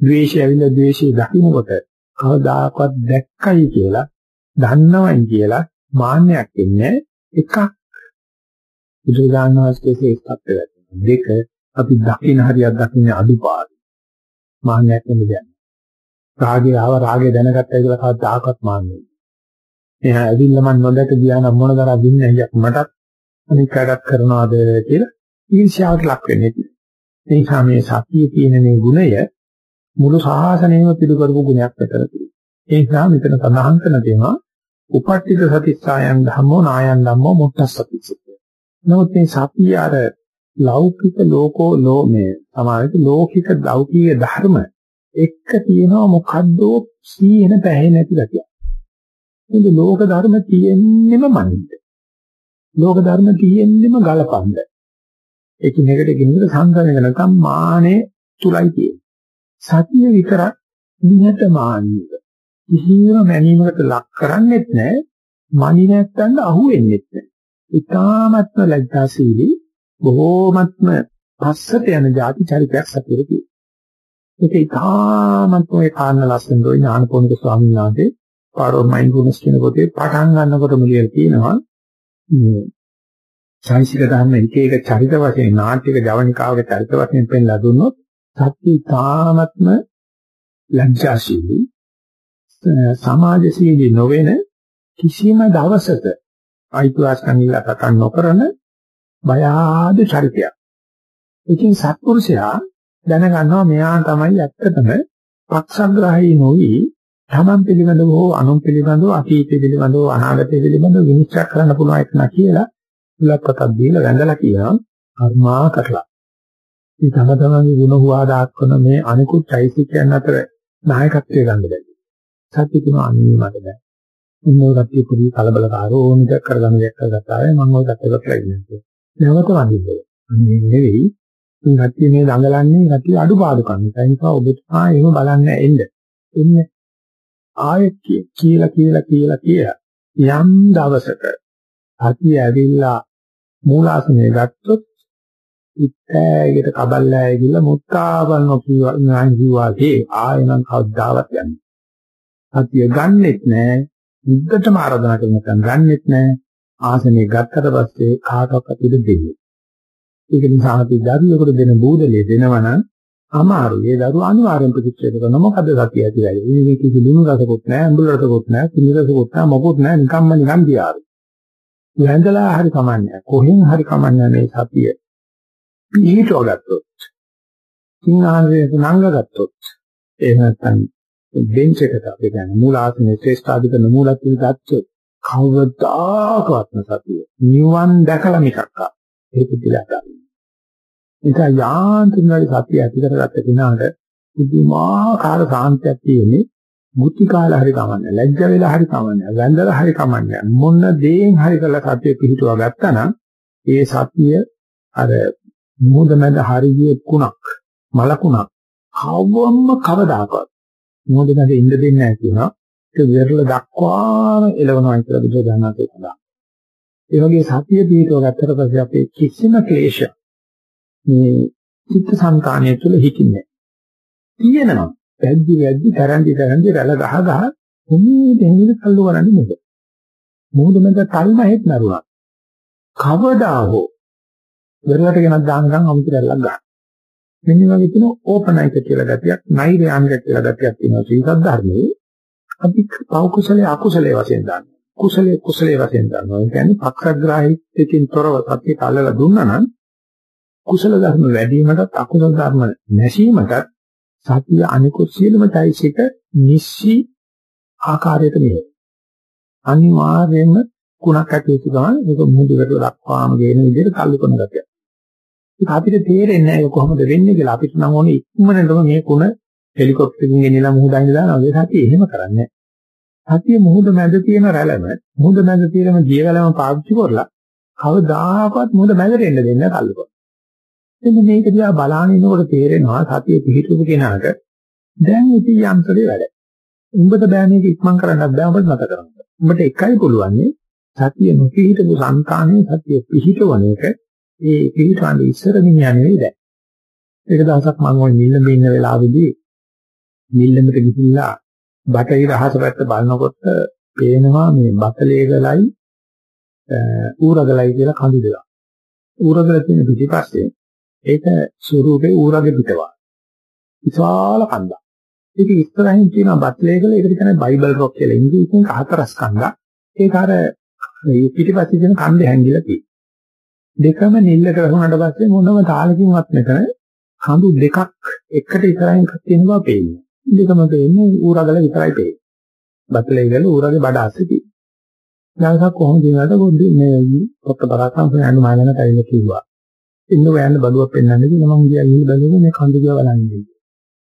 ද්වේෂය ඇවිල්ලා ද්වේෂය දකින්නකොට කවදාකවත් දැක්කයි කියලා දන්නවයි කියලා මාන්නයක් එන්නේ එකක්. බුදුදාන වාස්කයේ ඒකත් දෙක අපි දකින්න හරියක් දකින්නේ අඩුපාඩු. මාන්නයක් නෙමෙයි රාගය ආව රාගය දැනගත්තයි කියලා කවදාකවත් මාන්නේ එහා ඇවිල්ලා මන් නොදැක ගියා නම් මොන තරම් වින්නයියක් මටත් අනික් කාටත් කරනවාද කියලා ඊර්ෂ්‍යාවට ලක් වෙන්නේ. ඒ නිසා මේ සතියේ තියෙන මේ ගුණය මුළු සාසනයම පිළිකරපු ගුණයක් විතර තියෙනවා. ඒ නිසා මෙතන සඳහන් කරන දේවා උපට්ඨිත සතිස්සයන් ධම්මෝ නායන් ධම්මෝ මුත්තස්සතිසිත. නමුත් මේ සතිය අර ලෞකික ලෝකෝ ලෝමේ සමානිත ලෞකික ලෞකික ධර්ම එක්ක තියෙනවා මොකද්ද සීහෙන පැහැ නැති ගැතිය. මේ ලෝක ධර්ම තියෙන්නෙම මනින්ද. ලෝක ධර්ම තියෙන්නෙම එකින් එකට ගින්න සංගමනය නැත්නම් මානේ තුලයි තියෙන්නේ. සතිය විතරක් නිහත මාන්නක. කිසිම මැනීමකට ලක් කරන්නේත් නැහැ. මනි නැත්තන් අහු වෙන්නේත් නැහැ. ඊ타මත්ම ලැජ්ජාශීලී බොහෝමත්ම පස්සට යන ಜಾති චරිතයක් සතියේ තියෙනවා. ඒක ඊ타මත්ම ඒ කාරණ ලස්සන දොයි ඥානපෝනික ස්වාමීන් වහන්සේ පාරෝමයින් ගුණස් කියන පොතේ පටන් ගන්නකොටම කියලා කියනවා චෛසික ධර්ම එක එක චරිත වශයෙන් නාට්‍යක ජවනිකාවක චරිත වශයෙන් පෙන්ලා දුන්නොත් සත්‍ය තාමත්ම ලැජ්ජාශීලී සමාජශීලී නොවන කිසිම දවසක අයිතිවාසිකම් ඉල්ලා කතා නොකරන බය ආද චරිතයක්. ඉතින් සත්පුරුෂයා දැනගන්නවා මෙයා තමයි ඇත්තටම පක්ෂග්‍රාහී නොවි තමන් පිළිබඳව හෝ අනුන් පිළිබඳව අතීතය පිළිබඳව අනාගතය පිළිබඳව විනිශ්චය කරන්න පුළුවන් එක නා කියලා ඉලක්කයක් දීලා වැඳලා කියනවා කර්මා කරලා. මේ තම තමන්ගේ ගුණ හුවා දාක්වන මේ අනිකුත් චෛසිකයන් අතර නායකත්වය ගන්න බැහැ. සත්‍ය කියන අනිත් මට බෑ. මොනෝ රත්ති පුරි කලබලකාරෝ ඕනික කරගන්න දෙයක් කරගත්තා වෙයි මම ඔය කටට කරලා ඉන්නේ. නැවත වඳින්නේ. අනේ නෙවෙයි. මේ රත්ති මේ දඟලන්නේ රත්ති අඩුපාඩුකම්. ඒ නිසා ඔබට ආ එහෙම බලන්න එන්න. එන්නේ ආයෙත් කියලා කියලා කියලා කියලා යම් දවසක අති ඇවිල්ලා මූලාසනය ගත්තොත් ඉත්තෑගිට කබල්ලෑ ගිහලා මුත්තාවල් නොකියවාගේ ආයෙනම් කවදාවත් යන්නේ. අතිය ගන්නෙත් නෑ බුද්ධටම ආරාධනා කරන නැත්නම් ගන්නෙත් නෑ ආසනේ ගත්තට පස්සේ කාටවත් ඉඳ දෙන්නේ. ඒක නිසා අපි දරුවෙකුට දෙන බූදලේ දෙනවනම් අමාරුයි. ඒ දරුවා අනිවාර්යෙන් ප්‍රතික්ෂේප කරන මොකද සතිය ඇතිවයි. මේ කිසි දුණු රසකුත් නැහැ, අඹුල් රසකුත් නැහැ, කිනි රසකුත් නැහැ, මොකුත් නැහැ, නිකම්ම නිකම් දියාරු. වැඳලා හරි කමන්නේ. කොහෙන් හරි කමන්නේ මේ සතිය. පිළිහිටව ගත්තොත්. සිංහාසනේ නංග ගත්තොත්. එහෙම නැත්නම් බෙන්ච් එකට අපි කියන්නේ මූල ආසනයේ ශ්‍රේෂ්ඨාධික නමූලත් විගත්තොත් කවදාකවත් නැතිය. නිවන් දැකලා මිසක් ඒක පිළිලා ගන්න. ඒක යාන්ත්‍රණවල සතිය ඇති කරගත්ත කෙනාට පුදුමාකාර සාන්තියක් තියෙන්නේ මුත්‍ති කාලා හරි කමන්නේ ලැජ්ජ වෙලා හරි කමන්නේ වැඳලා හරි කමන්නේ මොන දේෙන් හරි කරලා සතිය පිහිටුවා ගත්තා ඒ සතිය අර මොහොත මැද හරියේ කුණක් මලකුණක් කවවම කවදාකවත් මොහොත මැද ඉන්න දෙන්නේ නැහැ කියනවා. ඒක වෙරළ දක්වාම එළවනවා කියලා බුදුදහමේ කියනවා ඒ වගේ සතිය පිහිටුවා ගත්තට පස්සේ අපේ කිසිම ක්ලේශයක් මේ චිත්ත සංකාණය තුළ හිතින්නේ තියෙනවා. වැද්දි වැද්දි තරන්දි තරන්දි රැළ ගහ ගහ කොහේ දෙන්නේ කල්ලු කරන්නේ මොකද? මොහොත මැද කල්ම හෙත් නරුණා. කවදා හෝ වෙරළට ගෙනත් දානකම් අමුතු රැල්ලක් ගන්න. මෙන්න වගේ තියෙන ඕපනයික කියලා ගතියක්, නෛර්යානික කියලා ගතියක් තියෙනවා සීසත් ධර්මයේ. අපි පෞ කුසලයේ අකුසලයේ වශයෙන් දානවා. කුසලයේ කුසලයේ වශයෙන් දානවා. ඒ කියන්නේ පක්ෂග්‍රාහීත්වයෙන් තොරව සත්‍ය කල්ලලා දුන්නා නම් කුසල ධර්ම වැඩි වීමටත් අකුසල ධර්ම නැසීමටත් සතිය අනිකුත් සියලුම চৈতසික නිස්සි ආකාරයට මෙහෙ. අනිවාර්යයෙන්ම කුණක් ඇති වෙච්ච ගමන් ඒක මුහුදකට දක්වාම ගේන විදිහට කල්ලු කරන ගතිය. ඒක අපිට තේරෙන්නේ නැහැ ඒක කොහොමද වෙන්නේ කියලා. අපිට නම් ඕනේ ඉක්මනටම මේ කුණ හෙලිකොප්ටරකින් ගෙනියලා මුහුදයින් දානවා. ඒ සතිය එහෙම කරන්නේ නැහැ. සතිය මුහුද මැද තියෙන රැළම මුහුද මැද තියෙන ජීවලම පාවිච්චි කරලා කවදාකවත් මුහුද මැදට එන්න දෙන්නේ නැහැ කල්ලු කරලා. එන්න මේක දිහා බලාගෙන ඉනකොට තේරෙනවා සතිය පිහිටුපු කෙනාට දැන් ඉති යන්ත්‍රේ වැඩ. උඹට බෑ මේක ඉක්මන් කරන්නත් බෑ උඹට මතක කරගන්න. උඹට එකයි පුළුවන් සතිය නොපිහිටපු සංකාණයේ සතිය පිහිටවන එක ඒ පිහිටවන්නේ ඉස්සර මිනිහා නෙවෙයි දැන්. එක දවසක් මම ওই නිල්ලඹ ඉන්න වෙලාවේදී නිල්ලඹට ගිහිල්ලා බටහිර අහස පැත්ත බලනකොට පේනවා මේ බතලේගලයි ඌරගලයි කියලා කඳු දෙකක්. ඌරගල තියෙන පිටිපස්සේ ඒක ස්වරූපේ ඌරගේ පිටවා. විශාල කන්දක්. ඒක ඉස්සරහින් තියෙන බතලේගල ඒකට කියන්නේ බයිබල් රොක් කියලා ඉංග්‍රීසියෙන් හතරස් කන්දක්. ඒක අර පිටිපස්සේ තියෙන කන්දේ හැංගිලා තියෙනවා. දෙකම නිල්ලට වැහුණාට පස්සේ මොනම තාලකින්වත් නැතන කඳු දෙකක් එකට ඉස්සරහින් තියෙන බව පේන්නේ. දෙකම පේන්නේ ඌරගල විතරයි පේන්නේ. බතලේගල ඌරගේ බඩ අස්සේ තියෙනවා. ඊළඟට කොහොමද දිනකට පොඩි මේ පොත්ත බරාකම් හොයන්න මාළන කයිල කිව්වා. ඉන්න ඔයන්න බඩුවක් පෙන්වන්න කිව්වා මම ගියා ඊ බැලුවේ මේ කඳු දිහා බලන්නේ.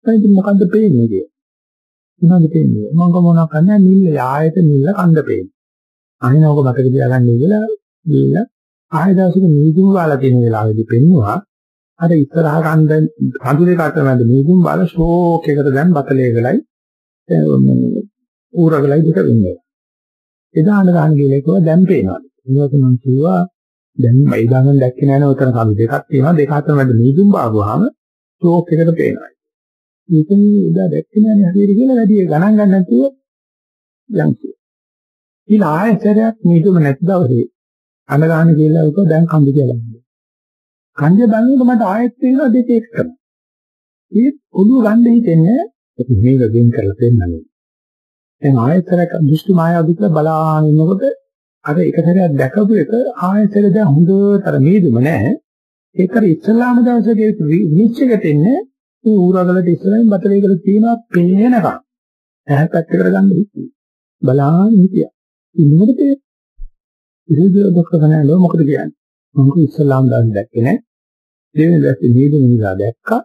ඉතින් මොකද්ද පේන්නේ කිය. මොනවද පේන්නේ? මම මොනවා කරන්නේ නිල්ල ආයත නිල්ල කඳ පේන්නේ. අනිනෝක මතක තියාගන්න කියලා නිල්ල ආය දවසක නීදුම් වල තියෙන වෙලාවෙදි පෙන්නවා අර ඉස්සරහ කන්ද කඳු දෙක අතර මැද නීදුම් වල ෂෝක් එකට දැන් බතලේගලයි ඌරගලයි දෙක වෙන්නේ. එදාන ගන්න කියලා කිව්වා දැන් පේනවා. ඊට මම කිව්වා දැන් මේ දාගෙන දැක්කේ නැහැ නේද උතන කඳු දෙකක් තියෙනවා දෙක අතර මැද නීදුම් බාගුවාම ෂෝක් එකට පේනවා. ඉතින් ඉදා දැක්කේ නැහැ හරියට කියලා වැඩි ගණන් ගන්න නැතුව යන් කිව්වා. ඊළ ආයතරයක් නීදුම නැති දවසේ අඳ ගන්න කියලා උක දැන් කඳු කියලා. කන්ද බලනකොට මට ආයෙත් වෙනවා දෙක එකම. ඒත් ඔළුව ගන්න හිතෙන්නේ මේක ගෙන් කරලා දෙන්නනේ. දැන් ආයතරක දෘෂ්ටි මායාව විතර බලාගෙන ඉන්නකොට අර එක සැරයක් දැකපු එක ආයතර දැන් හොඳතර මේදුම නැහැ. ඒතර ඉස්ලාම දවසේ විනිශ්චයකට එන්නේ මේ ඌරගලට ඉස්සරහින් බතලේකල තියෙනවා පේනකම්. ඇහැ පැත්ත කරගන්න හිතුවා. බලාගෙන හිටියා. ඉන්නකොට තේ ඉරිදු දොක්ක ගන්නලෝ මොකද කියන්නේ? මම ඉස්ලාම් දවසේ දැක්කේ නෑ. දෙවෙනි දැස්සේ මේදුම නිසා දැක්කා.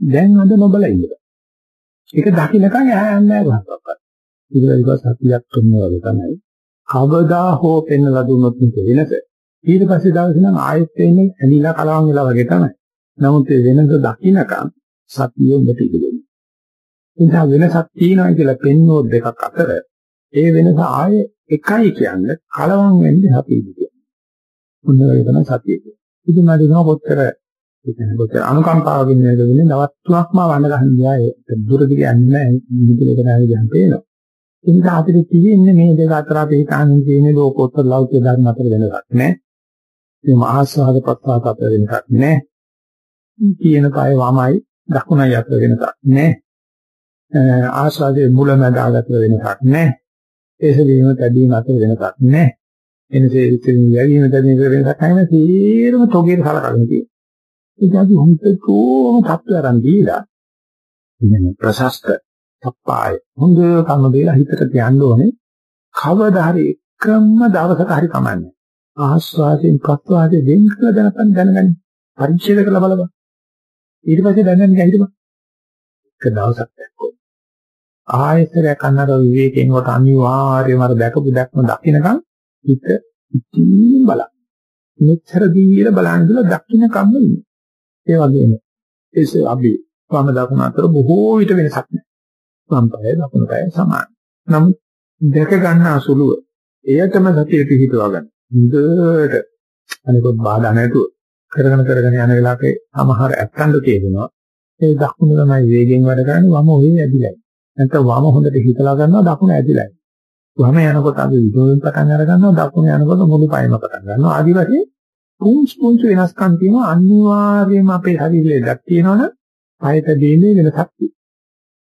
දැන් අද නොබල ඉන්නවා. ඒක දකින්නකම් ඇහැ යන්නේ නැහැ කොහොමද? ඉතින් සතියක් තුනේ වගේ තමයි. කවදා හෝ පෙන්වලා දුන්නොත් මේක වෙනස. ඊට පස්සේ දවසේ නම් ආයෙත් වෙන්නේ ඇනිලා කලවම් වෙලා වගේ තමයි. නමුත් ඒ වෙනස දකින්නකම් සතිය උඹට ඉගෙනෙන්නේ. එනිසා වෙනසක් තියෙනවා කියලා පෙන්වෝ දෙකක් අතර ඒ වෙනස ආයේ එකයි කියන්නේ කලවම් වෙන්නේ අපි ඉන්නේ. මොන වගේ තමයි සතිය කියන්නේ. ඉතින් මම දෙනවා කොච්චර කියන්නේ කොච්චර අනුකම්පාවකින් නේද වෙන්නේ නවත් තුනක්ම වඳ ගන්න ගියා ඒ දුරදි කියන්නේ නැහැ නිදිලකට ආවිදන් පේනවා. ඒ නිසා අපිට තියෙන්නේ මේ දෙක අතර අපි හිතාගෙන තියෙන ලෝකෝත්තර ලෞකික ධර්ම අතර වෙනසක් නෑ. මේ මහාස්වාද ප්‍රත්‍යාස අතර වෙනසක් නෑ. කියන කය වමයි දකුණයි අතර වෙනසක් නෑ. ආස්වාදයේ මුලමඳාගත වෙනසක් නෑ. ඒසදීම තැදීම අතර වෙනසක් නෑ. එනිසා ඉතින් යැවීම තැදීම වෙනසක් නැහැ සීරම තොගේට සලකගෙන තියෙනවා. ඒක අපි හුම්තකෝම තත්ත්වය අරන් දීලා ඉන්නේ ප්‍රශස්ත සප්පාය හොඳ කම දෙලා හිතට තියන්න ඕනේ. කවදා හරි එකම දවසක හරි කමන්නේ. ආස්වාදයෙන් ප්‍රත්වාදයෙන් දෙන් කියලා දැනපන් දැනගන්න. පරිච්ඡේද කරලා බලපන්. ඊට පස්සේ දැනගන්න ගිහින් එක දවසක් දැක්කොත්. ආයතරයක් අන්නර විවේකයෙන් කොට අනිවාර්යයෙන්ම අර දැකපු දැක්ම දකින්නකම් හිත ඉතින් බලන්න මෙච්චර දීලා බලන්න කියලා දකින්න කම්ම ඉන්නේ. ඒ වගේම. ඒස අපි වම දකුණ අතර බොහෝ විට වෙනසක් නැහැ. වම් පාය දකුණු පාය සමාන. නමුත් දැක ගන්න අසුලුව එයටම සතිය පිහිටවා ගන්න. හොඳට අනිකොත් බාධා නැතුව කරගෙන කරගෙන යන වෙලාවක සමහර ඇත්තන්ට තේරෙනවා ඒ දකුණ තමයි වේගෙන් වැඩ කරන්නේ වම ඔය ඇදිලා. නැත්නම් වම හොඳට හිතලා ගන්නවා දකුණ ඇදිලා. වම යනකොට අපි විදෝයෙන් පටන් අර ගන්නවා දකුණ යනකොට මුළු පයම පටන් ගන්නවා. ආදි වශයෙන් පුංචි පුංචි වෙනස්කම් තියෙනවා අනිවාර්යයෙන්ම අපේ ශරීරයේ දක් තියෙනවනේ පයට දෙන්නේ වෙනසක් තියෙනවා.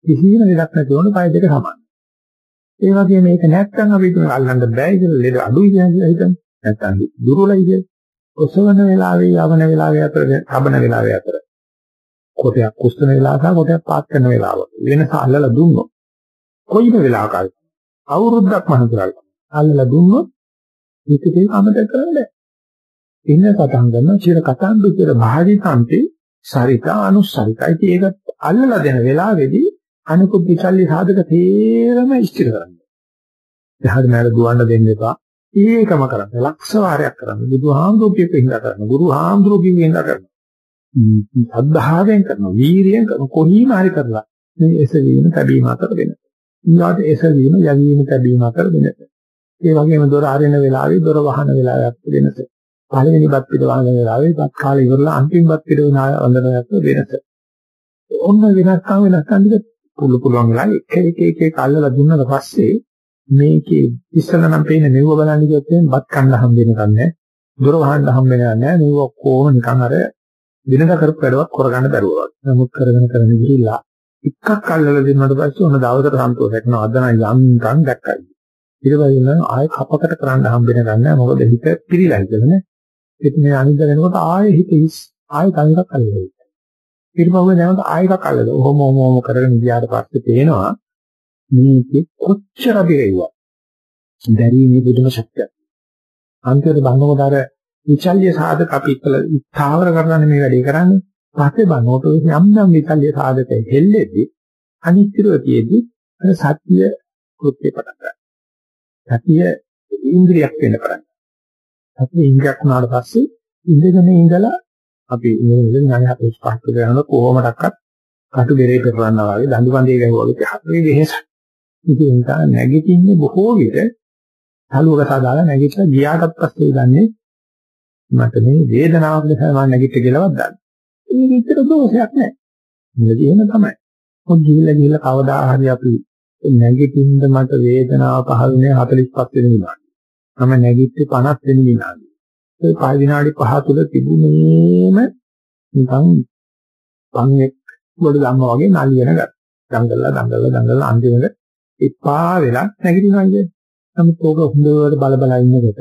කිසිම ලෙඩක් නැති වුණ පය දෙක සමානයි. ඒ වගේම මේක නැත්තම් අපි තුන අල්ලන්න බෑ කියලා ලෙඩ අඩුයි කියලා හිතන්න. නැත්තම් දුර්වලයි කියලා. ඔසවන වෙලාවේ යවන වෙලාවේ අතර හබන වෙලාවේ අතර කොටයක් කුස්තන වෙලාව සහ කොටයක් පාත් කරන වෙලාව වෙනස අල්ලලා දුන්නොත් කොයිම වෙලාවක අවුරුද්දක් මහන්සිරල් අල්ලලා දුන්නොත් මේකේ අමතක කරන්න බෑ. ඉන්න කතා කරන චිර කතාන්දු කියලා භාවිතාන්තේ සරිතා අනුසරිතයි ඒක අල්ලලා දෙන වෙලාවේදී අනිකුත් විචල්්‍ය සාධක තේරම ඉස්තිර කරන්න. එහාට මෙහාට දුවන්න දෙන්න එපා. ඒකම කරන්න. ලක්ෂ වාරයක් කරන්න. බුදුහාමුදුරුවෝ හින්දා කරන්න. ගුරුහාමුදුරුවෝ හින්දා කරන්න. සද්ධාවෙන් කරන වීරියෙන් කරන කොහීම හරි කරලා මේ එසවීම තැබීම අතර වෙන. ඊළාට එසවීම යවීම තැබීම අතර වෙන. ඒ වගේම දොර අරින වෙලාවේ දොර වහන වෙලාවක් වෙනස. පළවෙනි බත් පිට වහන වෙලාවේ බත් කාලේ ඉවරලා අන්තිම බත් පිට වඳන වෙනස. ඔන්න වෙනස්කම් වෙනස්කම් ටික පුළු පුළුවන් වෙලා එක එක එක එක අල්ලලා දුන්නාට පස්සේ මේකේ ඉස්සල නම් පේන මෙව බලන්න කිව්වොත් එහෙනම් බත් කන්න හම්බෙන්නේ නැහැ. දොර වහන්න හම්බෙන්නේ නැහැ. මේව ඔක්කොම නිකන් අර දිනක කරපු වැඩවත් කරගන්න බැරුවා. නමුත් කරගෙන කරගෙන ගිහිල්ලා එකක් අල්ලලා දෙන්නාට පස්සේ ඔන්න දවසට සන්තෝෂයක් නෝ අද නම් යන්තම් දැක්කයි. ඊට පස්සේ නම් ආයෙ කපකට කරන්න හම්බෙන්නේ නැහැ. මොකද හිත පිරීලා ඉඳලා ඒක මේ අනිද්දා වෙනකොට ආයෙ හිත හිස් ආයෙ තනියක් අල්ලලා. ඊට පස්සේ නැවත ආයෙක අල්ලලා. ඔහොම ඔහොම කරගෙන ගියාට පස්සේ පේනවා මේකේ කොච්චර බිරෙව්වා. දැරීමේ බුදුම ශක්තියක්. අන්තිමට බලනකොට අර විචල්්‍ය සාධක අපි ඉතල ස්ථාවර කරගන්න මේ වැඩේ කරන්නේ. පස්සේ බලනකොට යම් යම් විචල්්‍ය සාධක හෙල්ලෙද්දි අනිත්‍යව තියෙද්දි අර සත්‍ය කෘත්‍ය පටන් ගන්නවා. සත්‍ය ඉන්ද්‍රියක් වෙන්න පටන් ගන්නවා. සත්‍ය ඉන්ද්‍රියක් වුණාට පස්සේ ඉඳගෙන ඉඳලා අපි ඉන්නේ ඥාන හතේ පහත් කරන කොහොමඩක්වත් කටු බෙරේ පෙරවන්නා වගේ දඬු බඳේ ගැහුවා වගේ හතරේ වෙහෙස. ඉතින් ඒක නැගිටින්නේ බොහෝ විට හලුවක සාදාලා නැගිටලා ගියාට පස්සේ දන්නේ මට මේ වේදනාවක් නිසා මම නැගිට කියලාවත් දන්නේ. ඒක විතර දෝෂයක් නෑ. ඉන්නේ එහෙම තමයි. මොකද ගිහිල්ලා ගිහිල්ලා කවදා හරි අපි නැගිටින්න මට වේදනාව පහළුනේ 45 වෙනි විනාඩි. මම නැගිට්ටේ 50 වෙනි විනාඩි. ඒ පහ විනාඩි පහ තුල තිබුණේම නිකන් පන්ෙක් වල ධම්ම වගේ නලියන ගත්තා. දඟලලා දඟලලා දඟලලා අන්තිමට එපා වෙලා නැගිටිනවා කියන්නේ. නමුත් ඕක හොඳට බල බල ඉන්නකොට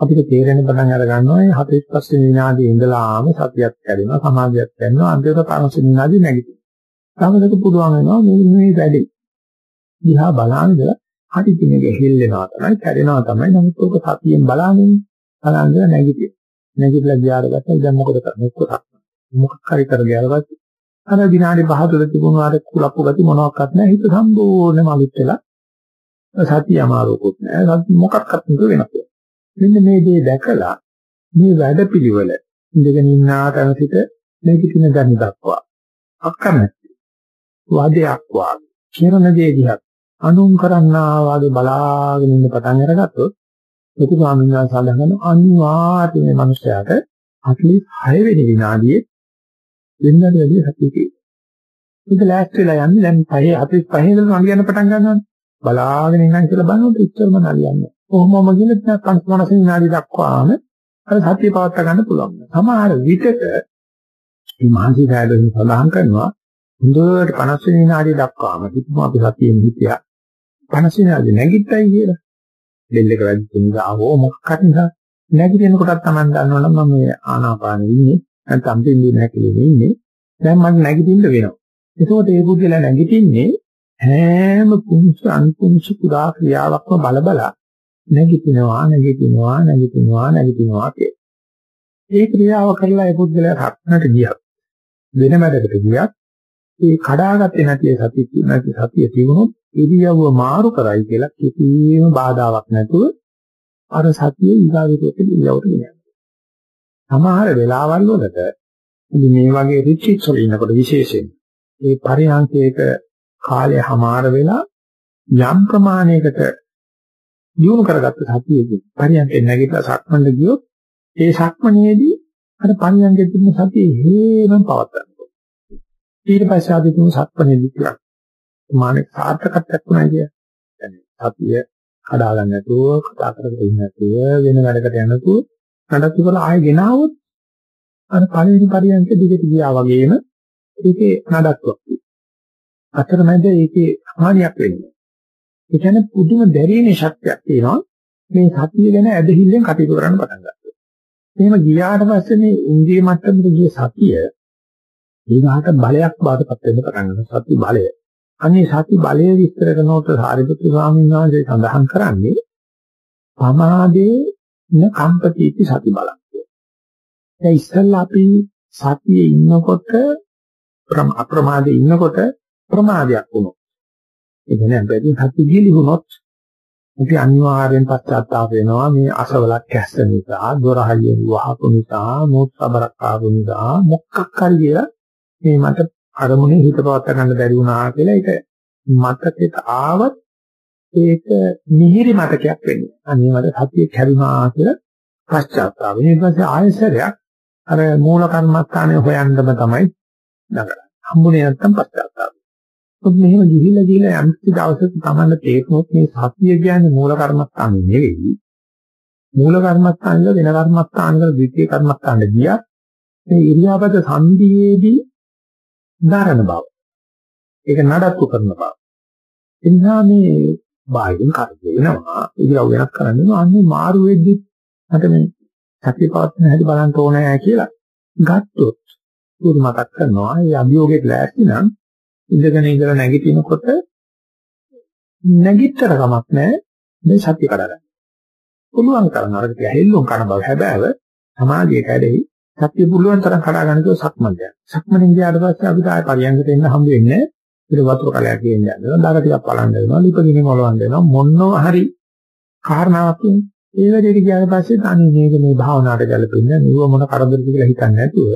අපිට තේරෙන පටන් අර ගන්නවා මේ 45 වෙනි විනාඩියේ ඉඳලාම සතියක් කැඩෙනවා සමාධියක් කැඩෙනවා අන්තිමට 50 වෙනි විනාඩියේ නැගිටිනවා. තාමදක පුළුවන් වෙනවා මේ මේ වැඩේ. දිහා බලන්නේ හරි දිනක හෙල්ලෙනවා තමයි කැඩෙනවා තමයි නමුත් ඕක සතියෙන් බලන්නේ බලන්නේ නැගිටිනවා. නැගිටලා ගියාට පස්සේ දැන් මොකද කරන්නේ? කොටක්. මොකක් හරි කර ගියාට පස්සේ අර විනාඩි 5 තුළ තිබුණු අර කුලප්පු ගති මොනවත් නැහැ. හිත සම්පූර්ණයෙන්ම අලුත් වෙලා සතිය අමාරුකුත් නැහැ. මොකක්වත් නෙවෙයි වෙනස්. මෙන්න මේ දේ දැකලා මේ වැඩපිළිවෙල ඉඳගෙන ඉන්නා තැන සිට මේක තින ගන්න දක්වා අකමැති වාදයක් වාගේ කරන දේ දිහා අනුන් කරන්නා වාගේ බලාගෙන ඉන්න පටන් අරගත්තොත් ලොකු ස්වාමීන් වහන්සේ සඳහන් අනිවාර්යයෙන්ම මනුස්සයාට අටලි 6 වෙනි විනාඩියේ වෙනදාට වැඩි සතියකේ. ඒක ලෑස්ති වෙලා යන්නේ දැන් 5 45 ඉඳලා නලියන්න පටන් ගන්නවා. බලාගෙන ඉන්නම් කියලා බලනකොට ඉච්චරම නලියන්නේ. කොහොමම කියන තත් මනස විනාඩි දක්වාම අර සතිය පවත්වා ගන්න පුළුවන්. සමහර විටක මේ මානසික සායයෙන් සඳහන් කරනවා හොඳට 50 විනාඩි දක්වාම කිතුම අපි සතියෙන් හිටියා. 50 විනාඩි නැගිට්ටයි කියලා. බෙල් එක වැඩි නිසා ආවෝ මොකක් හරි නිසා නැගිටින කොටත් Taman දන්නවනම් මම මේ ආනාපානෙ ඉන්නේ නැත්නම් පිම්බි නැකිලෙන්නේ ඉන්නේ. දැන් මට නැගිටින්න වෙනවා. ඒකෝට ඒ බුද්ධිලා නැගිටින්නේ හැම කුංච අන්කුංච කුඩා ක්‍රියාවක්ම බල බල නැගිටිනවා නැගිටිනවා නැගිටිනවා නැගිටිනවා කිය. ඒ ක්‍රියාව කරලා ඒ බුද්ධිලා රත්නට ගියත් වෙන වැඩකට ගියත් ඒ කඩාගත්තේ නැති සතිය නැති සතිය තිබුණොත් ඉරියව්ව මාරු කරයි කියලා කිසිම බාධාවක් නැතුව අර සතිය ඊගාවිතට ඉරියව්වට ගෙනියනවා. සමහර වෙලාවල් වලට මේ වගේ රිට්‍රීට්ස් වල ඉන්නකොට විශේෂයෙන් මේ පරිහාංශයක කාලය හමාර වෙලා යම් ප්‍රමාණයකට දියුණු කරගත්ත සතියකින් පරිහාංශයෙන් නැගිටලා සක්මන්ට ගියොත් ඒ සක්මනේදී අර පරිහාංශයේ තිබුණ සතිය හේමම පවත්වනවා. ඊට පස්සේ ආදී තුන සක්මනේදී කියලා මානසික සාර්ථකත්වයක් වුණා කිය. සතිය හදාගන්න නැතුව කතා කරගෙන ඉන්න නැතුව වෙන වැඩකට යන්න නැතුව නඩත්තු කරලා ආයෙ ගෙනාවොත් අර පළවෙනි පරියන්ක දිගට ගියා වගේම ඒකේ නඩත්තුවක් තියෙනවා. අතරමැද ඒකේ හානියක් වෙන්නේ. ඒ කියන්නේ පුදුම දැරීමේ ශක්තියක් තියෙනවා මේ සතිය ගැන ඇදහිල්ලෙන් කටයුතු කරන්න පටන් ගන්නවා. එහෙම ගියාට පස්සේ මේ ඉන්ද්‍රිය මට්ටමට ගිය සතිය ඊගාට බලයක් බාටපත් වෙන්න පටන් ගන්නවා. සති බලය. අනේ සති බලය විස්තර කරනකොට සාරිපුත්‍ර ස්වාමීන් වහන්සේ සඳහන් කරන්නේ පමාදේ න කම්පතිති සති බලක්. දැන් ඉස්සෙල්ලා අපි සතියේ ඉන්නකොට අප්‍රමාදයේ ඉන්නකොට ප්‍රමාදයක් වුණොත්. ඒ කියන්නේ අපිට සති ගිලිහුනොත් අපි අනිවාර්යෙන් පස්සත්තාප වෙනවා මේ අසවලක් කැස්ස නිසා, දොරහයිය වහපු නිසා, මොත්සබරක් ආපු නිසා, මොකක් හරි කියලා මේ මට අරමුණේ හිත පවත් ගන්න බැරි වුණා කියලා ඒක මතකෙට ආවත් ඒක මිහිරි මතකයක් වෙන්නේ. අනේ මට සතිය කැඩුනා කියලා පශ්චාත්තාප වෙන. ඊට පස්සේ ආයසරයක් අර මූල කර්මස්ථානය හොයන්නම තමයි නගරන්නේ. හම්බුනේ නැත්තම් පශ්චාත්තාප. ඔත් මෙහෙම ගිහිල්ලා ගිහිල්ලා යම් කිසි දවසක Tamanne තේරුනොත් මේ සතිය කියන්නේ මූල කර්මස්ථානෙ නෙවෙයි. මූල කර්මස්ථානෙල වෙන කර්මස්ථානවල ද්විතීය කර්මස්ථානෙ ගියා. මේ ඉරියාපත සංදීයේදී ධාරණ බව. ඒක නඩත්තු කරන බව. එනිසා මේ බාහිරින් කරදේ වෙනවා. ඉරියව් වෙනස් කරන්නේ අන්නේ මාරු වෙද්දි මට මේ සතිය පවත්වන හැටි බලන්න ඕනේ කියලා ගත්තොත් ඒක මතක් කරනවා. ඒ අභියෝගයේ ලෑස්ති නම් ඉඳගෙන ඉඳලා නැගිටිනකොට නැගිටතර කමක් නැහැ මේ සතිය කඩගන්න. පුළුවන් තරම් අර ගැහෙල්ලුම් කරන බව හැබෑව සමාධිය කැඩෙයි සතිය පුළුවන් තරම් කඩා ගන්න කිව්ව සක්මන් යන. සක්මනින් ගියාට පස්සේ අපිට ආය පරියන්කට එන්න හම්බ වෙන්නේ නැහැ. ඊට වතුර කලයක් කියන්නේ යනවා. දාග ටිකක් බලන් දෙනවා. ලිපගිනි මොලවන් දෙනවා. මොනවා හරි කාරණාවක් ඒ වැඩේට ගියාට පස්සේ අනේ මේක මේ භාවනාවට ගැලපෙන්නේ නුව මොන කරදරද කියලා හිතන්නේ නැතුව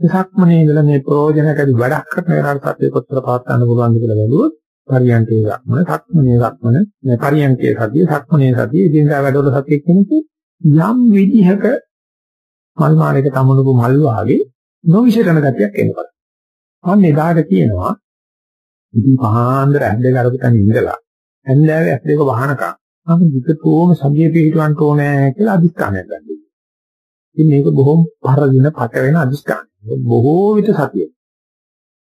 සක්මනේ ඉඳලා මේ ප්‍රයෝජනකදී වැඩක් කරන වෙලාවට සතිය කොච්චර පවත් ගන්න පුළුවන්ද කියලා බැලුවොත් පරියන්කේ සක්මන සක්මනේ සක්මන මේ පරියන්කේ සතිය සක්මනේ සතිය ඉදින්දා වැඩවල සතිය කෙනෙකු යම් විදිහක මල් මාලයක තමුණුපු මල් වාගේ නොවිශේෂණ ගතියක් එනවා. අන්න එදාට කියනවා ඉතින් පහාන්දර ඇද්දේ කරපු තැන ඉඳලා ඇන්දෑවේ ඇස් දෙක වහනකම් අපි විකතෝම සතිය පිටවන්න ඕනේ කියලා අදිස්ථානයක් ගන්නවා. ඉතින් මේක බොහොම පරදින පට වෙන අදිස්ථානයක්. බොහෝ විට සතිය.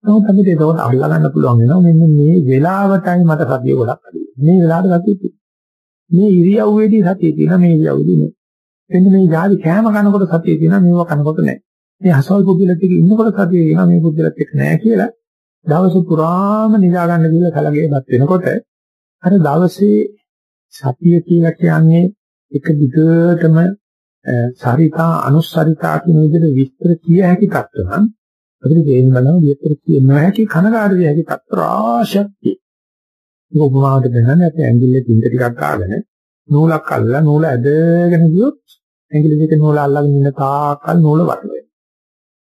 නමුත් අපිට ඒක අල්ලා ගන්න පුළුවන් වෙනවා මෙන්න මේ වෙලාවටයි මට සතිය ගොඩක් අඩු. මේ වෙලාවට සතිය මේ ඉරියව්වේදී සතිය තියෙන මේ ඉරියව්වේදී නේ. එන්න මේ ජාති කෑම කනකොට සතිය තියෙනවා මේව කනකොට නැහැ. මේ අසවල් පුදුලත් එක්ක ඉන්නකොට සතිය තියෙනවා මේ පුදුලත් එක්ක නැහැ කියලා දවස පුරාම නිදා ගන්න දීලා කලගේපත් වෙනකොට අර දවසේ සතිය කියලා කියන්නේ එක දිගටම සරිතා අනුස්සරිතා කියන විදිහට විස්තර කිය හැකි තත්ත්ව නම් අපිට තේරුම් ගන්නවා විස්තර කිය නොහැකි කනගාටු විය හැකි තත්ත්ව රාශියක් තියෙනවා. උපමාවට දෙන්නන්නේ අපි ඇඟිල්ලේ තින්ත ටිකක් ගාගෙන නූලක් අල්ලලා නූල ඇදගෙන ගියොත් ඇඟිලි දෙක නූල අල්ලගෙන ඉන්න තාක්කල් නූල වර්ණ වෙනවා.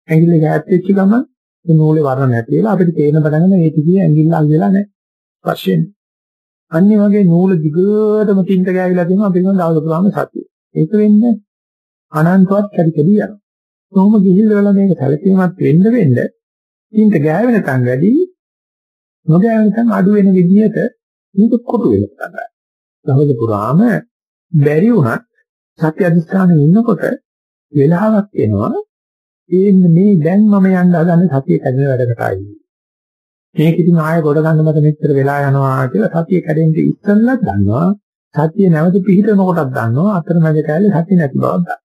ඇඟිල්ල ගෑත් වෙච්ච ගමන් ඒ නූලේ වර්ණ නැති වෙලා අපිට තේරෙන පටන් ගන්න මේ ටිකේ ඇඟිල්ල අල්ලලා නැහැ. ස්පර්ශයෙන්. අනිත් වගේ නූල දිගටම තින්ත ගෑවිලා තියෙනවා අපි කියන දවස් පුරාම සතිය. ඒක වෙන්නේ අනන්තවත් කැඩි කැඩි යනවා. කොහොම ගිහිල්ලා මේක සැලකීමක් වෙන්න වෙන්න තින්ත ගෑවෙන තන් වැඩි නොගෑවෙන තන් අඩු වෙන විදිහට මේක කොටු වෙනවා තමයි. දවස පුරාම බැරි වුණත් සත්‍ය අධිෂ්ඨානෙ ඉන්නකොට වෙලාවක් එනවා ඒ මේ දැන් මම යන්න හදන්නේ සතිය කැඩෙන වැඩකටයි. මේක ඉතින් ආයෙ ගොඩ ගන්න මට මෙච්චර වෙලා යනවා කියලා සතිය කැඩෙන්න ඉස්සෙල්ලත් දන්නවා. සතිය නැවත පිහිටන කොටත් දන්නවා. අතරමැද කැලේ සතිය නැති බවක් දන්නවා.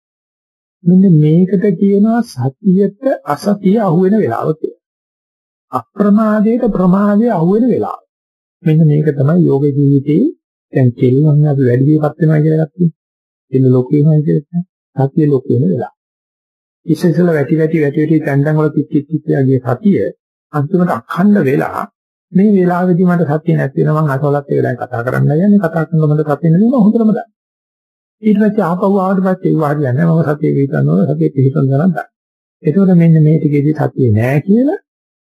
මෙන්න මේකට කියනවා සතියට අසතිය අහුවෙන වෙලාව කියලා. අප්‍රමාදයට ප්‍රමාදය අහුවෙන වෙලාව. මෙන්න මේක තමයි යෝග ජීවිතයේ දැන් කෙල්ලන් අපි වැඩි විපත් වෙනවා කියලා එකක් තියෙනවා. එන්න ලොකු වෙනවා කියලා සතිය ලොකු වෙන වෙලාව. ඉස්සෙල්ල වැටි වැටි වැටි වැටි තැන් තැන් වල පිච්චිච්ච පිච්චියාගේ සතිය අන්තිමට අඛණ්ඩ වෙලා මේ වෙලාවේදී මට සතිය නැති වෙනවා මම අසවලත් ඒකලා කතා කරන්න යන්නේ කතා කරනකොට මට සතිය නැති වෙනවා හොඳටම දන්නවා. ඊට පස්සේ ආපහු ආවට පස්සේ ඒ වාරිය නැහැ මම සතිය පිටනවල සතිය පිටන ගන්න දන්නවා. ඒකෝද මෙන්න මේ ටිකේදී සතිය නැහැ කියලා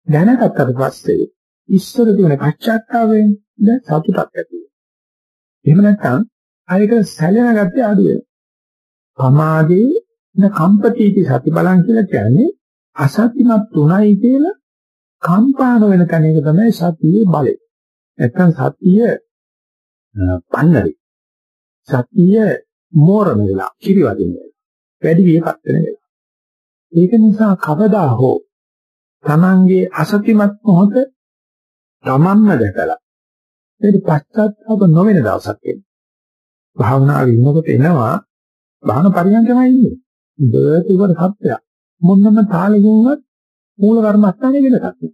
දැනගත්තට පස්සේ ඉස්සර තිබුණ පශ්චාත්තාපයෙන් දැන් සතුටක් ඇති වෙනවා. එහෙම නැත්නම් ආයක සැලෙන ගැත්තේ අඩු වෙනවා. පමාදී න කම්පතිටි සති බලන් කියලා කියන්නේ අසත්‍යමත් තුනයි කියලා කම්පාන වෙන තැන එක තමයි සතියේ බලය. නැත්නම් සතිය පන්නරි. සතිය මෝරණ වෙලා, කිරිවදින වෙලා. වැඩි වියපත් වෙන වෙලා. ඒක නිසා කවදා හෝ Tamange අසත්‍යමත් මොහොත තමන්ම දැකලා ඒක පශ්චාත්තාප නොවන දවසක් එන්නේ. භාවනාවේ ඉන්නකොට එනවා භාවන පරියන්කමයි ඉන්නේ. දෙයට ඉවර සත්‍යයක්. මොන්නම තාලෙකින්වත් මූල කර්මස්ථානයේ වෙනසක් නෑ.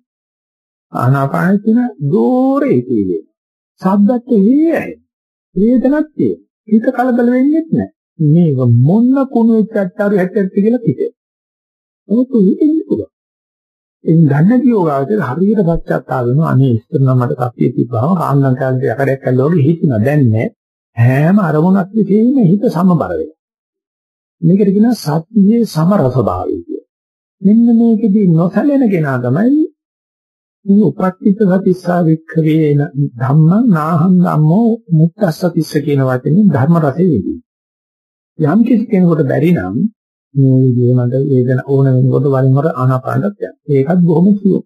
ආනාපානෙ තියෙන දෝරේ තියෙන්නේ. සද්දත් හේයයි. වේදනක් තියෙන. හිත කලබල වෙන්නේ නැහැ. මේක මොන්න කුණු වෙච්ච අත්තාරු හැටට කියලා කිසේ. ඒක හිතෙන්නේ පුළුවන්. එයින් ගන්න දියෝගාවට හරියට පච්චත්තා වෙනවා. අනේ ඉස්සර නම් මට කප්පිය තිබ්බම කාන්දන් කාලේ යකඩයක් කළෝගේ හිතිනවා. දැන් නෑ. හැම අරමුණක් විශේෂයෙන්ම හිත සමබර වෙනවා. මේකට කියනවා සත්‍යයේ සමරස භාවය කියලා. මෙන්න මේකෙදී නොසැලෙන කෙනා තමයි මේ උපක්ඛිත සතිස්සා වික්ඛවේ ධම්මං නාහං ධම්මෝ මුත්තස්සතිස්ස කියන වචනේ ධර්ම රසෙ විදි. යම් කිසි කෙනෙකුට බැරි නම් මේ විදිහමද වේදන ඕන වෙනකොට වරින් වර ආනාපානට යනවා. ඒකත් බොහොම සියුම්.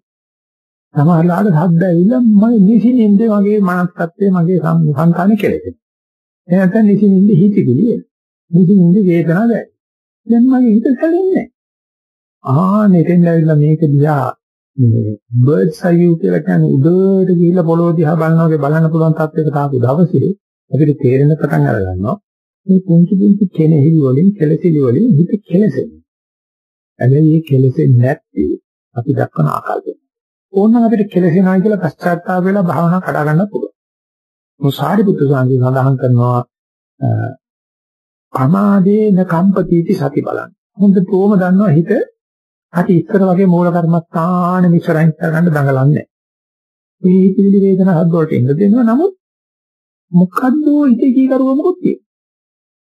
සමහරලාට හද්ද ඇවිල්ලා මම නිසින්ින්ද මගේ මානසිකත්වයේ මගේ සංකානේ කෙලෙනවා. එහෙනම් නැත්නම් නිසින්ින්ද හිතිවිලි එනවා. නිසින්ින්ද වේදනාව දැනෙනවා. දැන් මගේ හිත සැලෙන්නේ ආ නෙතෙන් ඇවිල්ලා මේක දිහා මේ බර්ඩ්ස් අයි view කියලා කියන්නේ උඩට ගිහිල්ලා පොළොව දිහා බලනවා වගේ බලන්න පුළුවන් තත්යකට ආපු දවසේ අපිට තේරෙන පටන් අර ගන්නවා මේ පුංචි පුංචි කෙනෙහිලි වලින් කෙලසිලි වලින් හිත කෙලසෙන්නේ. හැබැයි මේ කෙලසෙන්නේ නැති අපි දක්වන ආකාරය. ඕනනම් අපිට කෙලසෙනවා කියලා පශ්චාත්තාප වෙලා භාවනා කඩා ගන්න පුළුවන්. මුසාරිපුත්තු සාන්ති සඳහන් කරනවා පමාදේන කම්පතිටි සති බලන්න. හොඳටම දන්නවා හිත අති ඉස්සර වගේ මූල කර්මස්ථාන මිශ්‍රයින් කරගන්න දඟලන්නේ. මේ හිතවිලි වේදනා හත් වලට ඉඳ දෙනවා නමුත් මොකද්ද ඉතේ කී කරුව මොකොත්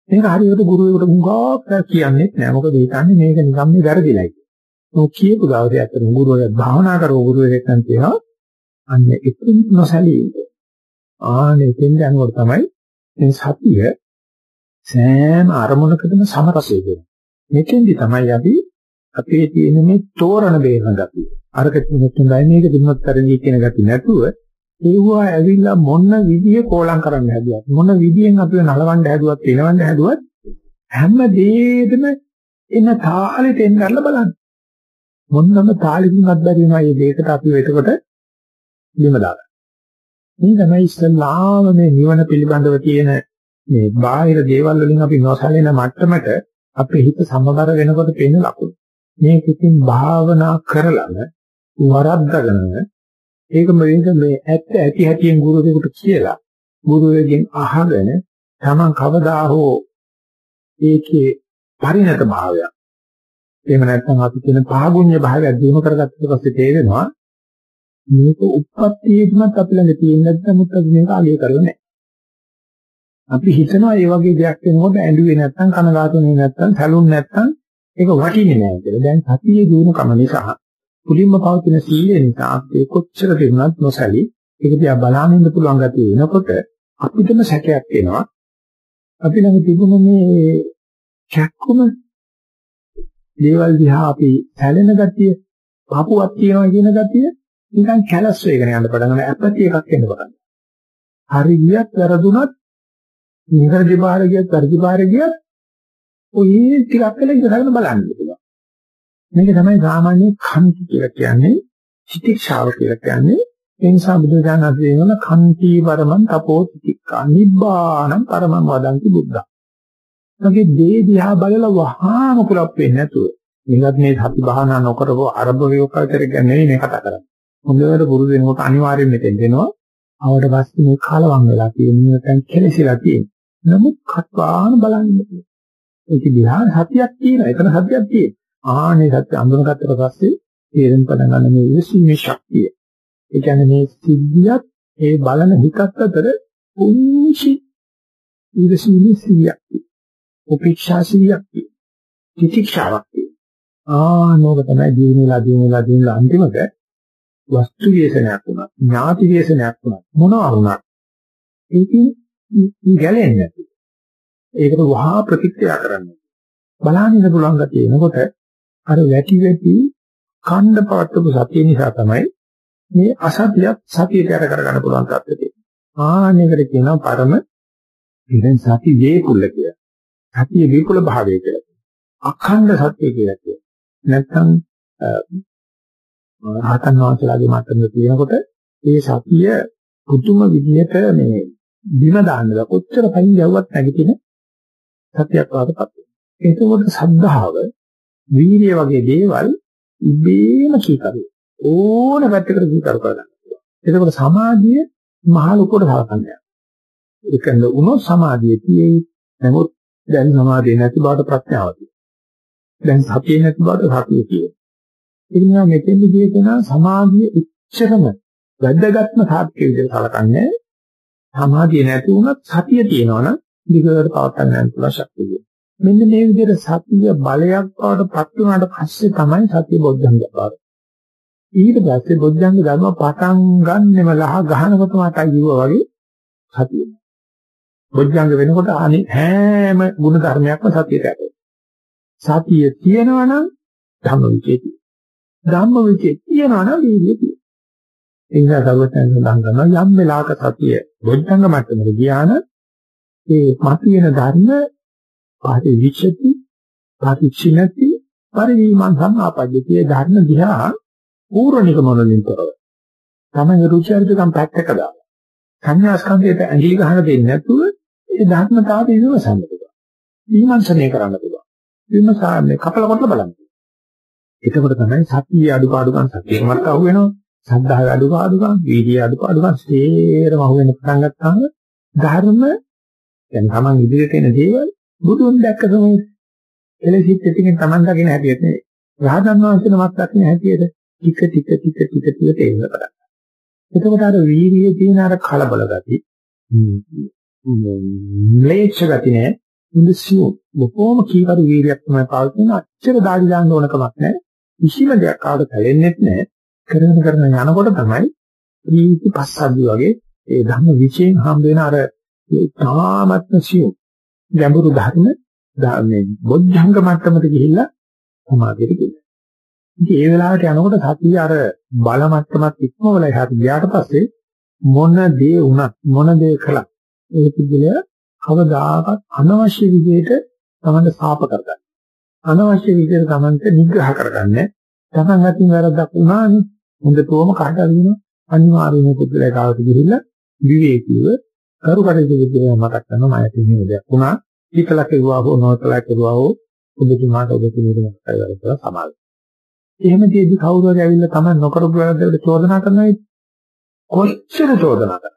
මේක හරියට ගුරුවරයෙකුට මුගාවක් කියන්නේ නැහැ. මොකද හිතන්නේ මේක නිකම් මේ වැරදිලයි. ඔය කියපු දවසේ අතන ගුරුවරයා භාවනා කරව ගුරුවරයෙක් නම් කියනවා අන්න එකින් නොසැලී. ආනේ දෙන්න යනකොට තමයි මේ සතිය සෑම අරමුණකදම සමරසය දෙනවා. මෙතෙන්දි තමයි අපි අපේ තියෙන මේ තෝරන බේරන ගතිය. අරක තුනක් හොඳයි මේක දුන්නත් තරණී කියන ගතිය නැතුව ඒවා ඇවිල්ලා මොන විදියෙ කෝලම් කරන්න හැදුවත් මොන විදියෙන් අපිව නලවන්න හැදුවත් එලවන්න හැදුවත් හැම දෙයකම එන තාලෙට එන්න ගන්න බලන්න. මොන්නම තාලෙකින්වත් බැරි වෙනවා මේ දෙයකට අපි එතකොට බිම දාගන්න. මේ තමයි ඉස්සල්ලාම මේ නිවන පිළිබඳව තියෙන මේ බාහිර දේවල් වලින් අපි නොසැලෙන මට්ටමට අපේ හිත සමබර වෙනකොට පේන ලකුණු. මේක ඉතින් භාවනා කරලම වරද්දගෙන ඒක මේක මේ ඇත්ත ඇති හැටියෙන් ගුරුවරයෙකුට කියලා ගුරුවරගෙන් අහගෙන තමන් කවදා හෝ ඒකේ පරිණත භාවයක් එහෙම නැත්නම් අපි කියන පාගුණ්‍ය භාවයක් දිනු කරගත්තට පස්සේ තේරෙනවා මේක උප්පත්තියේදීමත් අපි ළඟ තියෙන නැත්නම් මුත් අපි මේක අගය කරලා නැහැ. අපි හිතනවා මේ වගේ දෙයක් වෙනකොට ඇඬුවේ නැත්නම් කනගාටුනේ නැත්නම් සැලුන් නැත්නම් ඒක වටින්නේ නැහැ කියලා. දැන් සතියේ දිනු කම නිසා මුලින්ම පවතින සීලය නිසා අපේ කොච්චර දෙන්නත් නොසැලී ඒක දිහා බලාගෙන ඉන්න පුළුවන් ගතිය වෙනකොට අපිටම සැකයක් එනවා. අපි ළඟ තිබුණ මේ චක්කුම දේවල් දිහා අපි සැලෙන ගතිය, පාපුවක් තියනවා කියන ගතිය නිකන් කැලස් වේගෙන යන්න පටන් ගන්න ඇපති එකක් එන්න පටන් හරි ගියත් වැරදුනත් නිවැරදි බාහිර ගියත් වැරදි බාහිර ගියත් ඔය ටිකක් වෙලා ඉඳගෙන බලන්න පුළුවන්. මේක තමයි සාමාන්‍ය කන්ති කියලා කියන්නේ චිතික්ෂාව කියලා කියන්නේ ඒ නිසා බුදුරජාණන් වහන්සේ වෙන කන්ති වරමන් තපෝ චිතික්ඛා නිබ්බාණං පරමං වදන්ති බුද්ධා. මගේ දේ දිහා බලලා වහාම කුලප් වෙන්නේ නැතුව මේකත් මේ සති භාවනා නොකරව අරබ වේෝකාචරයක් නෙවෙයි මේ කතා කරන්නේ. හොඳට පුරුදු වෙනකොට අනිවාර්යයෙන් මෙතෙන් දෙනවා. ආවට පස්සේ මේ කාලවම් වෙලා තියෙන නැත්නම් කෙලසිලා තියෙන. නමුත් කත්වාන බලන්න. ඒක දිහා සතියක් තියෙනවා. එතන සතියක් තියෙනවා. ආනේ සත්‍ය අඳුනගත්තට පස්සේ තේරෙන පටන් ගන්න මේ විශ්ීමේ ශක්තිය. ඒ කියන්නේ මේ සිද්ධියත් ඒ බලන හිතත් අතර පුංචි විශ්ීමේ සියක්. උපේක්ෂා සියක්. තිතික්ෂාවක්. ආ නෝක තමයි දිනුලා දිනුලා දිනුලා අන්තිමට වස්තු වේසනයක් වුණා ඥාති වේසනයක් වුණා මොනවා වුණා ඒකෙන් ගැලෙන්නේ නැති. ඒකට වහා ප්‍රතික්‍රියා කරන්න. බලන්න පුළුවන් ගැතිය එනකොට අර වැටි වැටි ඛණ්ඩ පවත්වපු සතිය නිසා තමයි මේ අසතියත් සතියට අර කරගන්න පුළුවන් තත්ත්වෙට ආනේකට කියනවා පරම ඉතින් සති වේකුල්ල කියලා. සතිය වේකුල භාවය කියලා. අඛණ්ඩ සත්‍ය කියලා කියනවා. නැත්නම් රහතන් වහන්සේලාගේ මතන තියෙනකොට ඒ සතිය පුදුම විදිහට මේ බිම දාන්නද කොච්චර පයින් යවුවත් නැගිටින සතියක් වඩපත් වෙනවා. ඒකවල සද්ධාව, වීර්ය වගේ දේවල් ඉබේම කීකරු. ඕන පැත්තකට කීකරු කරගන්න පුළුවන්. ඒකවල සමාධිය මහ ලොකුට සලකන්නේ. ඒකෙන්ද උනොත් සමාධිය තියෙයි. නමුත් දැන් සමාධිය නැති බවට ප්‍රඥාව තියෙනවා. දැන් සතිය නැති බවට සතිය තියෙනවා. ඒ නිසා මෙතෙන්දි කියනවා සමාධිය ඉච්ඡරම වැදගත්ම සාධක විදිහට සලකන්නේ සමාධිය නැති වුණත් සතිය තියෙනවනම් දිගට පවත්වා ගන්න පුළුවන් ශක්තිය. මෙන්න මේ විදිහට සතිය බලයක් බවට පත් වුණාට පස්සේ තමයි සතිය බොද්ධංග බව. ඊට පස්සේ බොද්ධංග ධර්ම පටන් ගන්නෙම ලහ ගහනකොට මතයි කිව්වා වගේ සතිය. බොද්ධංග වෙනකොට අනි හැම ගුණ ධර්මයක්ම සතියට ඇතුළත්. සතිය තියෙනවා නම් ධම්ම විචේති. ධම්ම විචේ තියනවා නම් වීර්යය තියෙනවා. ඒ නිසා සර්වඥයන් සඳහන් කරනවා යම් වෙලාවක සතිය බොද්ධංග මට්ටමට ගියා නම් ඒ මතුවෙන ධර්ම පරිවිචති පරිචිනති පරිවිමංසම් ආපජ්ජතිය ධර්ම දිහා පූර්ණික මොනලින් තොරව තමයි රුචිර්ජකම් පැත්තක දාලා සංඥා ස්කන්ධයට ඇඟිලි ගහන දෙන්නේ නැතුව ඒ ධර්මතාවය විමසන්න පුළුවන්. විමර්ශනය කරන්න පුළුවන්. විමසන්නේ කපල කොටලා බලන්න. එතකොට තමයි සතිය අඩුපාඩුකම් සතියමත් අහු වෙනවා. සද්ධාවේ අඩුපාඩුකම්, වීර්යයේ අඩුපාඩුකම් සේරම අහු වෙන පටන් ගත්තාම ධර්ම දැන් Taman ඉදිරියට එන දේවල් බුදුන් දැක්ක සමයේ එලෙසිට ටිකෙන් Taman දකින්න හැටියට නෙවෙයි. රහතන් වහන්සේනමත් දකින්න හැටියට ටික ටික ටික ටික ටික තේරෙන්න පටන් ගන්නවා. එතකොට අර වීර්යයේ තියෙන අර කලබල ගති ම්ලේච්ඡ ගති නෑ ඉන්දසියු බොහොම කීකරු වීර්යයක් තමයි පාවිච්චි කරන අච්චර දාඩි දාන්න ඕන කමක් නෑ කිසිම දෙයක් ආවට කැලෙන්නේ නැහැ කරගෙන කරගෙන යනකොට තමයි ජීවිත පස්සද්ධි වගේ ඒ ධම්ම විචයෙන් හම් වෙන අර තාමත්ම සියු ගැඹුරු ධර්ම මේ බොද්ධංග මට්ටමට ගිහිල්ලා සමාධියට ගිහිල්ලා. ඉතින් ඒ වෙලාවට යනකොට සතිය අර බල මට්ටමත් ඉක්මවලා එහාට ගියාට පස්සේ මොන දේ වුණත් මොන දේ කළත් ඒ පිළිගල කවදාකවත් අනවශ්‍ය විදිහට තමන්ට සාප කරගන්න. අනවශ්‍ය විදිහට තමන්ට නිග්‍රහ කරගන්නේ. තමන් අතින් වැරද්දක් වුණානේ හොඳටම කාට හරි වෙනවා අනිවාර්යයෙන්ම පුදුලේ කාවට ගිහිල්ලා විවේකීව කරු කටයුතු විදිහට මතක් කරනවා මම තියෙන දෙයක් වුණා හිතලා කෙරුවා හෝ නොතලා කෙරුවා හෝ ඔබතුමාට ඔබතුමීට මතකයි කියලා සමාල්. එහෙම දෙයදි කවුරු හරි ඇවිල්ලා තමයි නොකරපු වැරද්දකට චෝදනා කරනවා කොච්චර චෝදනා කරනවා.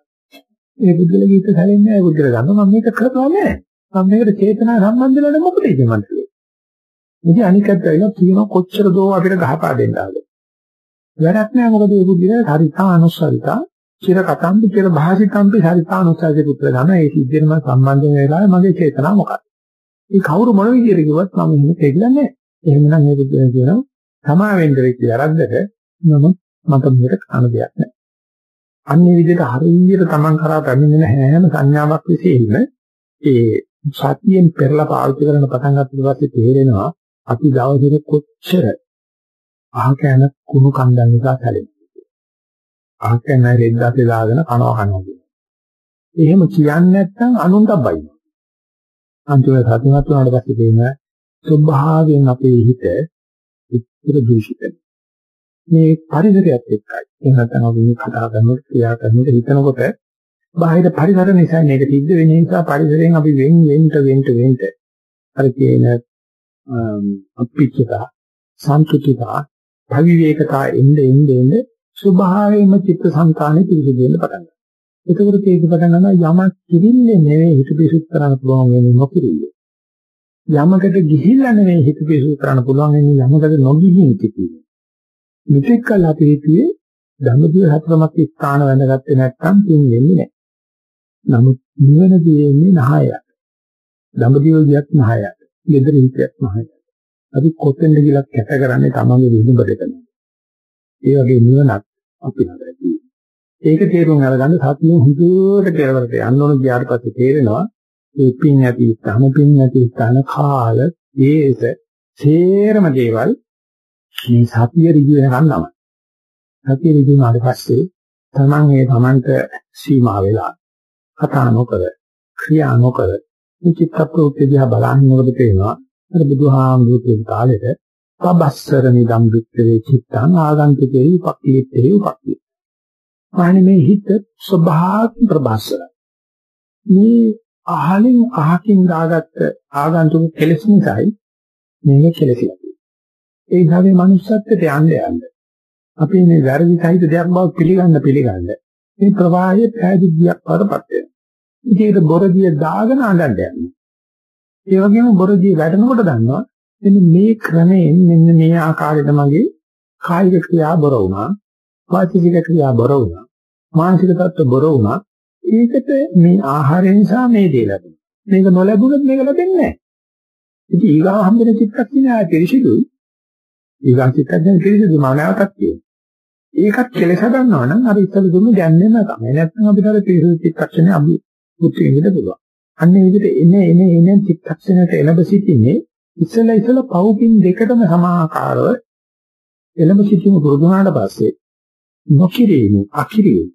ඒ බුද්ධල ගීත සැලෙන්නේ නැහැ බුද්ධල ගන්නවා මම මේක කරපුවා නෑ. මම මේකට චේතනා සම්බන්ධ වෙලා මොකද කියන්නේ? ඉතින් අනිකත් ඇවිල්ලා කියනවා කොච්චර දෝ අපිට ගහපා දෙන්න ආද. වැඩක් නෑ මොකද මේ බුද්ධිය හරිතා අනුස්සරිතා චිර කතම්බි චිර භාසිතම්බි හරිතා අනුස්සරිත පුත්‍ර ගන්න ඒ සිද්ධියම සම්බන්ධ වෙන වෙලාවේ මගේ චේතනාව මොකක්ද? මේ කවුරු මොන විදියට කිව්වත් මම එහෙම දෙන්නේ නැහැ. එහෙමනම් මේ බුද්ධිය කියනවා තමා වෙන්න වෙච්ච වැරද්දට මම මට මෙහෙට කන දෙයක් නැහැ. අන්නේ විදිහට හරියට Taman කරා පැමිණෙන හැම සංඥාවක් විශේෂයෙන්ම ඒ සතියෙන් පෙරලා පාවිච්චි කරන පටන් ගන්නකොට පස්සේ තේරෙනවා අපි දවසේ කොච්චර අහකැන කුණු කන්දන් නිසා සැලෙනවා. අහකැන රෙද්දාසේ දාගෙන කනවා කනවා කියනවා. එහෙම කියන්නේ නැත්නම් අනුන්ට බයිනවා. අන්තිමට සතුටුමත් වුණාට පස්සේ තේරෙන ස්වභාවයෙන් අපේ හිත ඉතර දූෂිතයි. මේ පරිසරයත් එක්කයි. එහෙම නැත්නම් අපි මේ කතා කරනකොට ක්‍රියා කරනකොට හිතනකොට බාහිර පරිසර නිසා මේක සිද්ධ වෙන නිසා පරිසරයෙන් අපි වෙන් වෙන්න වෙන්න වෙන්න අර කියන අපිච්චතා සම්තුතිතා භවිවේකතා එnde එnde එnde ස්වභාවයෙන්ම චිත්ත සංකාණය පිරිසිදු වෙන්න පටන් ගන්නවා. එතකොට ඒක පටන් ගන්නවා යමක් කිරිල්ලේ නෙවෙයි හිත පිරිසුදු කරන්න පුළුවන් වෙන්නේ නොකිරිල්ලේ. යමකට ගිහිල්ලා නෙවෙයි හිත පිරිසුදු කරන්න පුළුවන් වෙන්නේ යමකට නොගිහින් කිපින්නේ. මෙතෙක් කල අපි හිතුවේ ධම්මදිව හතරමත් ස්ථාන වැඳගත්තේ නැත්නම් පින් වෙන්නේ නැහැ. නමුත් නිවන දෙන්නේ නහයයට. ධම්මදිව ගියත් නහයයට. ගෙදර හිටියත් නහයයට. අපි කොතෙන්ද කියලා කැට කරන්නේ තමන්ගේ විඳුඹට කරනවා. ඒ වගේ නිවනක් අපි ළඟදී. ඒක තේරුම් අරගන්න සතිය හුදුවට කෙලවරට යන්න ඕන ගියාට පස්සේ තේරෙනවා මේ පින් ඇති ස්ථාන පින් නැති ස්ථාන කාල දේශ සේරම දේවල් මේ සතිය ඍජු වෙනකන් නම. සතිය ඍජු වුණාට පස්සේ තමන් ඒ තමන්ට සීමා වෙලා කතා නොකර ක්‍රියා නොකර මේ චිත්ත ප්‍රවෘත්ති දිහා බලන්නේ තේනවා අර බුදුහාමුදුරුවෝ කාලෙට පබස්සර නිදම් වික්‍රේ චිත්තං ආගන්තුකේ උපක්ඛීතේ උපක්ඛී. මානේ මේ හිත ස්වභාව ප්‍රබස්සර. මේ අහලින් අහකින් දාගත්ත ආගන්තුක කෙලෙස් නිසායි මේක කෙලෙසිලා තියෙන්නේ. ඒ ධාවේ manussත්වයට යන්න යන්න. අපි මේ වැරදි සහිත දෙයක් බව පිළිගන්න පිළිගන්න. මේ ප්‍රවාහයේ පැහැදිලියක් වඩපත් වෙනවා. ඉතින් ඒක බොරදිය දාගෙන අඬන්න යනවා. ඒ වගේම බොරදී වැටෙනකොට දන්නවා මෙන්න මේ ක්‍රමයෙන් මෙන්න මේ ආකාරයට මගේ කායික ක්‍රියා බොර වුණා වාචික ක්‍රියා බොර වුණා මානසික තත්ත්ව බොර වුණා. ඒකට මේ ආහාරය නිසා මේ දේ ලැබුණා. මේක නොලැබුණොත් මේක ලැබෙන්නේ නැහැ. ඉතින් ඊගා හම්බෙන චිත්තක්ෂණය ආය පිරිසිදුයි ඊගා චිත්තක්ෂණය පිරිසිදු මානවතක් කියන්නේ ඒකත් කෙලස ගන්නවා නම් අර ඉස්සල දුන්න දැන්නේම තමයි නැත්නම් අපිට අර පිරිසිදු චිත්තක්ෂණය අභි මුත්‍රි විඳ පුළුවන්. අන්නේ විදිහට එන එන එන චිත්තක්ෂණයට එළඹ සිටින්නේ ඉස්සෙල්ලා ඉස්සෙල්ලා පවුකින් දෙකටම සමාකාරව එළඹ සිටීම පුරුදු වුණාට පස්සේ නොකිරීම අකිරීම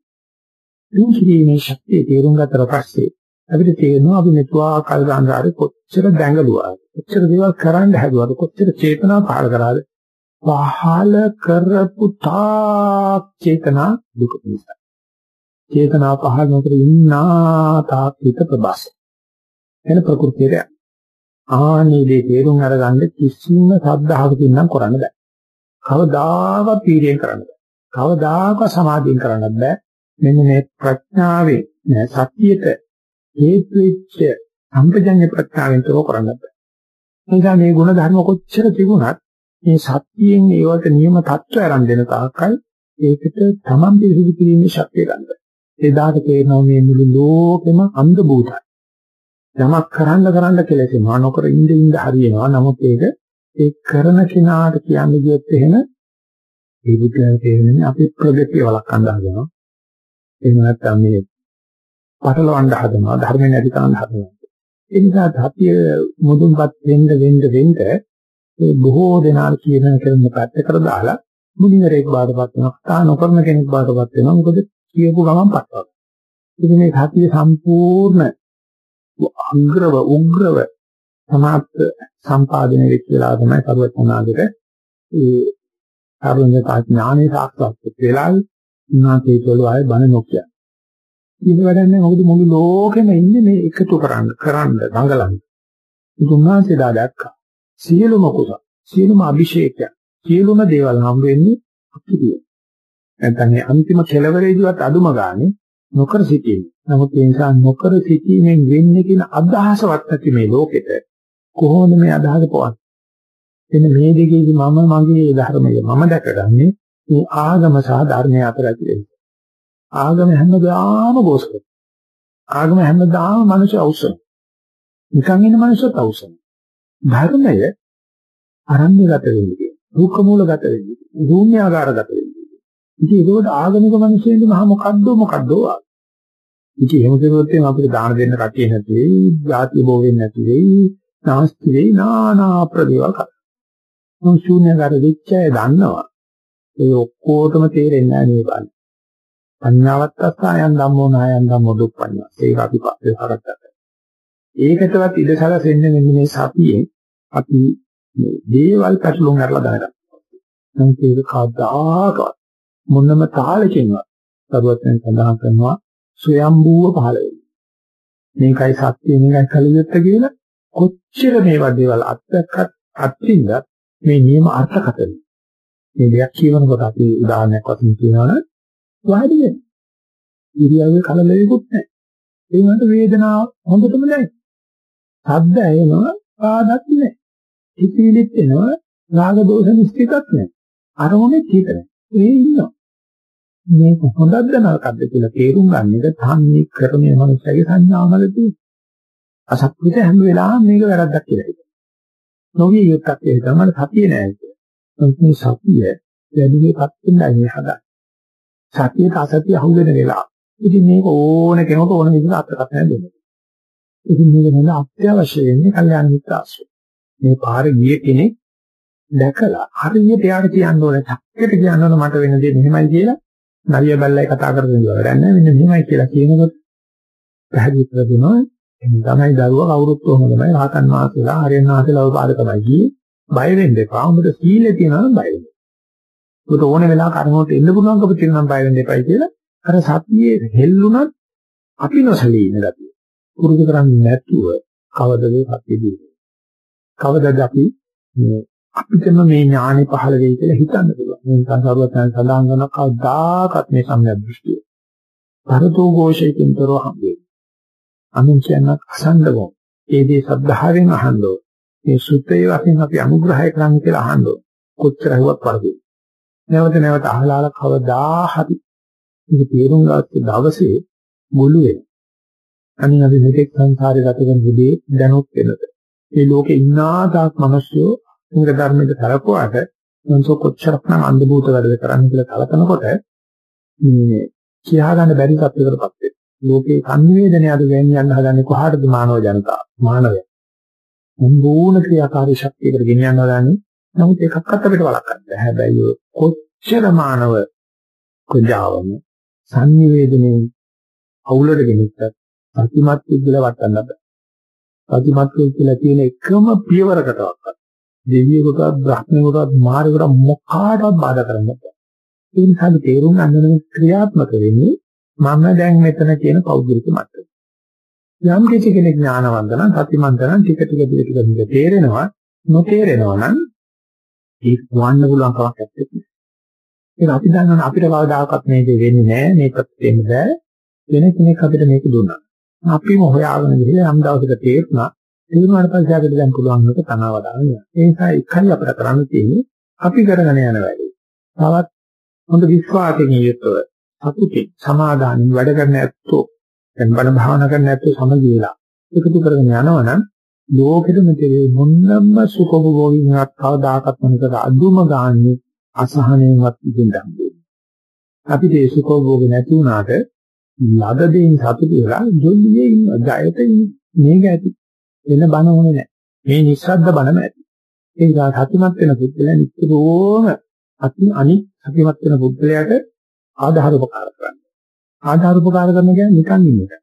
මේ කිරීමේ ශක්තිය තේරුම් ගත්තට පස්සේ අපිට තේරෙනවා අපි මෙතුආ කල් ගාන්ධාරේ කොච්චර දැඟලුවාද කොච්චර දේවල් කරන්න හැදුවාද කොච්චර චේතනා පහල කරාද. පහල කරපු තා චේතනා දුක නිසා. චේතනා පහළ නොකර ඉන්නා තාපිත ප්‍රබස්. එන ප්‍රകൃතිය ආනේ දේ තේරුම් අරගන්න කිසිම සද්ධාහකින් නම් කරන්න බෑ. කවදාවත් පීඩයෙන් කරන්න බෑ. කවදාක සමාධියෙන් කරන්න බෑ. මෙන්න මේ ප්‍රඥාවේ සත්‍යයට හේතු වෙච්ච සම්පජඤ්ඤ ප්‍රඥාවෙන් තෝ කරන්න බෑ. නිසා මේ ගුණ ධර්ම කොච්චර තිබුණත් මේ සත්‍යයෙන් ඒවට නියම தত্ত্বය ආරම්භ දෙන තාක්කල් ඒකට තමන් පිළිසිදු කිරීමේ ශක්තිය ගන්නවා එදාට තේරෙනවා මේ මුළු ලෝකෙම අන්ධ භූතයි. යමක් කරන්න කරන්න කෙලෙසෙනවා නොකර ඉඳ ඉඳ හරියනවා. නමුත් ඒක ඒ කරන කෙනාට කියන්නේ කියොත් එහෙම ඒ බුද්ධයන් තේරෙන්නේ අපි ප්‍රගතිය වළක්වන්න හදනවා. එහෙම නැත්නම් මේ පටලවන්න හදනවා ධර්ම නැති කරන්න හදනවා. ඒ නිසා ධාතිය මුදුන්පත් වෙන්න වෙන්න වෙන්න ඒ බොහෝ දෙනා කියන කරන පැත්තකට දාලා මුනිවරේක් බාටපත් වෙනවා. කතා නොකරන කෙනෙක් බාටපත් වෙනවා. මොකද කියපු ගමන් පස්සක්. ඉතින් මේ ධාතිය සම්පූර්ණ අග්‍රව උග්‍රව සමාප්ත සම්පාදනය වෙච්ච වෙලාව තමයි කරුවචනාගට ඒ අරුණ්‍යතා ඥානේ සාක්ෂාත් වෙලාවයි උන්වහන්සේ කියලෝ ආයේ බණ නොකිය. ඉතින් වැඩන්නේ මොකද මුළු ලෝකෙම ඉන්නේ මේ එකතු කරන්න කරන්න දඟලන්න. ඉතින් උන්වහන්සේ දා දැක්කා. සියලුම කුසල, සියලුම අභිෂේකයන්, සියලුම දේවල් හම් වෙන්නේ අපිට. නැත්නම් මේ අන්තිම කෙලවරේදීවත් අදුම ගානේ නොකර සිටීම. නමුත් ඒ නිසා නොකර සිටීමෙන් වෙන්නේ කියන අදහසවත් නැති මේ ලෝකෙට කොහොමද මේ අදහස පවන්නේ? එන්න මේ දෙකේදී මම මගේ ධර්මය මම දැකගන්නේ මේ ආගම සහ ධර්මය අතර ඇති වෙන්නේ. ආගම හැමදාම ගෝසක. ආගම හැමදාම මිනිස්සු අවශ්‍යයි. නිකන් ඉන්න මිනිස්සුත් අවශ්‍යයි. ධර්මය අරණ්‍යගත වෙන්නේ. දුක්ඛ මූලගත වෙන්නේ. ශූන්‍යාකාරගත වෙන්නේ. ඉතින් ඒකෝට ආගමික මිනිස්සුන්ගේ මහා මොකද්ද මොකද්ද ආ. ඉතින් එහෙම කරුවොත් අපිට දාන දෙන්න කටිය නැති වෙයි, ಜಾති බෝ වෙන්නේ නැති වෙයි, නාස්ති වෙයි, නානා ප්‍රදේවල් කරා. මොන් ශූන්‍යකාර වෙච්චය දන්නවා. ඒ ඔක්කොටම තේරෙන්නේ නැහැ මේ බණ. පඤ්ඤාවත් අස්සයන් ධම්මෝ නායන් ධම්මෝ දුප්පඤ්ඤා. ඒක අපි පස්සේ හරකට. ඒකටවත් ඉඩ සැලසෙන්නේ මෙන්න මේ සතියේ අපි දේවල් පැටලුම් කරලා දැනගන්න. නමුත් ඒක කවදාකවත් මොනම තාලකින්වත් සරුවත්ෙන් සඳහන් කරනවා ස්වයම්බූව පහළ වෙන්නේ. මේකයි සත්‍ය මේකයි කලියුත්ත කියලා කොච්චර මේවා දේවල් අත්දැක්කත් අත්විඳත් මේ නියම අර්ථකථන මේ දෙයක් කියනකොට අපි උදාහරණයක් වශයෙන් කියනවනම් වාඩි වෙන. ඉරියව්වේ කලබලෙකුත් නැහැ. ඒ වුණාට වේදනාව හොඳටම දැනෙන. ශබ්ද ඇහෙනවා ආදත් නැහැ. හිතවිලිත් එනවා රාග දෝෂ නිස්තිකක් නැහැ. අරමුණේ හිත නැහැ. ඒ ඉන්නවා. මේක හොඳද නරකද කියලා තේරුම් ගන්න එක තමයි කරන්නේ මනුස්සයගේ සංඥාවල තියෙන. අසත්පුරුෂ හැම වෙලාවෙම මේක වැරද්දක් කියලා හිතනවා. නොවිය යුක්තක් ඒ තමයි සතිය නෑ. මේ සතිය වැඩිමපත් වෙනයි මේ හදා. සතියට අසතිය අහු වෙන වෙලාව. ඉතින් මේක ඕන කෙනෙකුට ඕන විදිහට අත්කථන දෙන්න. ඉතින් මේක නේද අත්‍යවශ්‍ය වෙන්නේ කල්යාණ මිත්‍ර ආශ්‍රය. මේ පාර ගිය කෙනෙක් දැකලා හරියට එයාට කියන්න ඕනේ, චක්කෙට කියන්න ඕනේ මට වෙන දේ මෙහෙමයි කියලා. නරිය බල්ලයි කතා කරගෙන ඉඳලා වැඩක් නැහැ. මෙන්න මෙහෙමයි කියලා කියනකොට පැහැදිලි කර දෙනවා. එහෙනම් තමයි දරුවා කවුරුත් කොහොම තමයි රහතන් වහන්සේලා, ආර්යයන් වහන්සේලා ඔය පාර තමයි ගියේ. බය වෙන්න එපා. උඹට සීලේ තියෙනවා නම් බය වෙන්න. උඹට ඕන වෙලාවක අරමුණට එන්න පුළුවන්කම තියෙනවා නම් බය වෙන්න එපයි කියලා. අර සතියේ හෙල්ලුණත් අපි නොසලී ඉන්න ගතිය. පුරුදු කරන්නේ නැතුව කවදද සතිය දිනන්නේ. කවදද අපි මේ අපිටම මේ ඥානෙ පහළ වෙයි කියලා හිතන්න පුළුවන්. මේ සංසාරවතන සඳහන් කරන කවදාකවත් මේ සම්‍යක් දෘෂ්ටිය. පරතෝ ഘോഷයකින්තරව හම්බෙන්නේ. අනුන් කියන අසංගමෝ. ඒ දේ සද්ධාවෙන් අහන්නෝ. මේ සුත්තේ වශයෙන් අපි අනුග්‍රහය කරන්න කියලා අහන්න කොච්චර හුවත් වරදී. නැවත නැවත අහලාල කවදා හරි මේක තේරුම් ගත්ත දවසේ මුළු වෙන. අනිත් අපි මෙතෙක් සංසාරේ ගත කරන විදිහේ දැනුත් වෙනද. මේ ලෝකේ ඉන්නා තාක් මිනිස්සු උංග ධර්මයට කරකවුවාට මොන්සො කොච්චරක්නම් අන්ධ භූත වැඩ කරන්න කියලා කලකනකොට මේ කියා ගන්න බැරි තත්යකටපත් වෙනවා. ලෝකේ සංවේදනය අද ගෙනියන්න හදන්නේ කොහාටද මානව ජනතාව? මානවය. සම්පූර්ණ ක්‍රියාකාරී ශක්තියකට ගෙන යනවා දන්නේ. නමුත් එකක්වත් අපිට වළක්වන්න බෑ. හැබැයි කොච්චර මානව ප්‍රජාවම සංනිවේදනයේ අවුලට ගෙනිච්චත් සතිමත් විද්දල වටන්න බෑ. සතිමත් කියලා තියෙන එකම පියවරකටවත් දෙවියෙකුටවත් බ්‍රහ්මයෙකුටවත් මාරයෙකුට මොකාටවත් බාධා කරන්න බෑ. ඒ නිසා අපි තේරුම් ගන්න ක්‍රියාත්මක වෙන්නේ මම දැන් මෙතන කියන පෞද්ගලික මට්ටම. යම් කිසි කෙනෙක් ඥානවන්ත නම් සතිමන්ත නම් ටික ටික ටික ටික තේරෙනවා නොතේරෙනවා නම් ඒක වන්න පුළුවන් කමක් නැත්තේ. ඒක අපි දන්නවා අපිට කවදාකවත් මේක වෙන්නේ නැහැ මේකත් වෙන්න බෑ වෙන කෙනෙක් අපිට මේක දුන්නා. අපිම හොයාගෙන ගිහලා යම් දවසක තේරුණා තේරුණාට පස්සේ අපිට දැන් පුළුවන් එක තනවා දාන්න. ඒ නිසා එකයි අපිට කරන්න තියෙන්නේ අපි කරගෙන යන වැඩේ. තවත් හොඳ විශ්වාසයෙන් යුක්තව සතුටින් සමාදානින් වැඩ කරන ඇත්තෝ දැන් බණ භාවනා කරන ඇත්තෝ සමගියලා එකතු කරගෙන යනවනම් ලෝකෙට මෙතේ මොන්නම්ම සුඛභෝගීවත් කවදාකවත් මොනකට අදුම ගාන්නේ අසහනයෙන්වත් ඉඳන් අපිට ඒ සුඛභෝග නැති වුණාට ලද දෙයින් සතුටු වෙලා ජොල්ලියේ ඉන්න ජයත මේක ඇති වෙන බණ ඕනේ නැහැ මේ නිස්සද්ද බණම ඇති ඒ නිසා සතුටුමත් වෙන පුද්ගලයා නිතරම අති අනික් සතුටුමත් වෙන පුද්ගලයාට ආධාර උපකාර කරන්නේ ආධාර උපකාර කරන කියන්නේ නිකන් ඉන්න එක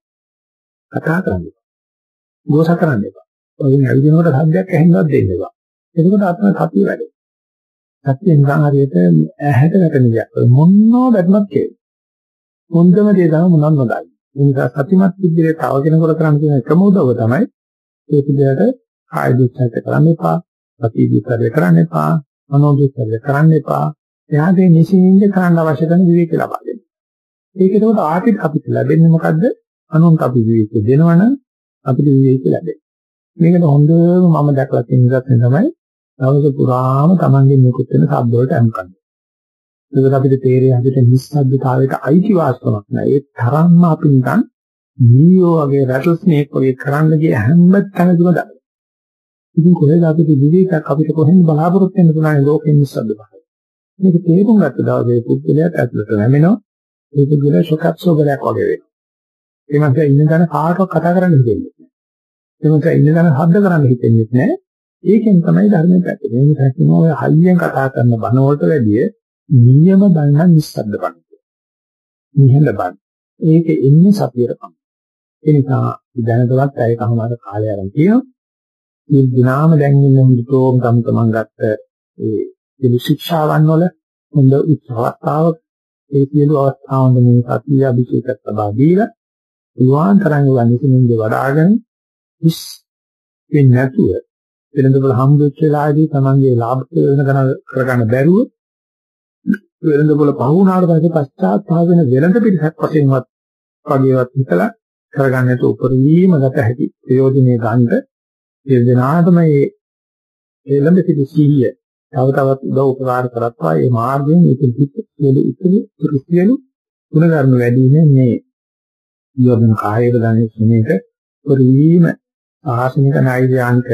කතා කරන්නේ ගෝස කරන්නේ ඔය ඇවිදිනකොට සද්දයක් ඇහෙන්නවත් දෙන්න එපා. එතකොට අත්ම සතිය වැඩේ. සතිය නිකන් හරියට ඇහැට වැටෙන දෙයක්. මොනෝ වැටුණත් කෙරේ. හොඳම දේ තමයි මොනවත් නොදන්නේ. ඒ නිසා සතිමත් විදිහට තව කෙනෙකුට කරන්න තියෙන එකම උදව්ව තමයි ඒ පිළිවෙලට කාය දුක්ඛය කරන්න එපා, සති දුක්ඛය කරන්න එපා, මනෝ දුක්ඛය කරන්න එපා. එයාගේ නිසින්ින්ද කරන්න අවශ්‍ය කරන විවේක ලබා දෙන්න. ඒක ඒකට ආපිට අපිට ලැබෙන්නේ මොකද්ද? අනුන්ට අපි විවේක දෙනවනම් අපිට විවේක ලැබෙනවා. මේකට හොඳම මම දැකලා තියෙන එකක් තමයි දවස පුරාම Tamange නිකුත් වෙන ශබ්ද වලට අනුකම්ප. ඒකට අපිට තේරෙන්නේ අපිට නිස්සද්දතාවයට අයිති වාස්තවක් නෑ. ඒ තරම්ම අපි නිකන් නීයෝ වගේ රැටල් ස්නේක් වගේ කරන්න ගිය හැම තැනකම දකිනවා. ඉතින් කොහෙද අපිට විවේකයක් අපිට කොහෙන්ද බලාපොරොත්තු වෙන්න පුළුවන් ලෝකෙ නිස්සද්ද භාවය. මේක තේරුම් ගත්ත දවසේ පුද්ගලයාට ඇතුළට නැමෙනවා. ඒක කියලා ෂොකප්සෝබලයක් වගේ වෙනවා. ඒ මත ඉන්න තැන කාටවත් කතා කරන්න හිතෙන්නේ එමත් ඉන්න දන හද්ද කරන්න හිතෙන්නේ නැහැ. ඒකෙන් තමයි ධර්මයේ පැත්තේ. මේ නිසා ඔය හයියෙන් කතා කරන බණ වලට වැඩිය නියම බණ නිස්සද්ද බණ. නිහඬ බණ. ඒක එන්නේ සතියට තමයි. ඒ නිසා දැනටවත් ඇයි කවමාර කාලය අරන් කියනවා. මේ දිනාම දැන් ඉන්න හොඳටම තම තමන් ගත්ත ඒ පිළි ශික්ෂාවන් වල හොඳ උත්සාහතාවක් ඒ සියලු අවස්ථාවන් මේ සතිය අභිෂේකත් ලබා දීලා පුළුවන් තරම් වනිසින්ද වඩාගෙන හිස් වෙන්නේ නැතුව වෙනදවල හම්බෙච්ච වෙලාවේදී තමන්ගේ ලාභ වෙන ගණන කරගන්න බැරුව වෙනදවල පහ වුණාට පස්සේ පශ්චාත්තාප වෙන වෙනද පිටසක් වශයෙන්වත් වගේවත් හිතලා කරගන්නට උපරිම ගත හැකි ප්‍රයෝජනේ ගන්න ඒ දිනාටම මේ එළඹ සිටි සිහිය තව තවත් උදව් උපකාර කරත්වා මේ මාර්ගයෙන් ඉතිරිපිට සියලු ඉතිරි සියලු ගුණ ධර්ම වැඩි මේ යොදන කායක දැනෙන ස්නේහක උපරිම ආසනික නෛර්යානික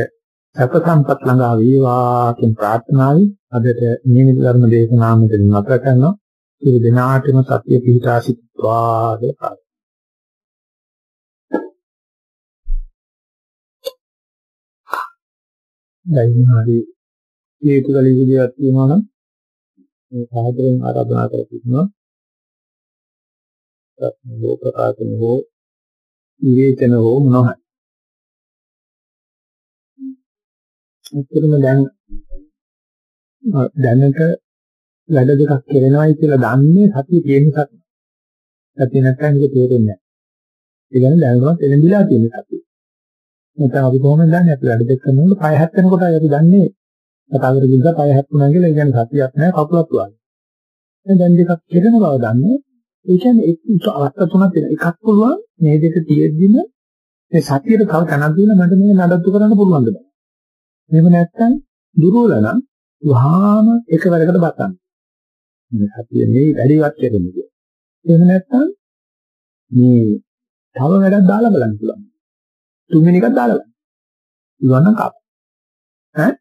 සැප සම්පත් ළඟා වේවා කියන ප්‍රාර්ථනාවයි අදට නියමිත ධර්ම දේශනාව මෙතන නතර කරනවා. සියලු දෙනාටම සත්‍ය පිහිටා සිටවා කියලා දැන් හරි හේතු කල විදියක් තියෙනවා නම් මේ සාදරයෙන් ආරාධනා කර තිබුණා. ලෝක ප්‍රකාශන හෝ විවේචන හෝ මොනවා ඇත්තටම දැන් දැනට වැඩ දෙකක් කරනවායි කියලා දන්නේ සතිය තියෙන සතිය. සතිය නැත්නම් ඒක තේරෙන්නේ නැහැ. ඒ කියන්නේ දැනගමත් එළඹිලා තියෙන සතිය. නැත්නම් අපි කොහොමද දන්නේ අපි වැඩ දෙක කරනකොට පය හැප්පෙනකොට අපි දන්නේ කතා කරගෙන ඉඳලා පය හැප්පුණා කියලා ඒ කියන්නේ සතියක් නැහැ කකුලක් වගේ. දැන් දෙකක් කරන බව දන්නේ ඒ කියන්නේ එක් අවස්ථා තුනක් තියෙනවා. එකක් පුළුවන් මේ දෙක තියෙද්දිම මේ සතියට තව තැනක් දීලා මට මේ නඩත්තු කරන්න පුළුවන් දෙයක්. එහෙම නැත්නම් දුර්වල නම් වහාම එක වැඩකට බතන්න. මේ සතිය මේ වැඩිවත් කරන්නේ. එහෙම නැත්නම් මේ තව වැඩක් දාලා බලන්න පුළුවන්. තුන්වෙනි එකක් දාලා බලන්න. ඉවන්න කප. ඈ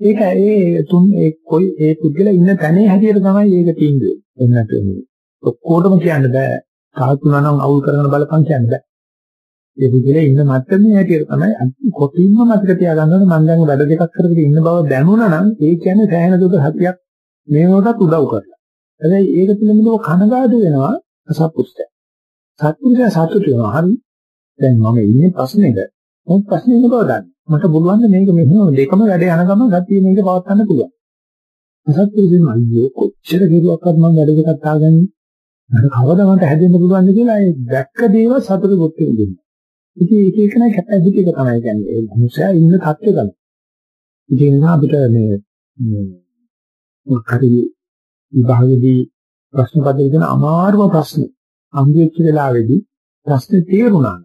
ඒක ඒ තුන් ඒ කොයි ඒ පුද්ගලයා ඉන්න තැනේ හැටියට තමයි ඒක තීන්දුව. එන්නට මේ ඔක්කොටම කියන්න බෑ. සාතුනා නම් අවුල් කරන බලපං කියන්න බෑ. ඒ පුදුලේ ඉන්න මට්ටමේ හැටියට තමයි කොටින්ම මතක තියාගන්න ඕනේ මම දැන් වැඩ දෙකක් කරගෙන ඉන්න බව දැනුණා නම් ඒ කියන්නේ සෑහෙන දුර හතියක් මේවටත් උදව් කරලා. හැබැයි ඒක පිළිබඳව කනගාටු වෙනවා අසත්පුරුෂය. සත්පුරුෂයා සතුටු වෙනවා. හරි. දැන් මම ඉන්නේ ප්‍රශ්නෙක. මොකක් ප්‍රශ්නේ නේද දන්නේ. මට පුළුවන් මේක මෙහෙම දෙකම වැඩ යන ගමන් ගතිය මේක පවත්වන්න පුළුවන්. අසත්පුරුෂයන් අයියෝ කොච්චර කෙරුවක්වත් මම වැඩ දෙකක් තාගන්නේ. මට කවදා මට හැදෙන්න පුළුවන්ද කියලා ඒ දැක්ක දේවල් සතුටු කොට දෙන්නේ. ඉතින් ඒක එක නයි කැපැසිටි එක තමයි කියන්නේ. ඒ මනුස්සයා ඉන්න තත්ත්වය තමයි. ඉතින් ඒ නිසා අපිට මේ මොකක්ද විභාගයේදී ප්‍රශ්න පත්‍රයේ තියෙන අමාරුම ප්‍රශ්න අංගෙච්ච වෙලාවේදී ප්‍රශ්නේ තේරුණා.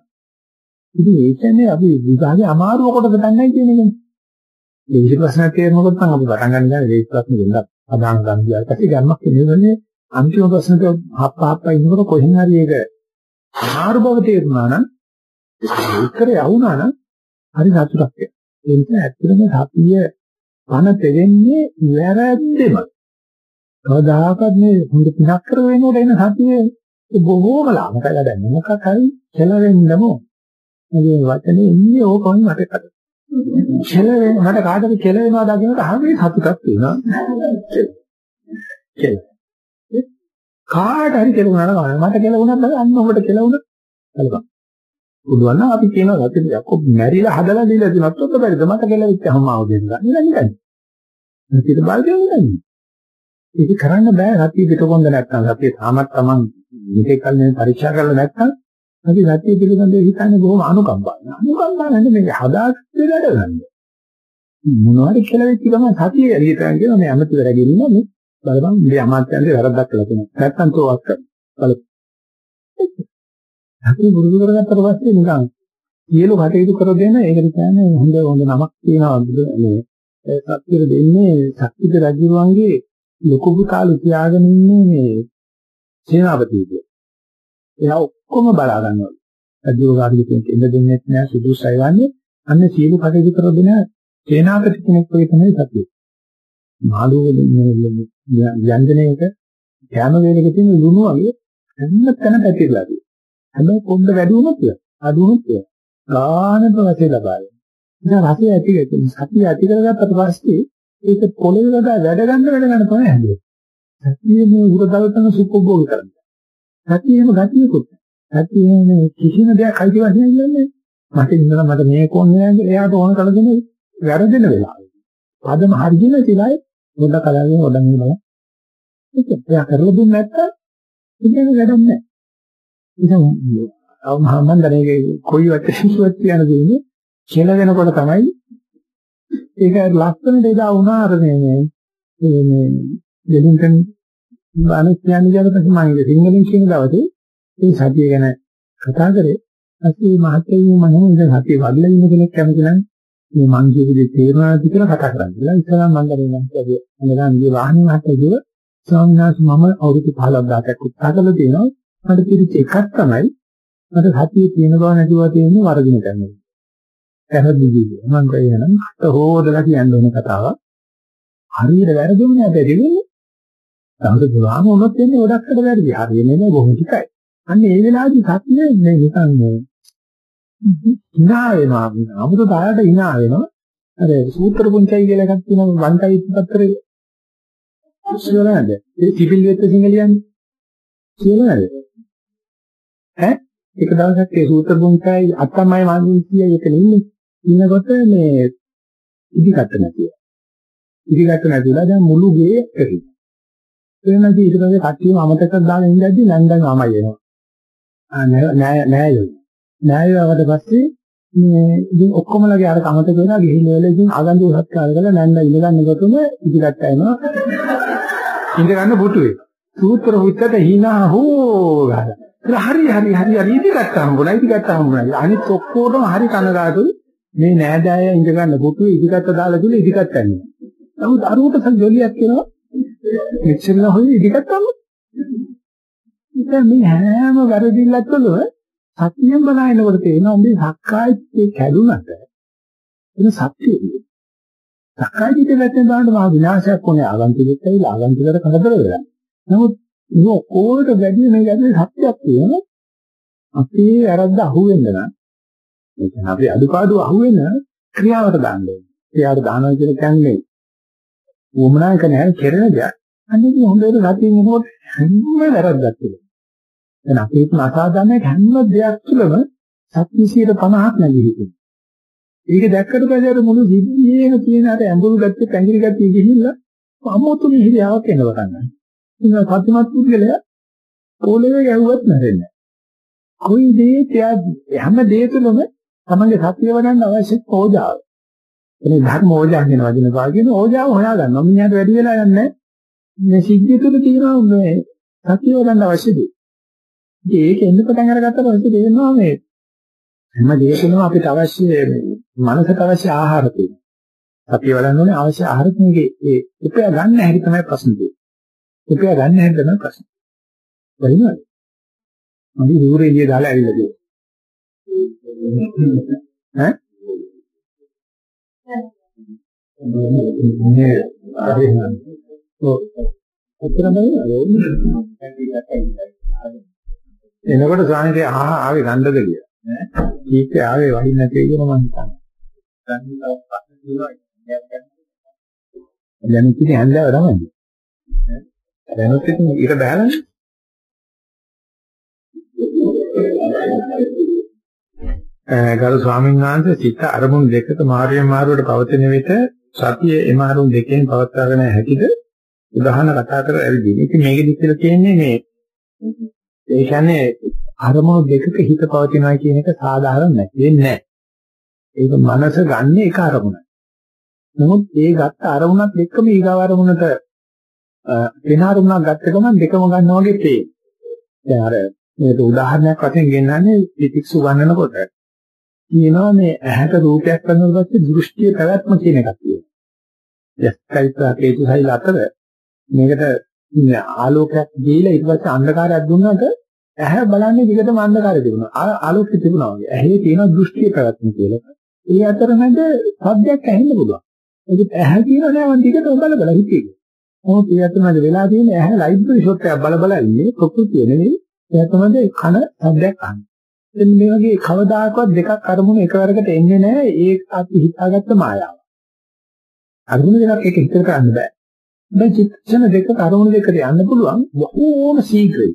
ඉතින් ඒ කියන්නේ අපි විභාගයේ අමාරුව කොටද දන්නේ කියන එකනේ. මේ විශේෂ ප්‍රශ්න තේරුනොත් නම් අපි පටන් ගන්න ගන්නේ ඒ ප්‍රශ්න දෙන්න අදාන ගන්න ගියාට පස්සේ ගන්නක් කියන්නේ අන්තිම ප්‍රශ්නට හප්ප හප්ප ඉන්නකොට කොහෙන් හරි ඒක අමාරු බව තේරුණා නම් උත්තරය වුණා නම් හරි සතුටක් වෙනවා. ඒ නිසා ඇත්තටම සතිය පන දෙන්නේ වැරද්දෙම. කවදාකවත් මේ හොඳ පිනක් කර වෙනකොට එන සතිය බොහෝම ලාමකයි දැනෙන මොකක් හරි කෙලවෙන්නම මගේ වචනේ ඉන්නේ ඕකම මට කර. කෙලවෙන මට කාටද කෙලවෙනවා දකින්නට හැමේ සතුටක් තියෙනවා. කෙල. කාට හරි කෙලුණා නම් මට කෙලුණාද අන්න ඔබට කෙලුණා. බලපන්. පුළුවන් නම් අපි කියනවා සතිය යකෝ මැරිලා හදලා දීලා තියෙනත් ඔක්කො බැරිද මට කෙලවිච්ච හමාව දෙන්න. නේද නිකන්. සතියට බල්දේ නෑ. ඒක කරන්න බෑ සතිය පිටකොන්ද නැත්නම් සතිය තාමත් Taman මේක කල්නේ පරීක්ෂා කරලා නැත්නම් අපි සතිය පිළිබඳව හිතන්නේ බොහොම අනුකම්පාවෙන්. අනුකම්පාව නැත්නම් මේක හදාගත්තේ වැඩ ගන්න. මොනවද කියලා වෙච්ච ගමන් සතිය එළියට යන කියන මේ අමතක රැගෙන ඉන්න මේ බලපන් මේ අමාත්‍යන්ගේ වැරද්දක් කළා තියෙනවා. නැත්නම් තෝවක් බලපන්. අපි පුරුදු කරගත්තට පස්සේ නිකන් සියලු කටයුතු කර දෙන ඒකට කියන්නේ හොඳ හොඳ නමක් තියෙනවා මේ සත්‍යය දෙන්නේ ශක්තිද රජුවන්ගේ ලොකු පුතාලු තියාගෙන ඉන්නේ මේ සේනාපතිගේ. එයා ඔක්කොම බලා ගන්නවා. රජුවගාරිය කියන ඉඳ දෙන්නේ නැහැ සුදුසුයි වන්නේ අන්න සියලු කටයුතු කර දෙන සේනාපති කෙනෙක් වගේ තමයි සත්‍යය. මාළුව ව්‍යංජනයක කැම වේලක තියෙන ලුණු වගේ හැම තැන පැතිරලා තියෙනවා. හැබැයි පොඩ්ඩ වැඩි වුණොත් අඩු වුණොත් ගානට රසය ලබා ගන්න. ඉතින් රසය ඇති වෙන සතිය ඇති කරගත්තට පස්සේ ඒක පොළොවේ වඩා වැඩ ගන්න වැඩ ගන්න තමයි හැදෙන්නේ. සතියේ මේ උරදල්තන සුඛභෝග කරන්නේ. සතියේම ගතියකුත්. සතියේ කිසිම දෙයක් අයිති වශයෙන් කියන්නේ මට ඉඳලා මට මේක ඕනේ නැහැ එයාට ඕන කළ දෙන වැරදෙන වෙලාව. පදම හරියන තිලයි පොඩ කලාවෙන් ඔඩන් ඉන්නවා. ඒක එයා කරලා දුන්නේ නැත්තම් ඉතින් වැඩක් නැහැ. ඉතින් මම දන්නේ කොයි වචනයක්වත් කියන දෙන්නේ කියලා වෙනකොට තමයි ඒක ලස්සනට එදා වුණා අර මේ මේ මේ දෙලින්කන් අනිත් කියන්නේ ජනපද මම සිංහලෙන් කියන දවසේ මේ සතිය ගැන කතා කරේ අපි මහත්කේ මම ඉතින් සතිය වඩලා ඉන්න කෙනෙක් කැමති නම් මේ මං කියපු දේ තේරුණාද කියලා කතා කරන්නේ. ඉතින් මම ගන්නේ මම කියුවේ මම ගන්නේ වාහනේ මහත්තයා කිව්ව ස්වාමීන් වහන්සේ මම අවුරුදු 15ක් 10ක් උත්සාහ කළා තියෙනවා. මට පිළිච්ච එකක් තමයි මට සතිය තියෙන බව නැතිව තියෙන්නේ වර්ධින කරනවා. පැහැදිලි මම කියනනම් හොදලා කියන්න ඕන කතාවක්. හරියට වැරදුනේ නැහැ දෙන්නේ. තමයි දුරාම වුණොත් එන්නේ ගොඩක්කට වැරදි. හරියන්නේ නැහැ බොහොම ටිකයි. අන්න ඒ වෙලාවේදී සත්‍ය මේ නිකන් මේ hina වෙනවා. අමුතු තාලට hina වෙනවා. අර සූත්‍ර පුංචයි කියලා එකක් තියෙනවා වන්ටයි පත්‍රේ. කියලා නේද? ඒ තිබිල් වෙත්ත සිංහලියන්නේ. කියලා නේද? ඈ එක දවසක් ඒ සූත්‍ර පුංචයි අත්තමයි මාන්නේ කියයි එක නෙන්නේ. ඉන්නකොට මේ ඉදිකට නැතිව. ඉදිකට නැතිලා දැන් මුළු ගේ එරි. එනදී ඊට පස්සේ කට්ටියම අමතක දාගෙන ඉඳද්දි ලන්ඩන් ආමයි එනවා. ආ නෑ නෑ යෝ. නෑ යවට පස්සේ මේ ඉතින් ඔක්කොමලගේ අර කමතක වෙනවා ගිහිල්ලා වෙලා ඉතින් ආගන්තුක සත්කාර කරලා ලන්ඩන් ඉඳගන්නකොටම ඉදිකට එනවා. ඉඳ ගන්න පුටුවේ. සූත්‍ර හුත්තට hina හෝ ගහලා. හරි හරි හරි හරි ඉදිකට හම්බුණා ඉදිකට හම්බුණා. අනිත් ඔක්කොටම හරි කනගාටුයි. මේ නෑදෑය ඉඳ ගන්න පුටුවේ ඉදිකට දාලා දුන්නේ ඉදිකට යන්නේ. නමුත් අරුවට සංජෝලියක් කියනවා මෙච්චරලා හොයි ඉදිකට ගන්න. ඉතින් මේ හැම වැරදිල්ලක් තුළ සත්‍යයෙන් බලනකොට තේරෙනවා මේ සක්කායිත්තේ කැඩුනට එන සත්‍යය. සක්කායිත්තේ වැටෙන බලන්න මහා විනාශයක් වුණේ ආගන්තුකෙත් ඇවිල්ලා ආගන්තුකට කරදර වෙලා. නමුත් මේ ඔක්කොට වැඩි මේ ගැදේ සත්‍යයක් තියෙනවා. අපේ වැරද්ද අහුවෙන්න නම් ඒ කියන්නේ අපි අඩුපාඩු අහුවෙන ක්‍රියාවට දාන්න ඕනේ. ක්‍රියාවට දානවා කියන කියන්නේ වුමනායක නැහැ කෙරෙන දෙයක්. අනිත් හොඳට සතියෙන් එනකොට හැම වැරද්දක් තිබෙනවා. දැන් අපේ තුන අසාධාරණ හැම දෙයක් තුළම සත්‍ය 50ක් නැගී හිටිනවා. ඒක දැක්කට පස්සේ අර මුළු සිද්ධියේම තියෙන අර ඇඹුල් ගැත්තේ පැංගිරි ගැත්තේ ගිහිල්ලා අමුතු මිහිරියාවක් එනවා ගන්න. ඉතින් සත්‍යමත් පුද්ගලයා පොළවේ ගැහුවත් නැරෙන්නේ. කොයි දේ තියද්දි හැම දේ තුළම තමන්ගේ සත්‍ය වඩන්න අවශ්‍ය ඕජාව. එනේ ධර්ම ඕජා කියන වචන පාගෙන ඕජාව හොයා ගන්නවා. මිනිහට වැඩි වෙලා යන්නේ මේ සිද්ධිය තුළ තියෙන මේ සත්‍ය වඩන්න අවශ්‍ය දේ. ඉතින් ඒක එන්න පටන් අරගත්ත පස්සේ තේරෙනවා මේ හැම දෙයකම අපිට අවශ්‍ය මනසට අවශ්‍ය ආහාර තියෙනවා. අපි වඩන්න ඕනේ අවශ්‍ය ආහාර තුනගේ ඒ උපය ගන්න හැටි තමයි ප්‍රශ්න තියෙන්නේ. උපය ගන්න හැටි තමයි ප්‍රශ්න. හරිද? මගේ දූරේ එළිය දාලා ඇවිල්ලා ගියා. ඈ? මේ හරි නේද? ඔව්. උත්තරම එනකොට ස්වාමීන් ආ ආවේ ගන්නද කියලා. ඈ? කීක ආවේ වහින්න නැtei කියලා මම හිතන්නේ. දැන් ඉතින් හැන්දාව තමයි. දැනුත් ඉතින් ඊට බහැලානේ. ගරු ස්වාමීන් වහන්සේ සිත අරමුණු දෙකක මාර්ගයෙන් මාරුවට පවතින විට සතිය එම අරමුණු දෙකෙන් පවත්වාගෙන හැකිද උදාහරණ කතා කර ඇවිදින. ඉතින් මේකෙදි කියලා තියෙන්නේ මේ ඒ කියන්නේ අරමුණු දෙකක හිත පවතිනවා කියන එක සාධාරණ නැහැ. වෙන්නේ නැහැ. ඒක මනස ගන්න එක අරමුණයි. නමුත් ඒ ගත්ත අරමුණත් එක්කම ඊගාව අරමුණට වෙන අරමුණක් ගත්ත ගමන් දෙකම ගන්නවා වගේ තේරෙනවා. දැන් අර මේක උදාහරණයක් වශයෙන් ගෙන්නන්නේ පිටික්සු ගන්නනකොට කියනවා මේ ඇහැට රූපයක් කරනකොට පස්සේ දෘෂ්ටිය පැවැත්ම කියන එකක් තියෙනවා. යස්කයිත හේතුසයිල අතර මේකට ආලෝකයක් දීලා ඊට පස්සේ අන්ධකාරයක් දුන්නාට ඇහැ බලන්නේ දිගටම අන්ධකාරය තිබුණා. ආලෝකය තිබුණා වගේ. ඇහි තියෙන දෘෂ්ටිය පැවැත්ම කියලා. ඒ අතරමැද සද්දයක් ඇහෙන්න පුළුවන්. ඒක ඇහැ කියන නෑ මම දිගටම බල බල හිටියේ. මොකද ඒ අතරමැද වෙලා තියෙන ඇහැ ලයිබ්‍රරි ෂොට් එකක් බල බල ඉන්නේ ප්‍රകൃතිය නෙවෙයි. ඒ අතරමැද කන සද්දයක් අහන්නේ. එන්න මේ වගේ කවදාකවත් දෙකක් අරමුණු එකවරකට එන්නේ නැහැ. ඒක අපි හිතාගත්ත මායාව. අරමුණු දෙකක් එක හිතට කරන්න බෑ. මේ චිත්තන දෙක අරමුණු දෙකට යන්න පුළුවන් බොහෝම ශීඝ්‍රයි.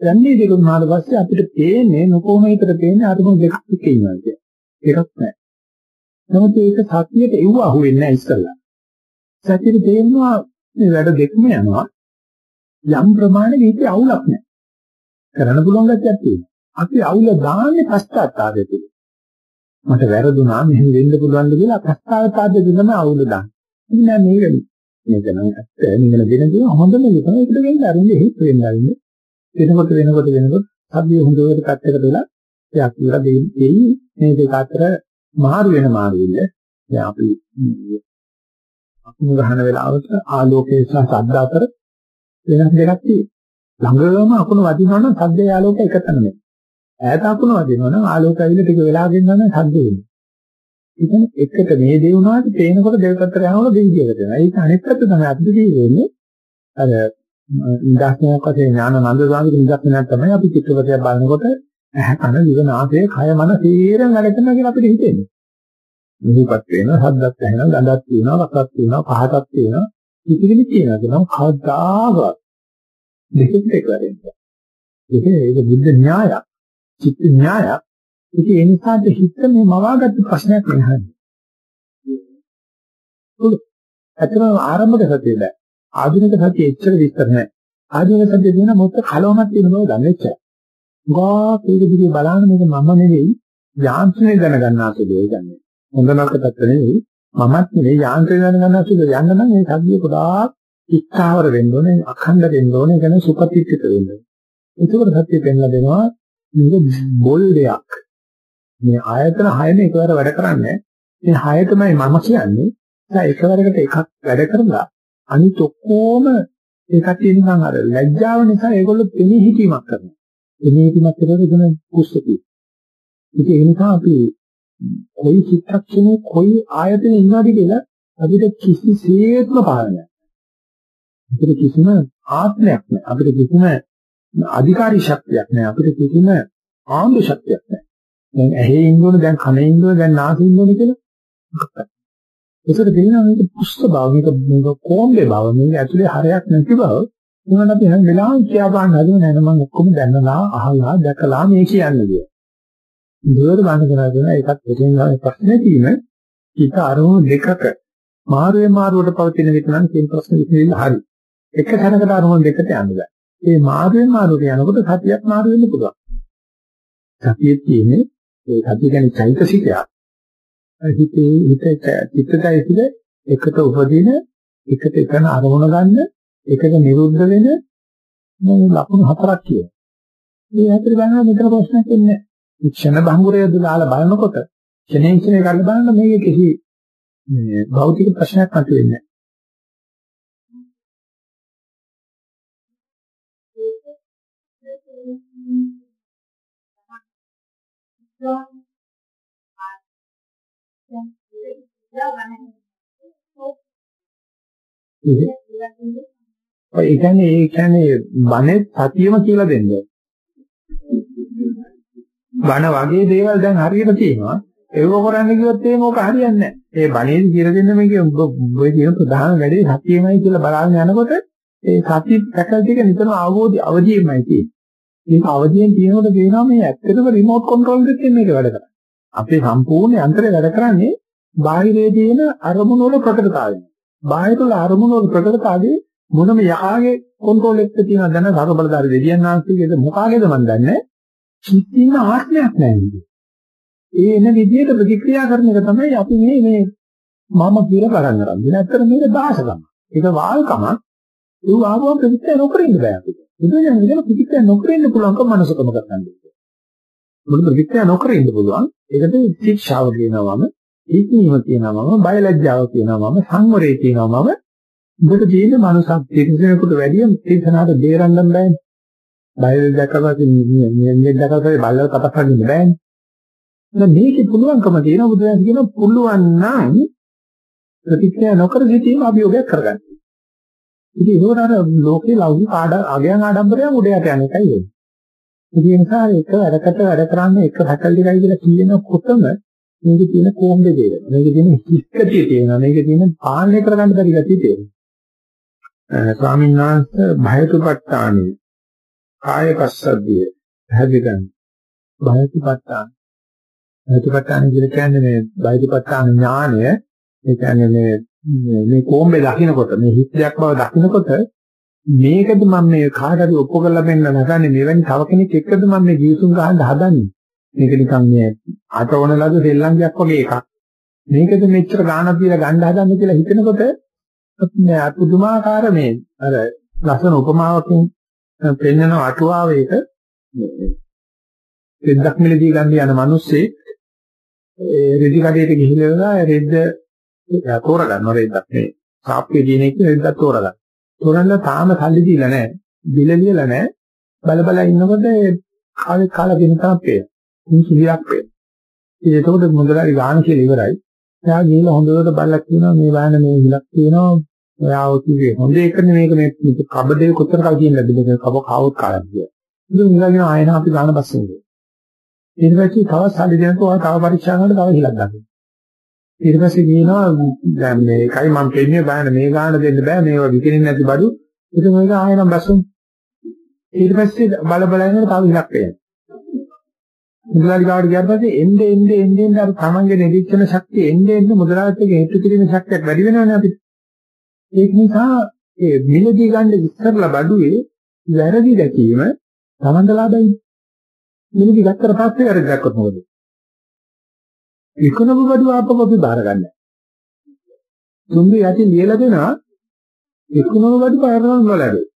යන්නේ දෙක උනාට පස්සේ අපිට පේන්නේ නොකොම හිතට පේන්නේ අරමුණු දෙකක් එක්ක ඉන්නවා කියන්නේ. එකක් නැහැ. නමුත් ඒක සතියට එව්ව අහුවෙන්නේ නැහැ ඉස්සල්ලා. සතියට තේරෙනවා මේ වැඩ දෙකම යනවා. යම් ප්‍රමාණයක ඒකේ අවුලක් නැහැ. කරන්න පුළුවන් ගැටයක් තියෙනවා. අපි අවුල දාන්නේ පස්තාත්තාවයේ තුල. මට වැරදුනා මෙහෙම වෙන්න පුළුවන්ද කියලා පස්තාත්තාවයේ තමයි අවුල දාන්නේ. ඉතින් නෑ මේක මේක නම් ඇත්ත නිවන දෙන දේ හොඳම දේ තමයි ඒකට වෙන්නේ අරින්නේ හිත වෙන්න අරින්නේ. වෙනකොට වෙනකොට වෙනකොට අපි හොඳට පැත්තකට වෙලා එයක් කියලා දෙයි මේ දෙක අතර මාරු වෙන මාරු වෙන්නේ. දැන් අපි අකුණු ගහන වෙලාවට ආලෝකයේ සහ ශබ්ද අතර වෙනස් දෙකක් තියෙනවා. ළඟම අකුණු වදිනවා නම් ශබ්දය ආලෝකය එකතන නෙමෙයි. ඈත අකුණ වදිනවා නම් ආලෝකය ඇවිල්ලා ටික වෙලාවකින් ගන්න ශබ්ද වෙනවා. ඉතින් එකට මේ දේ වුණාට පේනකොට දෙක පැත්තට යනකොට දෙවිදියට වෙනවා. ඒක අනෙක් පැත්ත තමයි අපිට තියෙන්නේ. අර නිදර්ශනයක් වශයෙන් ඥාන නන්ද ස්වාමීන් නිදර්ශනයක් තමයි අපි චිත්‍රපටයක් බලනකොට ඇහැ කන දිව නාසය කය මන සීරෙන් වැඩ කරනවා කියලා අපිට හිතෙන්නේ. මෙහිපත් වෙනවා, හද්දක් ඇහෙනවා, ගඳක් තියෙනවා, රසක් තියෙනවා, පහසක් තියෙනවා, කිසිදෙයක් තියෙනවා. කියනවා කවදාවත් දෙකෙන් එක වෙන්නේ. ඒක ඒක බුද්ධ න්‍යායක්. චිත්ත න්‍යායක්. ඉතින් ඒ නිසා හිත මේ මවාගත්ත ප්‍රශ්නයක් නෙවෙයි. ඇත්තම ආරම්භක සතිය බෑ. ආධුනික සතිය එච්චර විස්තර නැහැ. ආධුනික සතිය දින මොකද කලවමක් තියෙන බව දන්නේ නැහැ. ගා ඒක දිගේ බලන්න මේක මම නෙවෙයි යාන්ත්‍රණය දැනගන්නාසුද ඒකන්නේ. හොඳ නරක පැත්ත නෙවෙයි මමත් නෙවෙයි යාන්ත්‍රණය දැනගන්නාසුද යන්න නම් මේ සතිය ගොඩාක් ඉස්තාවර වෙන්න ඕනේ අඛණ්ඩ වෙන්න ඕනේ කියන සුපතිත්‍ිත වෙන්න. ඒකවල සතිය පෙන්ලා දෙනවා මේක බොල් දෙයක්. මේ ආයතන හයම එකවර වැඩ කරන්නේ. මේ හය තමයි මම කියන්නේ. ඒ එකවරකට එකක් වැඩ කරලා අනිත් ඔක්කොම ඒකට නිකන් අර ලැජ්ජාව නිසා ඒගොල්ලෝ පෙනී හිටීමක් කරනවා. පෙනී හිටීමක් කරලා එතන කුස්සති. ඉතින් ඒ නිසා අපි කොයි චිත්තක්ෂණේ කොයි ආයතනෙ ඉන්නවද කියලා අපිට කිසිසේත්ම පාලනයක් අපිට කිසිම ආත්මයක් නැහැ. අපිට කිසිම අධිකාරී ශක්තියක් නැහැ. අපිට කිසිම ආන්දු ශක්තියක් නැහැ. දැන් ඇහි ඉන්න ඕනේ, දැන් කනේ ඉන්න ඕනේ, දැන් නාසයේ ඉන්න ඕනේ කියලා ඒකට දෙනවා මේක පුස්ත බව, මේක මේක කොම්බේ බව, මේක ඇතුලේ හරයක් නැති බව. ඒකට අපි හැම වෙලාවෙම කියා ගන්න හදන නෑ මම ඔක්කොම දැනලා, අහලා, දැකලා මේ කියන්නේ කියලා. දුවර බඳ කරලා දෙන එකත් දෙකෙන් ගන්න ප්‍රශ්නේ තියෙන හිත අරමුණු දෙකක මාරුවේ මාරුවට පවතින විට නම් කියන ප්‍රශ්නේ විසඳෙන්න හරි. එක තැනකට අරමුණු දෙකට යන්න බෑ. මේ මාරුවේ මාරුවට යනකොට සතියක් මාරු වෙන්න පුළුවන්. සතියේ තියෙන්නේ ඒ සතිය කියන්නේ චෛතසිකයක්. හිතේ හිත චිත්තචෛතසික එකට උපදින එකට එකන අරමුණ ගන්න එකට නිරුද්ධ වෙන මේ ලක්ෂණ හතරක් කියනවා. මේ හතර ගන්න මෙතන ප්‍රශ්නයක් ඉන්නේ නැහැ. ක්ෂණ භංගුරය දාලා බලනකොට ක්ෂණයෙන් ක්ෂණය කරලා බලන මේක කිසි මේ භෞතික ප්‍රශ්නයක් නැති වෙන්නේ. ඔය ඒ කියන්නේ ඒ කියන්නේ බනේ සතියම කියලා දෙන්නේ. බන වගේ දේවල් දැන් හරියට තියෙනවා. ඒව කරන්න කිව්වොත් එහෙම ඕක හරියන්නේ නැහැ. ඒ බණේදි කියලා දෙන්න මේකේ ඔබ කියන ප්‍රධාන වැඩේ සතියමයි කියලා බලාගෙන යනකොට ඒ සති පැකල්ටි එක නිතරම අවබෝධ අවදියමයි තියෙන්නේ. මේක අවදියෙන් තියෙනකොට කියනවා මේ ඇත්තටම රිමෝට් කන්ට්‍රෝල් එකකින් මේක වැඩ කරන්නේ. අපේ සම්පූර්ණ යන්ත්‍රය වැඩ කරන්නේ බාහිරයේ තියෙන අරමුණු වල ප්‍රකටතාවය. බාහිර වල අරමුණු වල ප්‍රකටතාවයේ මොනම යකාගේ කන්ට්‍රෝල් එකක තියෙන දැන සාර බලදාරි දෙවියන් වහන්සේගේද මොකාගේද මන් දන්නේ. චිත්තින ආත්මයක් නැහැ ඒ එන විදිහට ප්‍රතික්‍රියා කරන එක තමයි අපි මේ මේ මම කියලා බලන්න කරන්නේ. නැත්තර මේක දාසකම. ඒක වාල්කම. ඒ ආවම ප්‍රතික්‍රියා නොකර ඉන්න බෑ අපිට. බුදුන් කියන ප්‍රතික්‍රියා නොකර ඉන්න පුළුවන්කම මනසකම කරන්නේ. මොකද ප්‍රතික්‍රියා නොකර ඉන්න පුළුවන්. ඒකට ශික්ෂාව කියනවාම ඉක්මීම කියනවා මම බයලජ්ජාව කියනවා මම සංවරය කියනවා මම උඹට තියෙන මනසක් තිරසනෙකුට වැඩිය තිරසනාට බේරන්න බෑනේ. බය දැකපස්සේ මේ දැකපස්සේ බල්ලව කතා කරන්න බෑනේ. එහෙනම් මේකේ පුළුවන්කම තියෙන බුදුන් කියන පුළුවන් නම් ප්‍රතික්‍රියා නොකර සිටීම අභියෝගයක් කරගන්න. ඉතින් ඒකට අර ලෝකේ ලෞකික ආඩ අගයන් ආඩම්බරයන් උඩයට යන එකයි වෙන්නේ. ඒ නිසා ඒක වැඩකට වැඩ කරන්නේ එක හැකල්ලි එකයි කියලා කියනකොටම මේකේ තියෙන කොම්බේ දේවල්. මේකේ තියෙන හිස්කතිය තියෙනවා. මේකේ තියෙන පාලනය කරගන්න බැරි ගතිය තියෙනවා. ස්වාමීන් වහන්සේ භයතුපත්තානේ කාය පස්සද්ධිය පැහැදිලි කරන්න. භයතුපත්තාන. භයතුපත්තාන කියන්නේ මේ භයතුපත්තාන ඥානය. ඒ කියන්නේ මේ මේ කොම්බේ දකින්නකොට මේ හිස්යක් බව දකින්නකොට මේකද මම මේ කාට හරි ඔප්පු කරලා දෙන්න නැගන්නේ මෙවැනි තව කෙනෙක් එක්කද මම මේ ජීවිතුන් ගහන්න හදන්නේ මේක නිකන් මේ අතවන ලද සෙල්ලම්යක් වගේ එකක්. මේකද මෙච්චර ගාණක් දීලා ගන්න හදන්නේ කියලා හිතනකොට මේ පුදුමාකාර මේ අර ලස්සන උපමාවකින් පෙන්වන අටුවාවේක රෙද්දක් මිලදී ගන්න යන මිනිස්සේ ඒ රෙදි කඩේට ගිහිල්ලා රෙද්ද තෝරගන්න රෙද්දක් මේ සාප්පේ දින එක රෙද්දක් තෝරගන්න. තෝරන්න තාම සල්ලි දීලා නැහැ. බිල ලියලා නැහැ. බල බල ඉන්නකොට කාලේ කාලා ගෙන තමයි පේන. කිසිලියක් වෙන්නේ. ඉතින් එතකොට මුදලාරි ගාන කියලා ඉවරයි. එයා ගිහලා හොඳට බලලා කියනවා මේ වහන මේ හිලක් තියෙනවා. ඔයාව කිව්වේ හොඳ එකනේ මේක මේ කබඩේ කොතර කල් කියන්නේ නැද්ද මේක කව කවුත් කාලා කියලා. ඉතින් ඉඳගෙන ආයෙන අපි ගාන බස්සේ ඉන්නේ. ඊට පස්සේ තව සල්ලි දෙනකොට ඔයා තව පරීක්ෂා කරනකොට තව හිලක් ගන්නවා. ඊට පස්සේ කියනවා දැන් මේකයි මම කියන්නේ බෑන මේ ගාන දෙන්න බෑ මේවා විකිනින්න නැති බඩු. ඉතින් මේක ආයෙනම් බස්සුම්. ඊට පස්සේ බල බල ඉන්නකොට තව හිලක් වෙනවා. මුදලාලි ගාවට ගියාට පස්සේ එnde එnde එnde එnde අර තමන්ගේ නිරීක්ෂණ ශක්තිය එnde එnde මුදලාලිත් එක්ක හේතු කිරීමේ ශක්තියක් වැඩි වෙනවනේ අපිට. ඒක නිසා ඒ මිලදී ගන්න ඉස්සරලා බඩුවේ වැරදි දැකීම තමන්ට ලාභයි. මිලදී ගත්තට පස්සේ වැරදි දැක්කොත් මොකද? ඉක්කොනම බඩුව ආපහු අපි බාර ගන්න. තුන්දි යටි ලියලා දෙනවා ඉක්කොනම බඩුව පාරනවා නොලැබේ.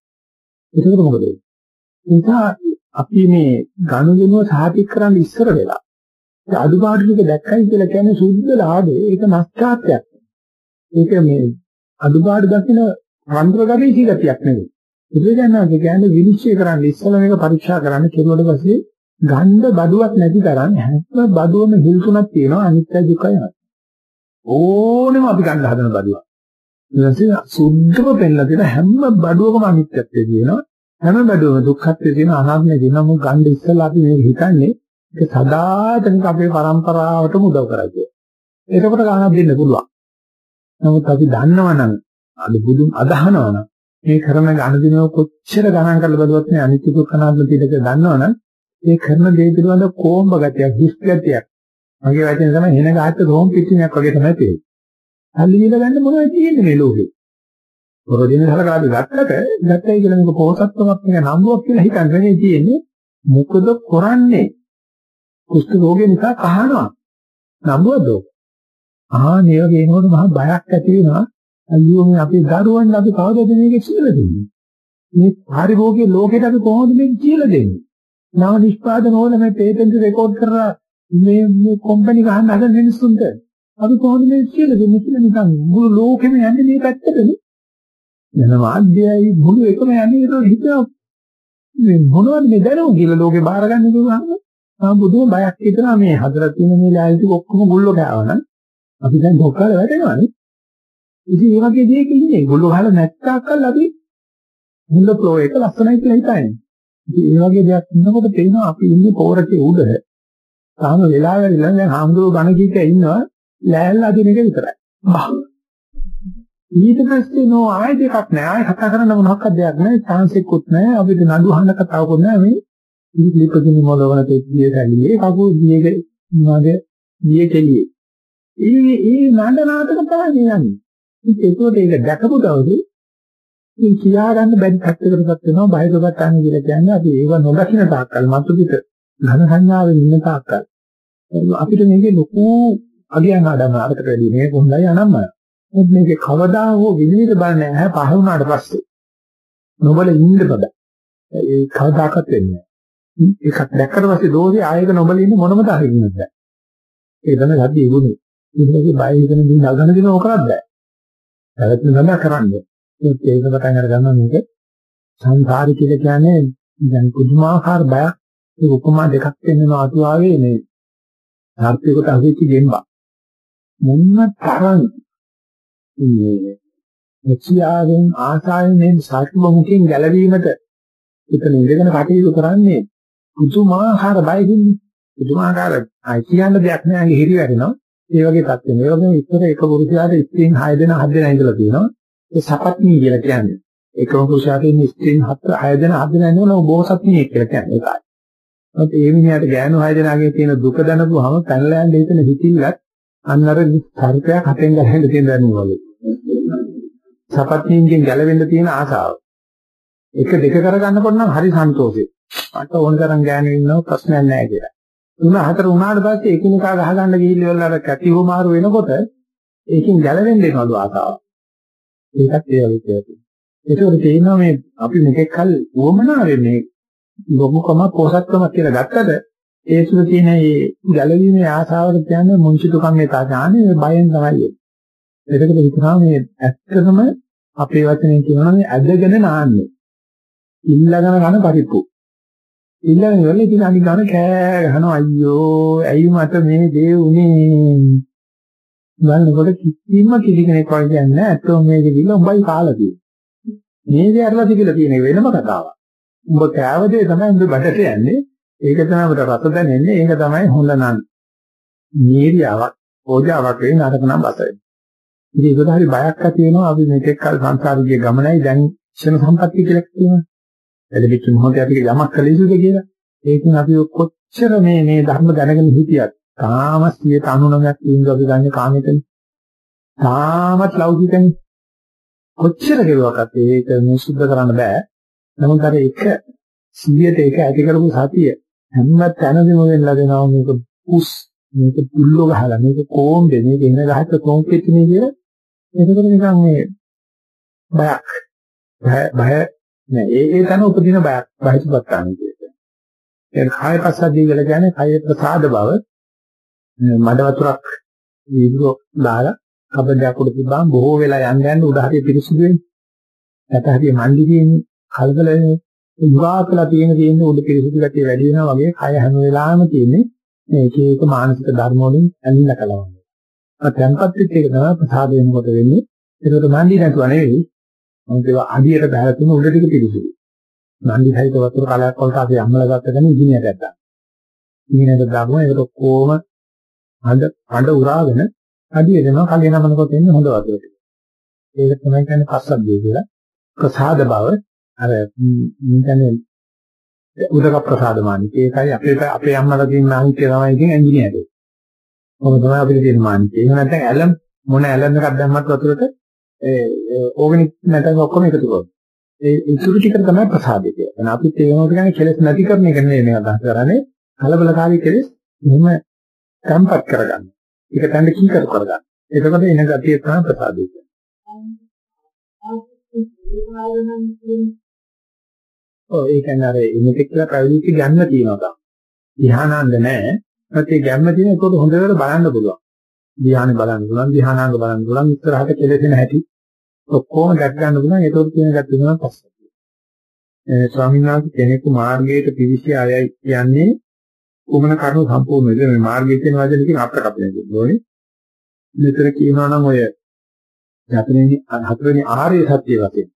ඒකට මොකද? ඒ නිසා අපි මේ ගනුදෙනුව සාතික් කරන්න ඉස්සර වෙලා ඒ අඩුපාඩු ටික දැක්කයි කියලා කියන්නේ සුද්ධ ලාභේ ඒක නැස්කාත්යක්. ඒක මේ අඩුපාඩු දකින රන්ද්‍රගගේ සිගතියක් නෙවෙයි. බුදුරජාණන් කියන්නේ විනිශ්චය කරන්න ඉස්සලා මේක පරීක්ෂා කරන්න කෙරුවට පස්සේ ගන්ධ බඩුවක් නැති තරම් හැම බඩුවම හිල් තුනක් තියෙනවා අනිත්‍ය දුකයි නැත්. ඕනෙම අපි ගන්න හදන බඩුවක්. ඊට පස්සේ සුද්ධව පෙන්නලා තියෙන හැම බඩුවකම අනිත්‍යත්වය තියෙනවා. හැම බඩුවම දුක්ඛත්වයේ තියෙන අනාත්මය දිනම ගන්න ඉස්සලා අපි මේක හිතන්නේ ඒක සදාතනික අපේ પરම්පරාවටම උදව් කරයි කියලා. ඒකට ගානක් දෙන්න පුළුවන්. නමුත් අපි දන්නවනම් අද බුදුන් අදහනවනම් මේ කරන ගණදිනව කොච්චර ගණන් කරලා බලුවත් මේ අනිත්‍ය දුක්ඛ අනාත්ම පිළික දන්නවනම් ඒ කරන දේ පිළිබඳ කොම්බ ගතියක් හිස් ගතියක් මගේ වචනේ තමයි එන ගහත් රෝම් පිටිනයක් වගේ තමයි තියෙන්නේ. අල්ලි විල ගන්න මොනවද තියෙන්නේ මේ ලෝකේ? පොරොදින සලකාදී ගත්තට ගත්තයි කියලා මේක පොහසත්කමක් නෙවෙයි නම්බුවක් කියලා හිතන්නේ තියෙන්නේ. මොකද කරන්නේ? කුෂ්ඨ රෝගේ නිසා කහනවා. නම්බුවද? ආ මේ වගේ එනකොට මහා බයක් ඇති වෙනවා. අයියෝ මේ අපේ දරුවන් අපි කවදාද මේක කියලා දෙන්නේ? මේ පරිභෝගික ලෝකෙට අපි කොහොමද මේක කියලා දෙන්නේ? නව නිෂ්පාදන ඕන මේ පේටන්ට් රෙකෝඩ් කරලා මේ මේ කම්පැනි ගහන්න හදන මිනිස්සුන්ට අපි කොහොමද මේක කියලා දෙන්නේ කියලා නිකන් මුළු ලෝකෙම යන්නේ මේ පැත්තටනේ. යන මාධ්‍යයයි මුළු එකම යන්නේ ඒක හිතනවා මේ මොනවද මේ දැනුම කියලා ලෝකේ බාරගන්න පුළුවන්. ආ බුදුම බයක් හිතනවා මේ හදලා තියෙන මේ ලෑල්ටි ඔක්කොම ගුල්ලෝ කෑවනම් අපි දැන් ඩොක්කාල වැටෙනවානේ. ඉතින් මේ වගේ දෙයක ඉන්නේ. ගොල්ලෝ ගහලා නැත්තක්කල් අපි මුල්ල ෆ්ලෝ එක ලස්සනයි කියලා හිතන්නේ. මේ වගේ දෙයක් ඉන්නකොට තේනවා අපි ඉන්නේ පෝරකේ උඩ. තාම වෙලා වෙලා දැන් හාමුදුරුවෝ ගණ කීක ඉන්නවා ලෑල්ල අදින එක විතරයි. ඊට පස්සේ නෝ ආයෙ දෙකක් නෑ. ආයෙ කතා කරන්න මොනක්වත් දෙයක් නෑ. chance එකකුත් නෑ. අපිට නඩු අහන්න කතාවකුත් නෑ මේ. ලිපදින මොළවන තෙක්ියේ සැලියේ කකුල් දියේ මොනවාගේ දියේ කෙලියේ. ඒ ඒ නඩ නාටක තමයි යන්නේ. ඒකෝට ඒක දැකපු දවසේ ඉතින් කියා ගන්න බැරි පැත්තකටපත් වෙනවා බයකපත් ගන්න කියලා කියන්නේ අපි ඒව නොදකින්න තාක්කල් මතු පිට ඝන සංඥාවෙන් ඉන්න තාක්කල්. අපිට මේකේ ලොකු අගයන් ආදම අරකට වැඩි මේක හොඳයි අනම්ම මොකද මේකේ කවදා හෝ විනිවිද බලන්නේ නැහැ පහ වුණාට පස්සේ. නොබල ඉන්න බබ. ඒ කවදාකවත් වෙන්නේ නැහැ. ඒකක් දැක්කට පස්සේ දෝෂي ආයෙක නොබල ඉන්න මොනම තරකින්වත් බෑ. ඒ තමයි සත්‍ය ඉගුනේ ඉතින් බය හිතන දේ නගන දින ඕකවත් බෑ පැවැත්ම සඳහා කරන්නේ. ඒත් ඒක පටන් අර ගන්නවා මේක සංසාරي කියලා කියන්නේ දැන් පුදුමාකාර බයක් ඒ උපමා දෙකක් වෙනවා අතුවාවේ මේ ආර්ථිකට අහිච්ච ගෙම්බා. මොන්න තරම් මේ එක්සියාවෙන් ආසාවෙන් මේ සාත්මමුඛයෙන් ගැලවීමට එතන ඉඳගෙන කටයුතු කරන්නේ පුදුමාකාර බයකින් පුදුමාකාර අයි කියන්න දෙයක් නෑ හිරි වැටෙනවා ඒ වගේ තත්ත්වෙ. මේ වගේ ඉස්සර එක පුරුෂයාට ස්ත්‍රීන් 6 දෙනා 7 දෙනා ඉඳලා තියෙනවා. ඒ සපත්නී කියලා කියන්නේ. එකම පුරුෂයාට ඉන්න ස්ත්‍රීන් 7 6 දෙනා 7 දෙනා ඉන්නවනේ බෝසත්නී කියලා කියන්නේ ඒකයි. ඒත් ඒ මිනිහට ගෑනු 6 දෙනාගේ තියෙන දුක දැනගුවාම පැනලා යන්න හිතන හිතිල්ලත් අන්න අර සර්පයක් හතෙන් ගලහෙන්න තියෙන දැනුම වගේ. සපත්නීන්ගෙන් ගැලවෙන්න තියෙන ආසාව. එක දෙක කරගන්නකොට නම් හරි සන්තෝෂයි. මට ඕන තරම් ගෑනු ඉන්නව ප්‍රශ්නයක් නැහැ කියලා. තුන හතර වුණාට පස්සේ එකිනෙකා ගහගන්න ගිහිල්ලා අර කැටි හොමාරු වෙනකොට ඒකෙන් ගැලවෙන්න එනවලු ආසාව. ඒකත් ඒ වගේ දෙයක්. ඒකෝට තේිනවා මේ අපි මෙතෙක් කල වොමනාවේ මේ ලොකුකම පොසත්කම කියලා ගත්තද ඒ තුල තියෙන මේ ගැලවීමේ ආසාවට කියන්නේ මුංචිතුකම් මේ තාඥානේ බයෙන් තමයි. ඒකද විතරම මේ ඇත්තටම අපේ වචනේ කියනවා මේ ඇදගෙන නාන්නේ. ඉල්ලගෙන යන පරිප්පු. ඊළඟ වෙලෙ ඉතින් අනිත් ගාන කෑ ගහනවා අයියෝ ඇයි මට මේ දේ උනේ බලනකොට කිසිම කිසි කෙනෙක් වගේ කියන්නේ නැහැ. අතෝ මේක කිව්ලා උඹයි කාලා තියෙන්නේ. මේ දේ අරලා තිබිලා තියෙන වෙනම කතාවක්. උඹ කෑව දේ තමයි උඹ බඩට යන්නේ. ඒක තමයි අපිට රස දැනෙන්නේ. ඒක තමයි හොඳ නම් නීරියාවක් ඕජාවක් වෙන අරක නම් රසයි ඉතින් ඒකට හරි බයක් ඇති වෙනවා. අපි මේකෙක් කල සංසාරිකයේ ගමනයි දැන් ක්ෂණ සම්පත්තිය කියලා කියනවා. ලැබිච්ච මොහොතේ අපි යමක් කළ යුතුද කියලා. ඒකෙන් අපි කොච්චර මේ මේ ධර්ම දැනගෙන හිටියත් තාම 99ක් ඉඳන් අපි ගන්න කාමයෙන් තාමත් ලෞකිකනේ. කොච්චර කෙරුවක්වත් ඒක මේ සුද්ධ කරන්න බෑ. නමුත් අර එක 100ට එක ඇති කරපු සතිය හැම තැනදීම වෙන්නලා දෙනවා මේක පුස් මේක පුල්ලෝ ගහලා මේක කොම්බේ මේක එන ගහක කොම්පෙට් නේ කියලා එතකොට නිකන් මේ බයක් බය නෑ ඒ ඒ තන උපදින බයක් බහිසුපත්තාන කියන්නේ. ඒ කාය පස්සද්ධිය කියලා කියන්නේ කාය ප්‍රසාද බව මඩ වතුරක් වීදුර දාලා කබඩයක් උඩ තිබ්බාම බොහෝ වෙලා යන්න යන්න උඩ හරිය පිරිසිදු වෙන්නේ. නැත හරිය මණ්ඩි තියෙන්නේ කලබල උගාකලා තියෙන තියෙන උඩ පිරිසිදු ගැටිය වැඩි වෙනවා වගේ කය හැම වෙලාවෙම තියෙන්නේ මේ එක එක මානසික ධර්ම වලින් ඇලිලා කලවන්නේ. අර tempat එක තමයි ප්‍රසාද වෙනකොට වෙන්නේ. ඒකට මණ්ඩි නැතුව නෙවෙයි මොකද ඒවා අඩියට බහලා තියෙන උඩ ටික පිළිසුදු. නන්දි සහිත වතුර කලයක් වලට අපි අම්මලා ගත්තගෙන ඉංජිනේරයක් ගත්තා. ඉංජිනේරයක් දාගම ඒකට කොහොම හඳ හඳ උරාගෙන අඩිය දෙනවා කලිය නමනකොට එන්නේ හොඳ වතුර ටික. ඒක තමයි කියන්නේ පස්සද්ධිය කියලා. ප්‍රසාද බව අර කියන්නේ උදක ප්‍රසාද මානික. ඒකයි අපේ අපේ අම්මලා තියෙන අහිත්‍ය තමයි ඉතින් එන්ජිනියර්. මොකද තමයි අපිට තියෙන මානික. එහෙම නැත්නම් ඇලම් මොන ඇලම් එකක් දැම්මත් වතුරට ඒ ඕගනික් නැත්නම් ඔක්කොම එකතු කරනවා. ඒ ඉතුරු ටික තමයි ප්‍රසාදය කියන්නේ. එහෙනම් අපි තේරෙනවට කියන්නේ කෙලස් නැති කරන එක නෙවෙයි මේ අදහස් කරන්නේ. කලබලකාරී කෙලස් මෙහෙම තැම්පත් කරගන්න. ඒක තැන්න කී කර කරගන්න. එතකොට එන ගතිය තමයි ප්‍රසාදය කියන්නේ. ඔව් ඒ කියන්නේ අර ඉමෙතෙක් කියලා පැවිදිච්ච ගැම්ම තියෙනවා. ධ්‍යානන්ද නැහැ. ඒත් ඒ ගැම්ම තියෙන ඒකට හොඳට බලන්න පුළුවන්. ධ්‍යානෙ බලන්න පුළුවන්, ධ්‍යානාංග බලන්න පුළුවන්, ඉස්සරහට කෙලෙසෙන හැටි ඔක්කොම දැක් ගන්න පුළුවන්. ඒකට කියන ගැට තුනක් පස්සේ. ඒ ස්වාමීන් වහන්සේ කෙනෙකු මාර්ගයට පිවිසී ආයයි කියන්නේ කුමන කරුණු සම්පූර්ණ වෙද මේ මාර්ගය කියන වචනේ අපට අපිට ඕනේ. මෙතන කියනවා නම් ඔය හතරවෙනි හතරවෙනි ආර්ය සත්‍ය වශයෙන්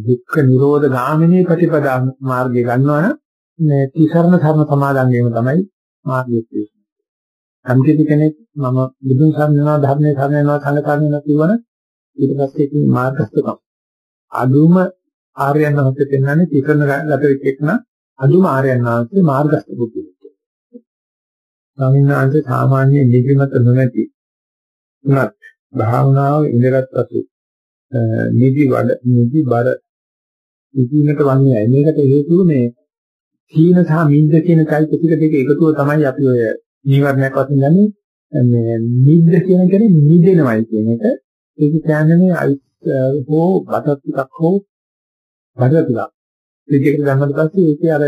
දුක්ඛ නිරෝධ ගාමිනී ප්‍රතිපදා මාර්ගය ගන්නවනම් මේ තිසරණ ධර්ම සමාදන් වීම තමයි මාර්ගය කියන්නේ. අන්තිම කෙනෙක් මම බුදුන් සරණ යනවා ධර්මයේ සරණ යනවා සංඝ සරණ යනවා කියවන ඊට පස්සේ ඉතින් මාර්ගස්ථකම්. අදුම ආර්යයන් වහන්සේ පෙන්වන්නේ තිසරණ ගත වෙච්ච එකන අදුම ආර්යයන් වහන්සේ මාර්ගස්ථ බුද්ධිය. ස්වාමීන් වහන්සේ සාමාන්‍ය නිදිමත නොනැති උනත් භාවනාව ඉඳගත් පසු නිදි වඩ නිදි බර නිදිනට වන්නේ මේකට හේතුව මේ සීන සහ මිද්ද කියන চৈতසික දෙක එකතුව තමයි අපි ඔය නීවරණයක් වශයෙන් ගන්නේ මේ මිද්ද කියන කෙනේ මිදෙනවයි කියන එක. ඒක කියන්නේ අයිස් හෝ බතර ටිකක් හෝ බතර ටිකක්. දෙකකට ගන්නකොට පස්සේ ඒකේ අර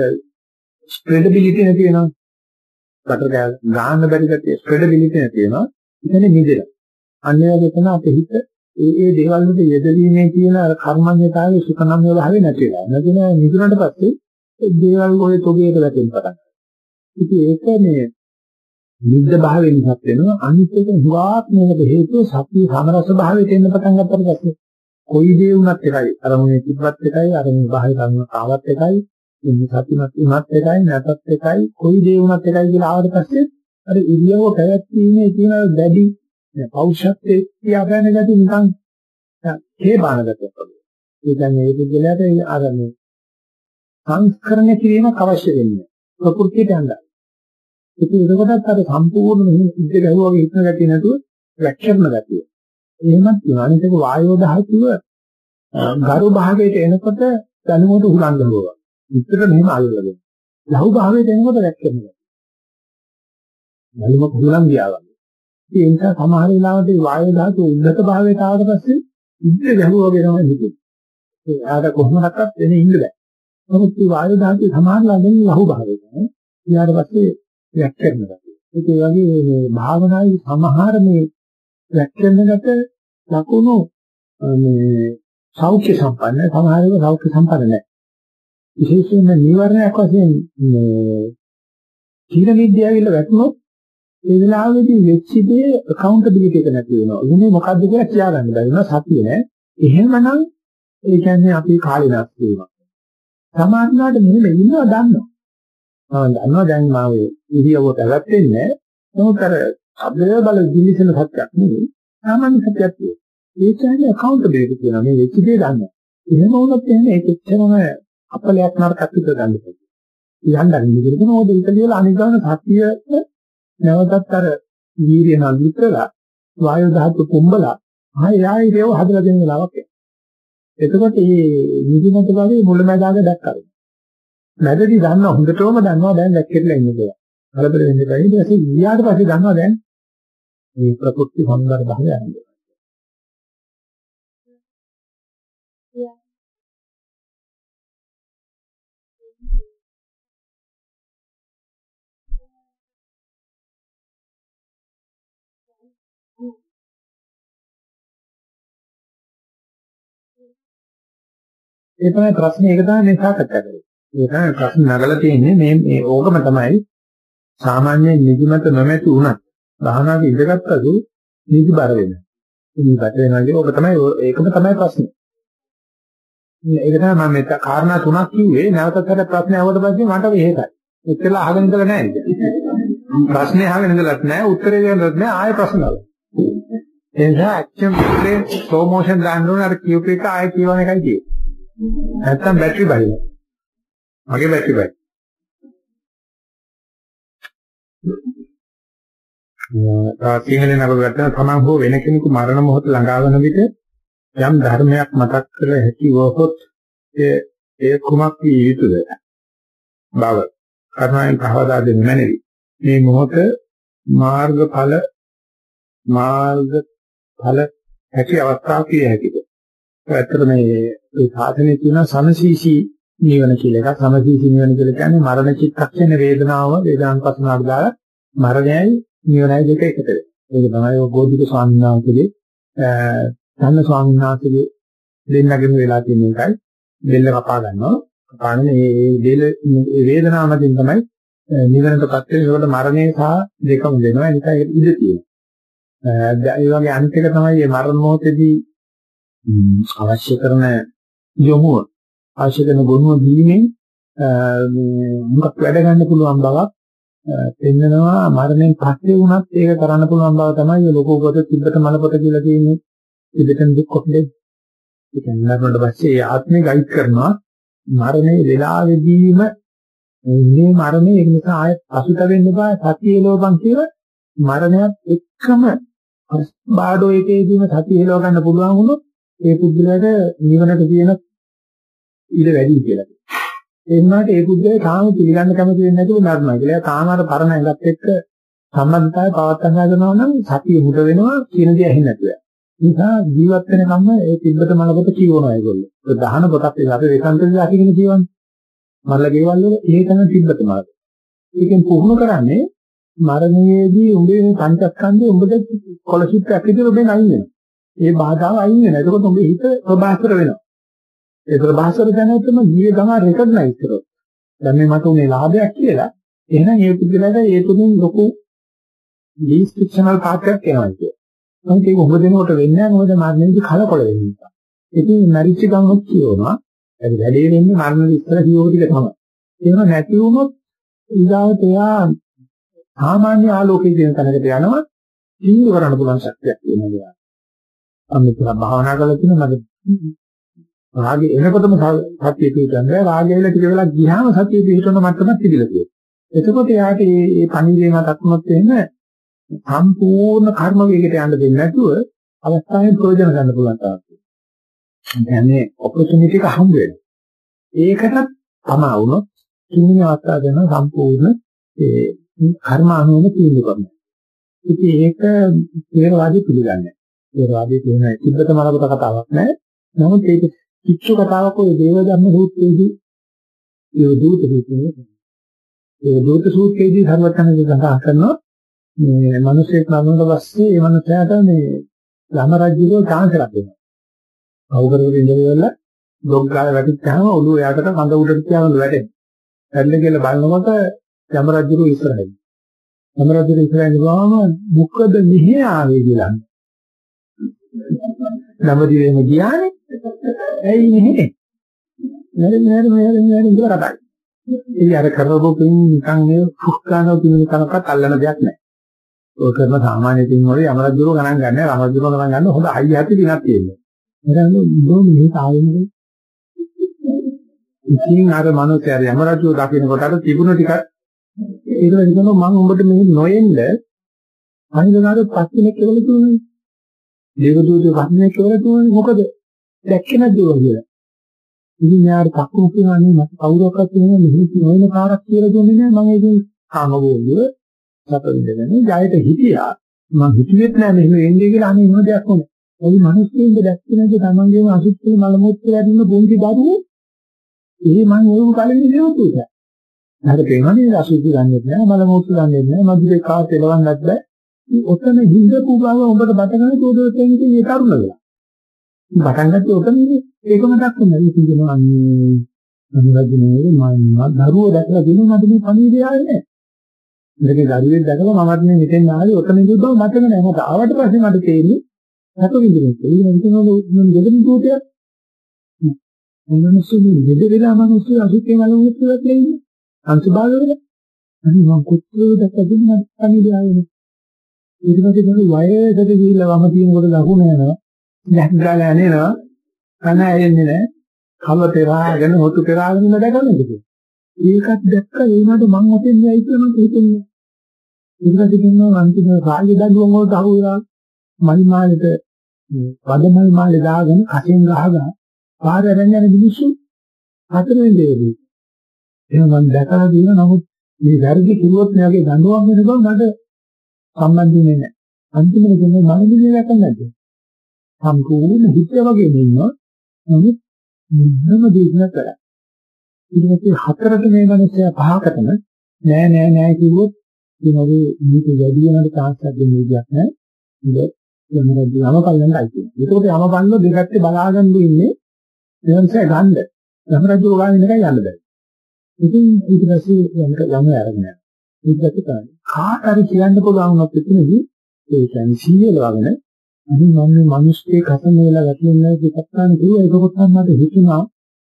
ස්ප්‍රෙඩබිලිටි නැති වෙනවා. බතර ගාන්න බැරි ගැතිය ස්ප්‍රෙඩබිලිටි නැති වෙනවා ඉතින් මිදෙනවා අන්නේ වගේ තමයි අපේ හිත ඒ ඒ දේවල් වලට යෙදවීමේ තියෙන අර කර්මඤ්ඤතාවයේ සුඛනම් වේලාවේ නැති වෙනවා. නැතිනම් නිදුනට පස්සේ ඒ දේවල් ඔය තොගේට වැටෙන්න පටන් ගන්නවා. ඉතින් ඒක මේ නිද්ද භාවයෙන් ඉහත් වෙනවා. අනිත් එක හුවාක් මේකට හේතුව සතිය සමරස භාවයට එන්න පටන් ගන්නකොට පස්සේ කොයි දේ වුණත් එකයි. අරමුණේ තිබ්බත් එකයි, අරමුණ බාහිර කර්ම ආවත් එකයි, ඉන්නේ සතිමත් වුණත් එකයි, නැතත් එකයි, කොයි දේ වුණත් එකයි කියලා ආවට පස්සේ අර ඉරියව්ව පැවැත්වීමේ තියෙන දැඩි පෞෂත්වයේ තියාගන්න ගැටි නිකන් හේබාන ගැටයක් වගේ. ඒ කියන්නේ ඒ පුද්ගලයාට අර මේ සංස්කරණය කිරීමක් අවශ්‍ය වෙන්නේ. ප්‍රകൃතියට යන්න. ඉතින් ඒකටත් අර සම්පූර්ණ මෙහෙම සිද්ධ ගැහුවා වගේ හිතන ගැටි නැතුව වැක්ෂර්ණ ගැටිය. එහෙමත් තියෙනවා. අනිත් එක වායෝ ධාතුව ගරු භාගයට එනකොට දැනුමට හුලං ගන්නවා. විතර මෙහෙම අල්ලගෙන. ලහු භාගයට එනකොට වැක්ෂර්ණ ගැටිය. දැනුමට හුලං ගියා වගේ. ඒ නිසා සමහර වෙලාවට වායු ධාතු උද්දත භාවයට ආවට පස්සේ ඉද්ද ගැහුවා වගේ තමයි හිතෙන්නේ. ඒ ආද කොහොමදක්වත් එන්නේ ඉන්න බෑ. නමුත් මේ වායු ධාතු සමහර ළඟින් ලහු භාවයට නේ. ඊට පස්සේ වැක්කෙනවා. ඒක ඒ වගේ මේ භාවනාවේ සමහර මේ වැක්කෙනකට ලකුණු මේ සෞඛ්‍ය සම්පන්න සමහර ඒවා සෞඛ්‍ය සම්පන්න නැහැ. විශේෂයෙන්ම නීවරණයක් වශයෙන් මේ තීන විද්‍යාවෙල වැටුනොත් ඒ වෙලාවේදී වෙච්ච දේ accountability එක නැති වෙනවා. ඉන්නේ මොකද්ද කියලා කියාගන්න බැරි වෙනවා සතිය නෑ. එහෙමනම් ඒ කියන්නේ අපි කාලේ නැස් වීමක්. සමාජනාට මෙහෙම ඉන්නවා දන්නවා. මම දන්නවා දැන් මාව ඉරියව්ව පැවැත්වෙන්නේ නමුත් අර අබ්බේ බල දිලිසෙන සත්‍යක් නෙවෙයි. සාමාන්‍ය සත්‍යක් තියෙනවා. ඒ කියන්නේ accountability කියනවා. මේ වෙච්ච දේ දන්නවා. එහෙම වුණොත් එහෙම ඒක එච්චරම අපලයක් නරකක් විතර ගන්න බෑ. යන්න නිදිරගෙන ඕක ඉතලියල අනිගාන සතිය නැවතත් අර වීර්ය නන්දි කරලා වායු ධාතු කුඹලා ආයෙ ආයෙ ඒව හදලා දෙන වෙලාවක් එතකොට මේ නිදිමත භාගයේ මුලමදාග දැක්කා. මැදදී දන්නවා හොඳටම දන්නවා දැන් දැක්කෙట్లా ඉන්නේ කියලා. කලබල වෙන්න බැරි ඊට පස්සේ ගියාට පස්සේ දන්නවා දැන් මේ ප්‍රකෘති සංගර භාගය යන්නේ. ඒ තමයි ප්‍රශ්නේ ඒක තමයි මේ සාකච්ඡා කරන්නේ. ඒ තමයි ප්‍රශ්න නගලා තියෙන්නේ මේ මේ ඕකම තමයි සාමාන්‍ය නිදිමත නොමැති වුණත් භාවනාවේ ඉඳගත්තු නිදි බර වෙන. නිදි බර වෙනවා කියන්නේ ඕක තමයි ඒකම තමයි ප්‍රශ්නේ. ඒක තමයි මම මෙතන කාරණා තුනක් කිව්වේ නැවතත් හර ප්‍රශ්නේ අහුවට පස්සේ මට වෙහෙසයි. එච්චරලා අහගෙන ඉඳලා නැහැ නේද? ප්‍රශ්නේ අහගෙන ඉඳලත් නැහැ උත්තරේ දෙන්නත් නැහැ ආයෙ ප්‍රශ්න අහලා. ඒ නිසා ඇක්ෂන් පිටේ ස්ලෝ මොෂන් දාන්න ඕන අර කියූප එක ආයෙ කියවන එකයි තියෙන්නේ. නැත්තම් බැටරි බහිනවා. මගේ බැටරි බයි. සිංහලෙන් අප ගත්තා තමන් හෝ වෙන කෙනෙකු මරණ මොහොත ළඟා වන විට යම් ධර්මයක් මතක් කර හැකි වොහොත් ඒ ඒ කුමක් විය යුතුද බව කර්මයෙන් පහදා දෙන්න මැනවි මේ මොහොත මාර්ගඵල මාර්ගඵල හැකි අවස්ථාවක් කිය හැකිද ඇත්තට මේ ඒ සාධනේ තියෙන සමසීසී නිවන කියලා එකක් සමසීසී නිවන කියලා කියන්නේ මරණ චිත්තක්ෂණ වේදනාව වේදානුපස්සනාවට දාලා මරණයයි නිවනයි දෙක එකට වෙනවා. ඒක තමයි ඔය ගෝධික ස්වාමීන් වහන්සේගේ ධන්න ස්වාමීන් වහන්සේගේ දෙන්නගෙම වෙලා තියෙන එකයි. බෙල්ල කපා ගන්නවා. කපාගෙන මේ බෙල්ල වේදනාව මතින් තමයි නිවනටපත් වෙන්නේ. ඒකට මරණය සහ දෙකම දෙනවා. ඒ නිසා ඒක ඉඳ තියෙනවා. ඒ වගේ අනිත් එක තමයි මේ මරණ මොහොතේදී අවශ්‍ය කරන යොමුව අවශ්‍ය කරන ගුණ දීමෙන් මොකක් වැඩ ගන්න පුළුවන් බවක් පෙන්නනවා. මරණයෙන් පස්සේ වුණත් ඒක කරන්න පුළුවන් බව තමයි ලොකු කොට තිබ්බට මලපොත කියලා කියන්නේ. ඉදෙන් දුක් කොටේ ඒ කියන්නේ මරණයට පස්සේ ඒ ආත්මේ ගයිඩ් කරනවා. මරණේ වෙලාවෙදීම මේ මරණය ඒක නිසා ආයෙ පසුත වෙන්න බෑ සතිය ලෝපන් කියලා මරණයත් එක්කම බාඩෝ එකේදීම සතිය ලෝව ගන්න පුළුවන් වුණොත් ඒ පුද්ගලයාට නිවනට තියෙන ඉඩ වැඩි කියලා. ඒ වුණාට ඒ පුද්ගලයා තාම පිළිගන්න කැමති වෙන්නේ නැතුව නරනවා කියලා. එයා තාම අර පරණ ඇඟත් එක්ක සම්බන්ධතාවය පවත්වා ගන්නවා නම් සතිය මුද වෙනවා කියන දේ ඇහෙන්නේ නැතුව. නිසා ජීවත් වෙන කම්ම ඒ තිබ්බත මලකට කියවනවා ඒගොල්ලෝ. ඒ දහන පොතක් ඒක අපි වේකන්තේ අහගෙන කියවන්නේ. මල්ල ගෙවල් වල ඒ තමයි තිබ්බත මලක. ඒකෙන් පුහුණු කරන්නේ මරණයේදී උඹේ පංචස්කන්ධය උඹට කොලසිප් එකක් විදිහට ඔබෙන් අයින් වෙනවා. ඒ බාධාව අයින් වෙනවා. එතකොට උඹේ හිත ප්‍රබාස්තර වෙනවා. ඒ ප්‍රබාස්තර දැනෙන්නම ගියේ ගම රෙකග්නයිස් කරනවා. දැන් මේ මට උනේ ලාභයක් කියලා. එහෙනම් ඒ පුද්ගලයාට ඒ තුنين ලොකු ඩිස්ක්‍රිප්ෂනල් පාඩයක් එනවා කියන්නේ. මොකද ඒක උඹ දෙනකොට වෙන්නේ නැහැ මොකද මරණයදී කලකොල වෙන නිසා. ඉතින් මරිච්ච ගමක් කියනවා. ඒ වැඩේ වෙන්නේ මරණ ඉස්සර කියෝ ටික තමයි. එහෙම නැති වුණොත් ඊගාවට එයා සාමාන්‍ය ආලෝකයේ දෙන තැනකට යනවා. තීන්දුව කරන්න පුළුවන් ශක්තියක් තියෙනවා. අම්මිට භාවනා කරලා තියෙන මගේ රාගය එනකොටම සතිය පිටන්නේ රාගයල ටික වෙලා ගියාම සතිය පිටවන මට්ටමක් තිබිලා තියෙනවා. එතකොට යාට මේ මේ පණිවිඩය මතක් වුණොත් එහෙම සම්පූර්ණ කර්ම වේගයට යන්න දෙන්නේ නැතුව අවස්ථාවෙන් ප්‍රයෝජන ගන්න පුළුවන් තාක්ෂය. يعني ඔපචුනිටි එක හම්බ වෙනවා. ඒකටත් තමා වුණොත් කිමින අවස්ථාව දෙන සම්පූර්ණ ඒ කර්ම අනුවම තීන්දුව කරනවා. ඉතින් ඒක තේරවාදී පිළිගන්නේ. තේරවාදී කියන තිබ්බත මලකට කතාවක් නෑ. නමුත් ඒක කිච්චු කතාවක් ඔය දේව ධර්ම සූත්‍රයේදී ඒ දූත සූත්‍රයේ ඒ දූත සූත්‍රයේදී ධර්මතනදී සඳහන් කරනවා මේ මිනිස්සෙක් නමනට පස්සේ ඒ මනුස්සයාට මේ ළම රජුගේ chance එකක් දෙනවා. අවුරුදු ඉඳලා බ්ලොග් ගාලා වැටිච්චාම ඔළුව එයාට කඳ උඩට තියාගෙන වැටෙනවා. ඇල්ල කියලා බලනකොට යම රජු ඉස්සරහින්. යම රජු ඉස්සරහින් ගියාම මොකද මෙහෙ ආවේ කියලා. නමදිවෙම ගියානේ. ඇයි මෙහෙ? නේද නේද නේද නේද ඉඳලා කතායි. ඉතින් අර කරපු පින් නිකන් ඒ ෆුස්කානෝ කියන කනකට අල්ලන දෙයක් නැහැ. ඔය කරන සාමාන්‍ය තින් වල යම රජු ගණන් ගන්න නැහැ. රම රජු ගණන් ගන්න හොඳ අයිය ඇති දිනක් තියෙනවා. එරන් බොහොම මෙහෙ ආවෙන්නේ. ඉතින් අර මනුස්සයර යම රජු දකින්නකොට අර තිබුණ ටික ඒක නිකන් මම උඹට මේ නොයෙන්න අනිදාර පස්තිනෙක් කියලා තුනේ. දේවදූතයෝ පස්තිනෙක් කියලා තුනේ මොකද? දැක්කේ නැද්ද කියලා. ඉතින් යාර කක්කු කියනවානේ මට කවුරක්වත් එහෙම මෙහෙ නොවන කාරක් කියලා දුන්නේ නැහැ මම ඒකේ කාමවෝගුව සැප විඳගෙන ජයට හිටියා මම හිතුවෙත් නෑ මෙහෙම වෙන්නේ කියලා අනේ එහෙම දෙයක් වුණා. ඒ මිනිස්සුන්ට දැක්කේ නැද්ද තමන්ගේම අසුච්චි මල මුත්‍රා ඇදින්න පොන්ති දරුවෝ ඒ මම ඕක කලින් දෙවතුතා. හරි පේනවනේ අසුද්ධි ගන්නෙත් නෑ මල මුත්‍ර ගන්නෙත් නෑ මදුරේ කාට එලවන්නත් බෑ. ඔතන හිඳපු බව ඔබට බත ගන්න තෝදෙන්නේ මේ තරුණ වෙලා. පටන් ගත්තේ ඔතනනේ ඒක මතක් වුණා. ඉතින් කියනවා අන්නේ අනුරාධපුරේ මම දරුවෝ දැකලා දිනුනද මේ පණිවිඩය ආවේ නෑ. ඉතින් දරුවෙක් දැකලා මමත් මේ මෙතෙන් ආවේ ඔතන ඉඳලා බව මතක නෑ. මට ආවට පස්සේ මට තේරෙන්නේ සැප විඳිනවා. ඒ නිසා මම දෙදෙන දූතයක් මිනිස්සු දෙද වෙලා මිනිස්සු අසුකේ මලමුත් කියලා කියන්නේ අංශභාග වල අනිත් මම කොච්චර දැක්කද මම පණිවිඩය ආවේ ඊට පස්සේ තමයි වයසට ගිහිල්ලා වම තියෙනකොට ලකුණ යනවා. දැක්ගාලා යනවා. කන ඇෙන්නේ නැහැ. කල පෙරාගෙන හොතු පෙරාගෙන වැඩගන්නද ඒකත් දැක්ක ඒ වුණාට මං ඔතෙන් යයි කියලා මට හිතෙන්නේ. ඊට පස්සේ කියනවා අන්තිම කාලේ දඬුවම් වලට අහු වෙලා මල් මාලෙට වදමල් මාලේ දාගෙන කසෙන් ගහගා පාර රැඳ යන මිනිස්සු හතරෙන් දෙවිදි. එහෙනම් මම දැකලා තියෙනවා නමුත් මේ වැරදි කිව්වොත් මෙයාගේ දඬුවම් වෙන බව මට සම්බන්ධුනේ නැහැ. අන්තිමට කියන්නේ මම දිනේ දැකන්නේ නැද්ද? සම්පූර්ණ හිත වගේ ඉන්නවා. නමුත් මුන්නම දෙයක් කරා. ඊට පස්සේ හතරට මේ මිනිස්සයා පහකටම නෑ නෑ නෑ කිව්වොත් ඒ වගේ මේක වැඩි වෙනට chance එකක් දෙන්න විදියක් නෑ. ඉතින් යමරජු යම කල්ලන්ට අයිති. ඒකෝට යම බල්ලෝ දෙපැත්තේ බලාගෙන ඉන්නේ එවන්සේ ගන්න. යමරජු ගාමින් එකයි යන්න බෑ. ඉතින් ඊට පස්සේ යම යම අරගෙන යනවා. ඊට පස්සේ තමයි කාට හරි කියන්න පුළුවන් වුණත් එතනදී ඒ කියන්නේ සීයලවගෙන අනිත් මම මේ මිනිස්සේ කසම වෙලා ගැටෙන්නේ දෙකක් ගන්න කිව්වා ඒකත් මට හිතුණා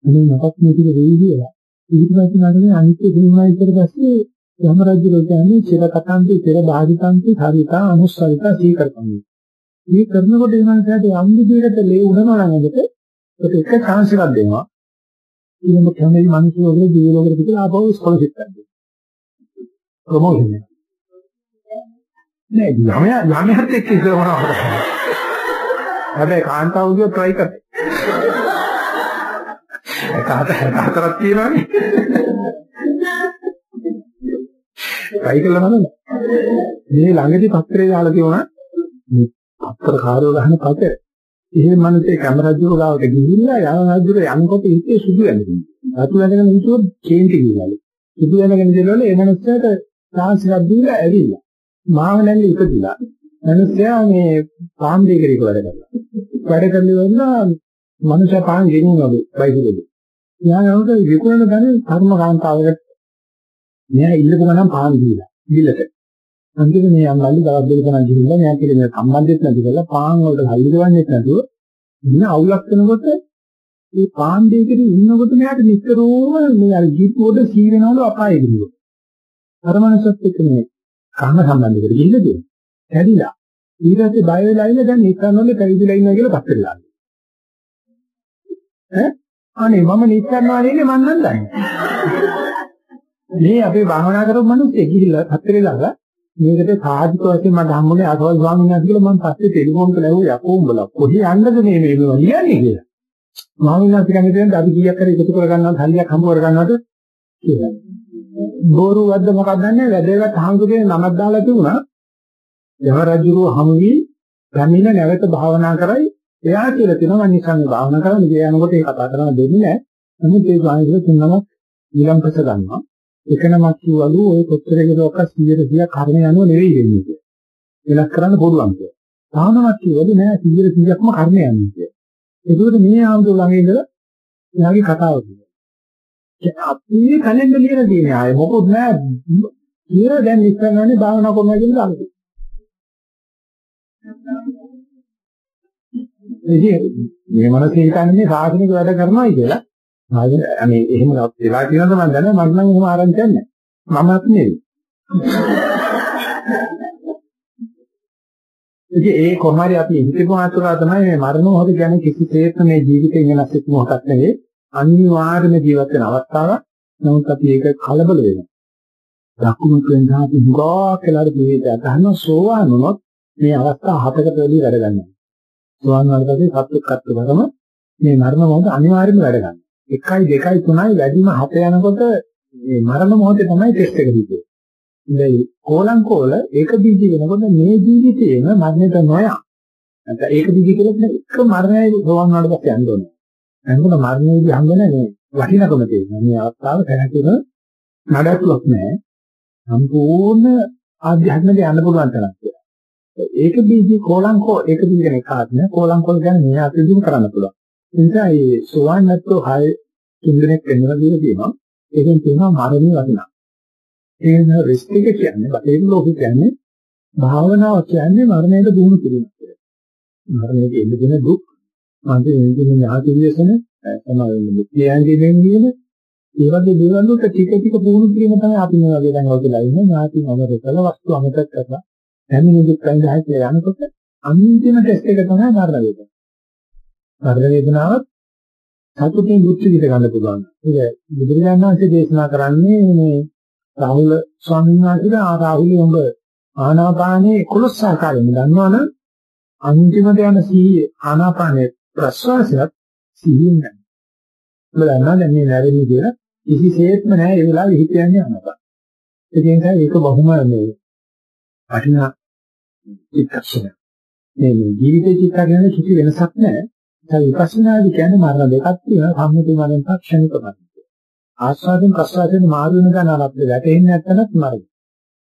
අනේ මටත් මේක වෙයි කියලා. ඊට පස්සේ මට අනිත්‍ය දෙන්නා ඉතර පස්සේ යම රජු කියන්නේ චිර කතාන්ති චිර බාධිතාන්ති හරිතා අනුස්සරිතා සීකරපන්නේ. මේ කරනකොට එනවාට යම් විදිහකට ලේ උනනවා නම් එකට ඒක එක chance එකක් දෙනවා. ඊළඟ කැමරි මිනිස්සු වගේ ජීව ලෝකෙට පිටලා ආපහු ස්කෝලර්ෂිප් ගන්නවා. ප්‍රොමෝෂන් එක. නෑ ළමයා ළමයාත් එක්ක ඉස්සර මොනවද කරන්නේ? හැබැයි කාන්තාව උදියෝ try කරේ. ඒක හතරක් තියෙනවානේ. try කළා නේද? මේ ළඟදී පත්‍රේ දාලා තියුණා මේ පත්‍ර කාර්යෝ ගහන පත එහෙම මිනිස්සේ කැමරාජුව ගාවට ගිහිල්ලා යන රජුර යනකොට හිතේ සුදු වෙනවා. රතු වෙනකන් හිතුවොත් චේන්ටි ගිහලා. සුදු වෙනකන් ඉඳලා ඒ මනුස්සයාට chance එකක් දීලා ඇවිල්ලා. මාව නැල්ල ඉපදිලා. මිනිස්සයා මේ පාන් දෙකේක වැඩ කරලා. වැඩ කරලා මනුෂ්‍ය පාන් ගෙනියනවා බයිසිකලෙ. යානකොට විකුණන ගන්නේ කර්ම කාන්තාවකට මෙයා ඉල්ලපු ගමන් පාන් දීලා. බිල්ලට. අන්තිමේ මේ අම්මල්ලි දවස් දෙක ගණන් ගිහිල්ලා මෙයා කියලා මේ සම්බන්ධෙත් නැති කරලා පාන් වලට හල්ලි දෙවන්නේ නැතුව ඉන්න අවුලක් වෙනකොට මේ පාන් දෙකේ ඉන්නකොට මෙයාට නිතරම මේ අර ජීප් වල සී වෙනවලු අපායෙ ගිහිල්ලා. අර මනසත් එක්ක මේ කාම සම්බන්ධයකට ගිහිල්ලා තියෙනවා. කැඩිලා. ඊට පස්සේ බය වෙලා ඉන්න දැන් නිස්සාරණවල පැවිදිලා ඉන්නවා කියලා පස්සෙලා. ඈ අනේ මම නිස්සාරණවල ඉන්නේ මන් නම් දන්නේ. මේ අපේ භාවනා කරපු මිනිස්සු ගිහිල්ලා හතරේ දාලා මේකට සාධික වශයෙන් මට හම්බුනේ අසවල් ස්වාමීන් වහන්සේ කියලා මම පස්සේ ටෙලිෆෝන් කරලා ඇහුවා යකෝ උඹලා කොහේ යන්නද මේ මේ ලියන්නේ කියලා. ස්වාමීන් වහන්සේ කන්නේ දැන් අපි කීයක් කර එකතු කර ගන්නවද හරියක් හම්බ කර ගන්නවද කියලා. බෝරු වද්ද මොකක්ද දන්නේ වැදගත් හාමුදුරේ නමක් දාලා තිබුණා. යහ රජුව හමුවි ගමින නැවත භාවනා කරයි එයා කියලා තියෙනවා මම නිකන් භාවනා කරන්නේ ගිය යනකොට ඒ කතා කරන්න දෙන්නේ නැහැ. නමුත් ඒ ස්වාමීන් තුනමක් ඊළම්පස ගන්නවා. එක නමක් කිව්වලු ඔය කොච්චරකද ඔක්ක 100 100 කර්ම යනවා නෙවෙයි වෙන්නේ කියලා. වෙනස් කරන්න පුළුවන් කියලා. තානමක් කිව්වලු නෑ 100 100ක්ම කර්ම යන්නේ කියලා. ඒකෝට මේ ආම්දෝ ළඟ ඉඳලා එයාගේ කතාව කියනවා. අපි කලෙන්ඩර් ලියලා තියෙන්නේ ආයේ මොකොත් නෑ කියලා දැන් ඉස්සරහනේ භාවනා කරනවා කියන දාන්නේ. ඉතින් මේ මනස හිතන්නේ සාසනික වැඩ කරනවායි කියලා. අනේ එහෙම වෙලා කියනද මම දන්නේ මම නම් එහෙම ආරංචි නැහැ. මමත් නෙවෙයි. ඉතින් ඒ කොහොමරි අපි හිතපු අතුරා තමයි මේ මරණ මොහොත කියන්නේ කිසිසේත් මේ ජීවිතේ වෙනස් වෙච්ච මොහොතක් නෙවෙයි. අනිවාර්යම ජීවත් වෙන අවස්ථාවක්. නමුත් අපි ඒක කලබල වෙනවා. දකුණු වෙනවා අපි හුඟා කියලා ජීවිතය ගන්න සෝවාන් වුණොත් මේ අවස්ථා හතකට වැඩි වැඩ ගන්නවා. සෝවාන් වුණාට පස්සේ සත්‍යයක් අත්දැකම මේ මරණ මොහොත අනිවාර්යයෙන්ම වැඩ ගන්නවා. 1යි 2යි 3යි වැඩිම 7 යනකොට මේ මරණ මොහොතේ තමයි ටෙස්ට් එක දීන්නේ. ඉතින් කෝලං කෝල ඒක දීජි වෙනකොට මේ ජීවිතේම මරණයට නොයා. නැත්නම් ඒක දීජි කියලා කියන එක මරණය සෝවන් වුණාට පස්සේ යන්න ඕනේ. එතකොට මරණයේදී හම්බෙන මේ වටිනකම තියෙනවා. මේ අවස්ථාව දැනගෙන නඩත්තුවක් නැහැ. සම්පූර්ණ ආධ්‍යාත්මයට යන්න පුළුවන් තරම්. ඒක දීජි කෝලං කෝ ඒක දීජි කියන එකක් නෑ. කෝලං කෝල කියන්නේ මේ අතීතෙම කරන්න පුළුවන්. ඒ නිසා මේ සෝවන් නැත්තෝ හය තුන් දෙනෙක් වෙනවා කියලා කියනවා. ඒකෙන් කියනවා මරණය වටිනා. ඒ නිසා රිස්ක් එක කියන්නේ බටේම ලෝකෙ කියන්නේ භාවනාව කියන්නේ මරණයට දුණු කිරීම කියලා. මරණයට එන්න දෙන දුක් අන්තිම වෙන්නේ ඥාති විශේෂණ තමයි මුක්තියන්ගෙන් කියන ඒ වගේ දේවල් වලට ටික ටික පුහුණු කිරීම තමයි අපි මේ වගේ දැන් ඔයලා ඉන්නේ ඥාති මොනරකල වස්තු අමතක කරලා පැමිණි දුක් සංග්‍රහය කියලා යනකොට අන්තිම ටෙස්ට් එක තමයි මරණ වේදනාව. මරණ වේදනාවත් සතුටින් බුද්ධ විද ගන්න පුළුවන්. ඒක බුදුරජාණන් වහන්සේ දේශනා කරන්නේ මේ රාහුල ස්වාමීන් වහන්සේලා ආ රාහුල උඹ ආනාපානේ 11 ආකාරයෙන් දන්නවනම් අන්තිමට යන සීයේ ආනාපානේ ප්‍රශ්වාසයත් සීයෙන් නැහැ. ඔබ දන්නවා දැන් මේ නැරෙන්නේ කියලා කිසිසේත්ම නැහැ ඒ වෙලාවේ හිත යන්නේ ආනාපාන. ඒ නිසා ඒක බොහොම මේ වටිනා චිත්තක්ෂණ. මේ ජීවිතේ චිත්තක්ෂණ කිසි වෙනසක් නැහැ. ඒ විපස්සනාදී කියන්නේ මරණ දෙකක් තියෙනවා සම්මුති මරණ ක්ෂණික මරණ. ආස්වාදෙන් ප්‍රසආදෙන් මාරු වෙන ගන්න අපිට වැටෙන්නේ නැත්නම්ත් මරණය.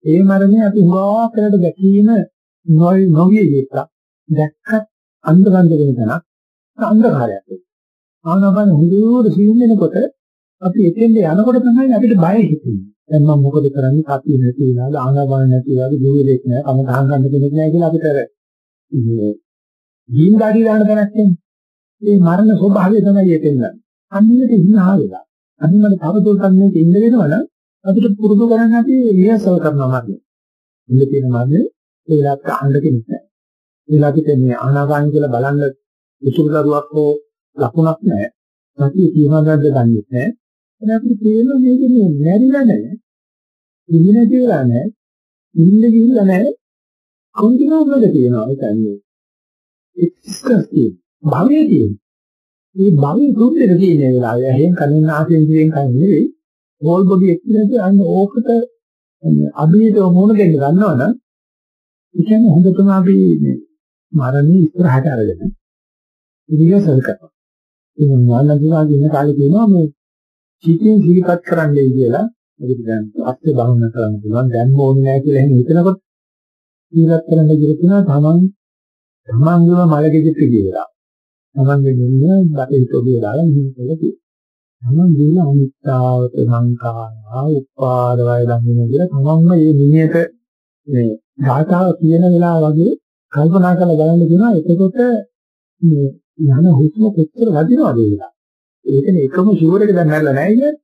ඒ මරණය අපි හුඟා කරලා දැකීම නොවිය යුක්ත. දැක්කත් අන්ධබන්ධ වෙන තැනක් අන්ධකාරයක්. ආනපන හුදුර සිහින් වෙනකොට අපි එතෙන්ද යනකොට තමයි අපිට බය හිතෙන්නේ. දැන් මම මොකද කරන්නේ? කපි නැති වෙලාද ආනපන නැති වෙලාද දුරේක් නෑ. කම ගහන් ගන්න කෙනෙක් නෑ කියලා අපිට මේ ජීන් දාඩි දාන්න දැනක් තියෙනවා. මේ මරණ ස්වභාවය තමයි එතෙන්නේ. අන්නේට හිනා වෙලා. අනිත් තව දුරටත් මේක ඉන්න වෙනවනම් අපිට පුරුදු කරන්න අපි රිහර්සල් කරනවා මන්නේ. ඉන්න තියෙන මන්නේ ඒ වෙලාවට අහන්න කෙනෙක් නැහැ. ඒ වෙලාවට මේ ආනාපාන කියලා බලන්න උසුරු දරුවක් හෝ ලකුණක් නැහැ. සතිය කියනවාද දන්නේ නැහැ. එතන අපිට තේරෙනවා මේක මේ නැරිලා නැහැ. ඉන්නේ කියලා නැහැ. ඉන්න ගිහිල්ලා නැහැ. කොන්ටිනියස් වල තියෙනවා ඒ කියන්නේ. එක්ස්ට්‍රා තියෙන. භවයේ තියෙන. මේ භවයේ දුක්දෙක තියෙන වෙලාවේ එහෙන් කලින් ආසෙන් දිවෙන් කන්නේ නෙවෙයි. හෝල් බොඩි එක්ස්පීරියන්ස් අන්න ඕකට අභියට මොන දෙන්න ගන්නවනම් ඒ කියන්නේ හොඳටම අපි මේ මරණය ඉස්සරහට අරගෙන රිහර්සල් කරනවා. ඉතින් ඥානදිවාගේ ඉන්න කාලේ කියනවා මේ චීතින් සිහිපත් කරන්නයි කියලා. ඒක දැන් අස්සේ බහුන කරන්න පුළුවන්. දැන් ඕනේ නැහැ කියලා එහෙම හිතනකොට සිහිපත් කරන්න කියලා තමන් තමන්ගේම මලකෙදිත් කියලා. තමන්ගේ නින්න බටහිතෝගේ දාලා මෙහෙම කියලා කියනවා. තමන් දින අනිත්‍යාවත සංඛාරා උපාද වය දන්නේ කියලා තමන්ම මේ නිමියට මේ ධාතාව කියන වෙලාව වගේ කල්පනා කරලා බලන්න කියනවා. එතකොට මේ යන හුස්ම කොච්චර වදිනවද කියලා. ඒකනේ එකම ෂුවර් එක දැන් නැල්ල නැහැ කියන්නේ.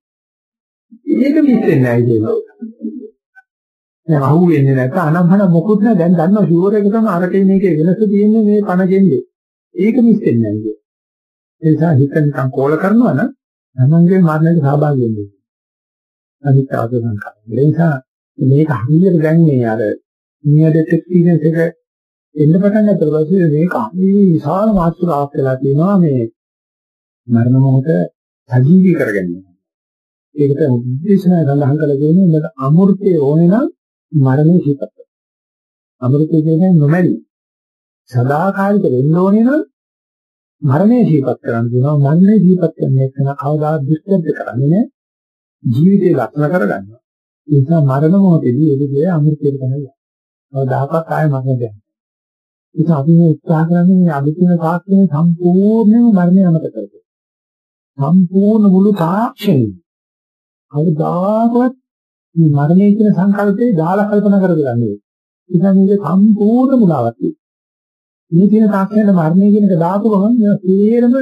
ඒක මිස්සෙන්නේ නැහැ කියනවා. දැන් අහුවෙන්නේ නැත්නම් අනම්මන මොකුත් නැහැ දැන් දන්නවා ෂුවර් එක තමයි අරකේ මේකේ වෙනස තියෙන්නේ මේ පණ ගෙන්නේ. ඒක මිස්සෙන්නේ නැහැ කියන්නේ. ඒ නිසා හිත නිකන් කෝල කරනවා නම් තමන්ගේ මරණයට සහභාගී වෙන්න. අනිත් ආදරණ කරනවා. ඒ නිසා මේක හරියට දැන් මේ අර නියඩ එක්ස්පීරියන්ස් එක එන්න පටන් ගත්ත පස්සේ මේක අනිත් විශාල මාතෘකාවක් වෙලා තියෙනවා මේ මරණ මොහොත සජීවී කරගන්න. ඒකට උද්දේශනය සඳහන් කළ දෙන්නේ මේක අමෘතයේ ඕනේ නම් මරණය සිපත. අමෘතය කියන්නේ නොමැරි. සදාකාලික වෙන්න ඕනේ නම් මරණය සිපත් කරන්න දෙනවා. මරණය සිපත් කරන එක කවදා දුෂ්කරද කරන්නේ නැහැ. ජීවිතේ ලක්ෂණ කරගන්නවා. ඒ නිසා මරණ මොහොතේදී ඒකේ අමෘතයට තමයි. කවදාකවත් ආය මරණ දෙන්නේ. ඒක අපි මේ උත්සාහ කරන්නේ මේ අදිතින තාක්ෂණය සම්පූර්ණයෙන්ම මරණය අමතක කරගන්න. සම්පූර්ණ මුළු තාක්ෂණය. කවදාකවත් මේ මරණය කියන සංකල්පේ දාලා කල්පනා කරගන්නේ. ඉතින් මේක සම්පූර්ණ මුලාවක් තියෙනවා. මේ කියන තාක්ෂණය මරණය කියන එක දාපු ගමන් මේ තේරම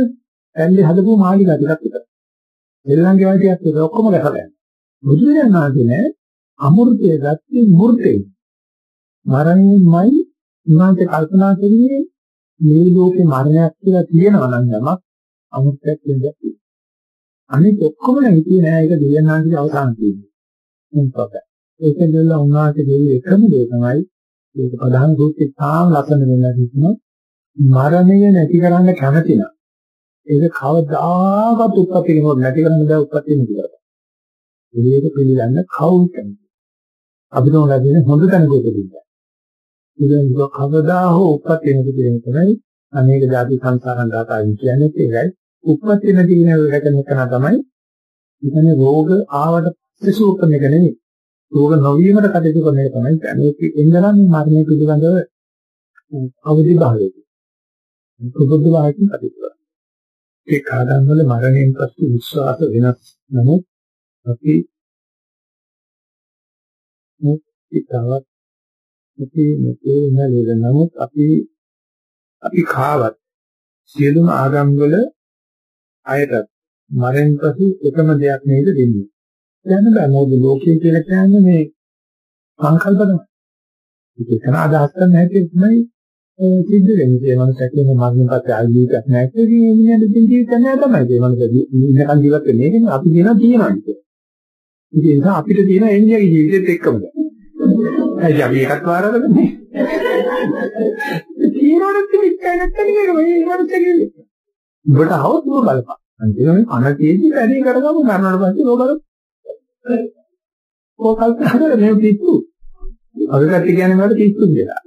ඇල්ලේ හදපු මාලිකා ටිකක් විතර. දෙල්ලන්ගේ වයිටියක් ඒක ඔක්කොම ගැසලා යනවා. බුදුරජාණන් වහන්සේ නෑ අමෘතයේ ගත්තේ මූර්තේ. මරණයමයි උන්වහන්සේ කල්පනා කරුවේ මේ ලෝකේ මරණයක් කියලා තියෙනවා නම් යමක් අමුත්තක් දෙයක්. අනිත් ඔක්කොම හිතුවේ නෑ ඒක දෙයනාගේ අවසාන තියෙන්නේ. මොකද ඒක දෙල්ල උන්වහන්සේ දෙවි එකම දේ තමයි ඒක ප්‍රධාන සූත්‍රයේ තාම ලස්සන වෙනවා කියනවා මරණය නැති කරන්න කැමති නම් ඒක කවදාකවත් උත්පත්ති කෙනෙකුට නැති කරන්න බෑ උත්පත්ති නෙකිලා. ඒක පිළිගන්න කවුරුත් කැමති. අපිට ඕන ලැබෙන හොඳ තැනක උපදින්න. ඉතින් කවදා හෝ උපත් වෙන දෙයක් තමයි අනේක ಜಾති සංසාරන් දාතාවි කියන්නේ ඒකයි. උපත් වෙන දින රැකෙන එක තමයි ඉතින් රෝග ආවට පස්සේ සුව කරන එක නෙවෙයි. රෝග නොවීමට කටයුතු කරන එක තමයි මේක එන්දනම් මරණය පිළිබඳව අවදි භාවයක. ප්‍රබුද්ධ භාවයකින් කටයුතු කරනවා. ඒ කාදන් වල මරණයෙන් පස්සේ විශ්වාස වෙනස් නමුත් අපි මුක්තිතාවක් ඉති මෙතේ නේද නමුත් අපි අපි කාවත් සියලුම ආගම් වල අයට මරෙන් පසු එකම දෙයක් නේද දෙන්නේ. දැන් බෑ මොකද ලෝකයේ කියලා කියන්නේ මේ සංකල්ප තමයි. ඒක කරන අදහස් කරන හැටි තමයි සිද්ධ වෙන්නේ. ඒ මනසට කියන මරණය පස්සේ ආජීවිතයක් නැහැ කියලා ඉන්නේ මිනිහට ජීවිතයක් නැහැ තමයි. ඒ මනස ඉන්නකන් ජීවත් වෙන්නේ. ඒක අපි කියනවා තියෙනවා කියලා. ඒ නිසා අපිට තියෙන එන්නේ ජීවිතෙත් එක්කම. ඇයි අපි එකක් වාරවලනේ? තියෙනවද තිබෙන්නේ නැත්නම් මේක මේ මනස කියන්නේ. ඔබට આવොත් ඔබ බලපන්. අන්තිමට අන කීටි වැඩි කරගමු මරණයට පස්සේ ඔබ බලපන්. ඔය කල්පනා කරලා මේ පිස්සු. අද කට්ටිය කියන්නේ මට පිස්සු කියලා.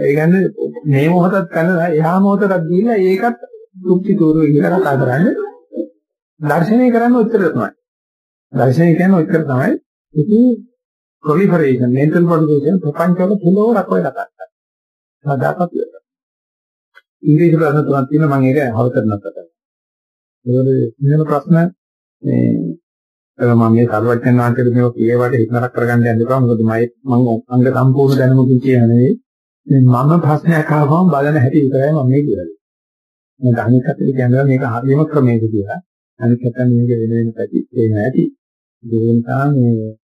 ඒ කියන්නේ මේ මොහොතත් කරලා එහා මොහොතට ගිහිල්ලා ඒකත් දුක්ති තෝරු ඉඳලා කතා කරන්නේ. දර්ශනය කරන්න උත්තර තමයි. දර්ශනය කියන්නේ උත්තර තමයි. ඉතින් proliferation mental proliferation ප්‍රපංචවල පුලෝරක් ඔය කතා කරන්නේ. සදාකත් ඉංග්‍රීසි ප්‍රශ්න තුනක් තියෙනවා මම ඒක හවතරනක් කතා ඒකද වෙන ප්‍රශ්න මේ මම මේ සර්වඥාන් වහන්සේට මේක කියවට හිතනක් කරගන්න යන්න එපා මොකද මම මම අංග සම්පූර්ණ දැනුමකින් කියන්නේ මේ මම ප්‍රශ්නයක් අහවම බලන හැටි විතරයි මම මේ කියන්නේ. මම අනිත් පැත්තට කියනවා මේක හරියම ක්‍රමයක කියලා. අනිත් පැත්තෙන් මේක වෙන වෙන පැති ඒ නැති. ඒ නිසා මේ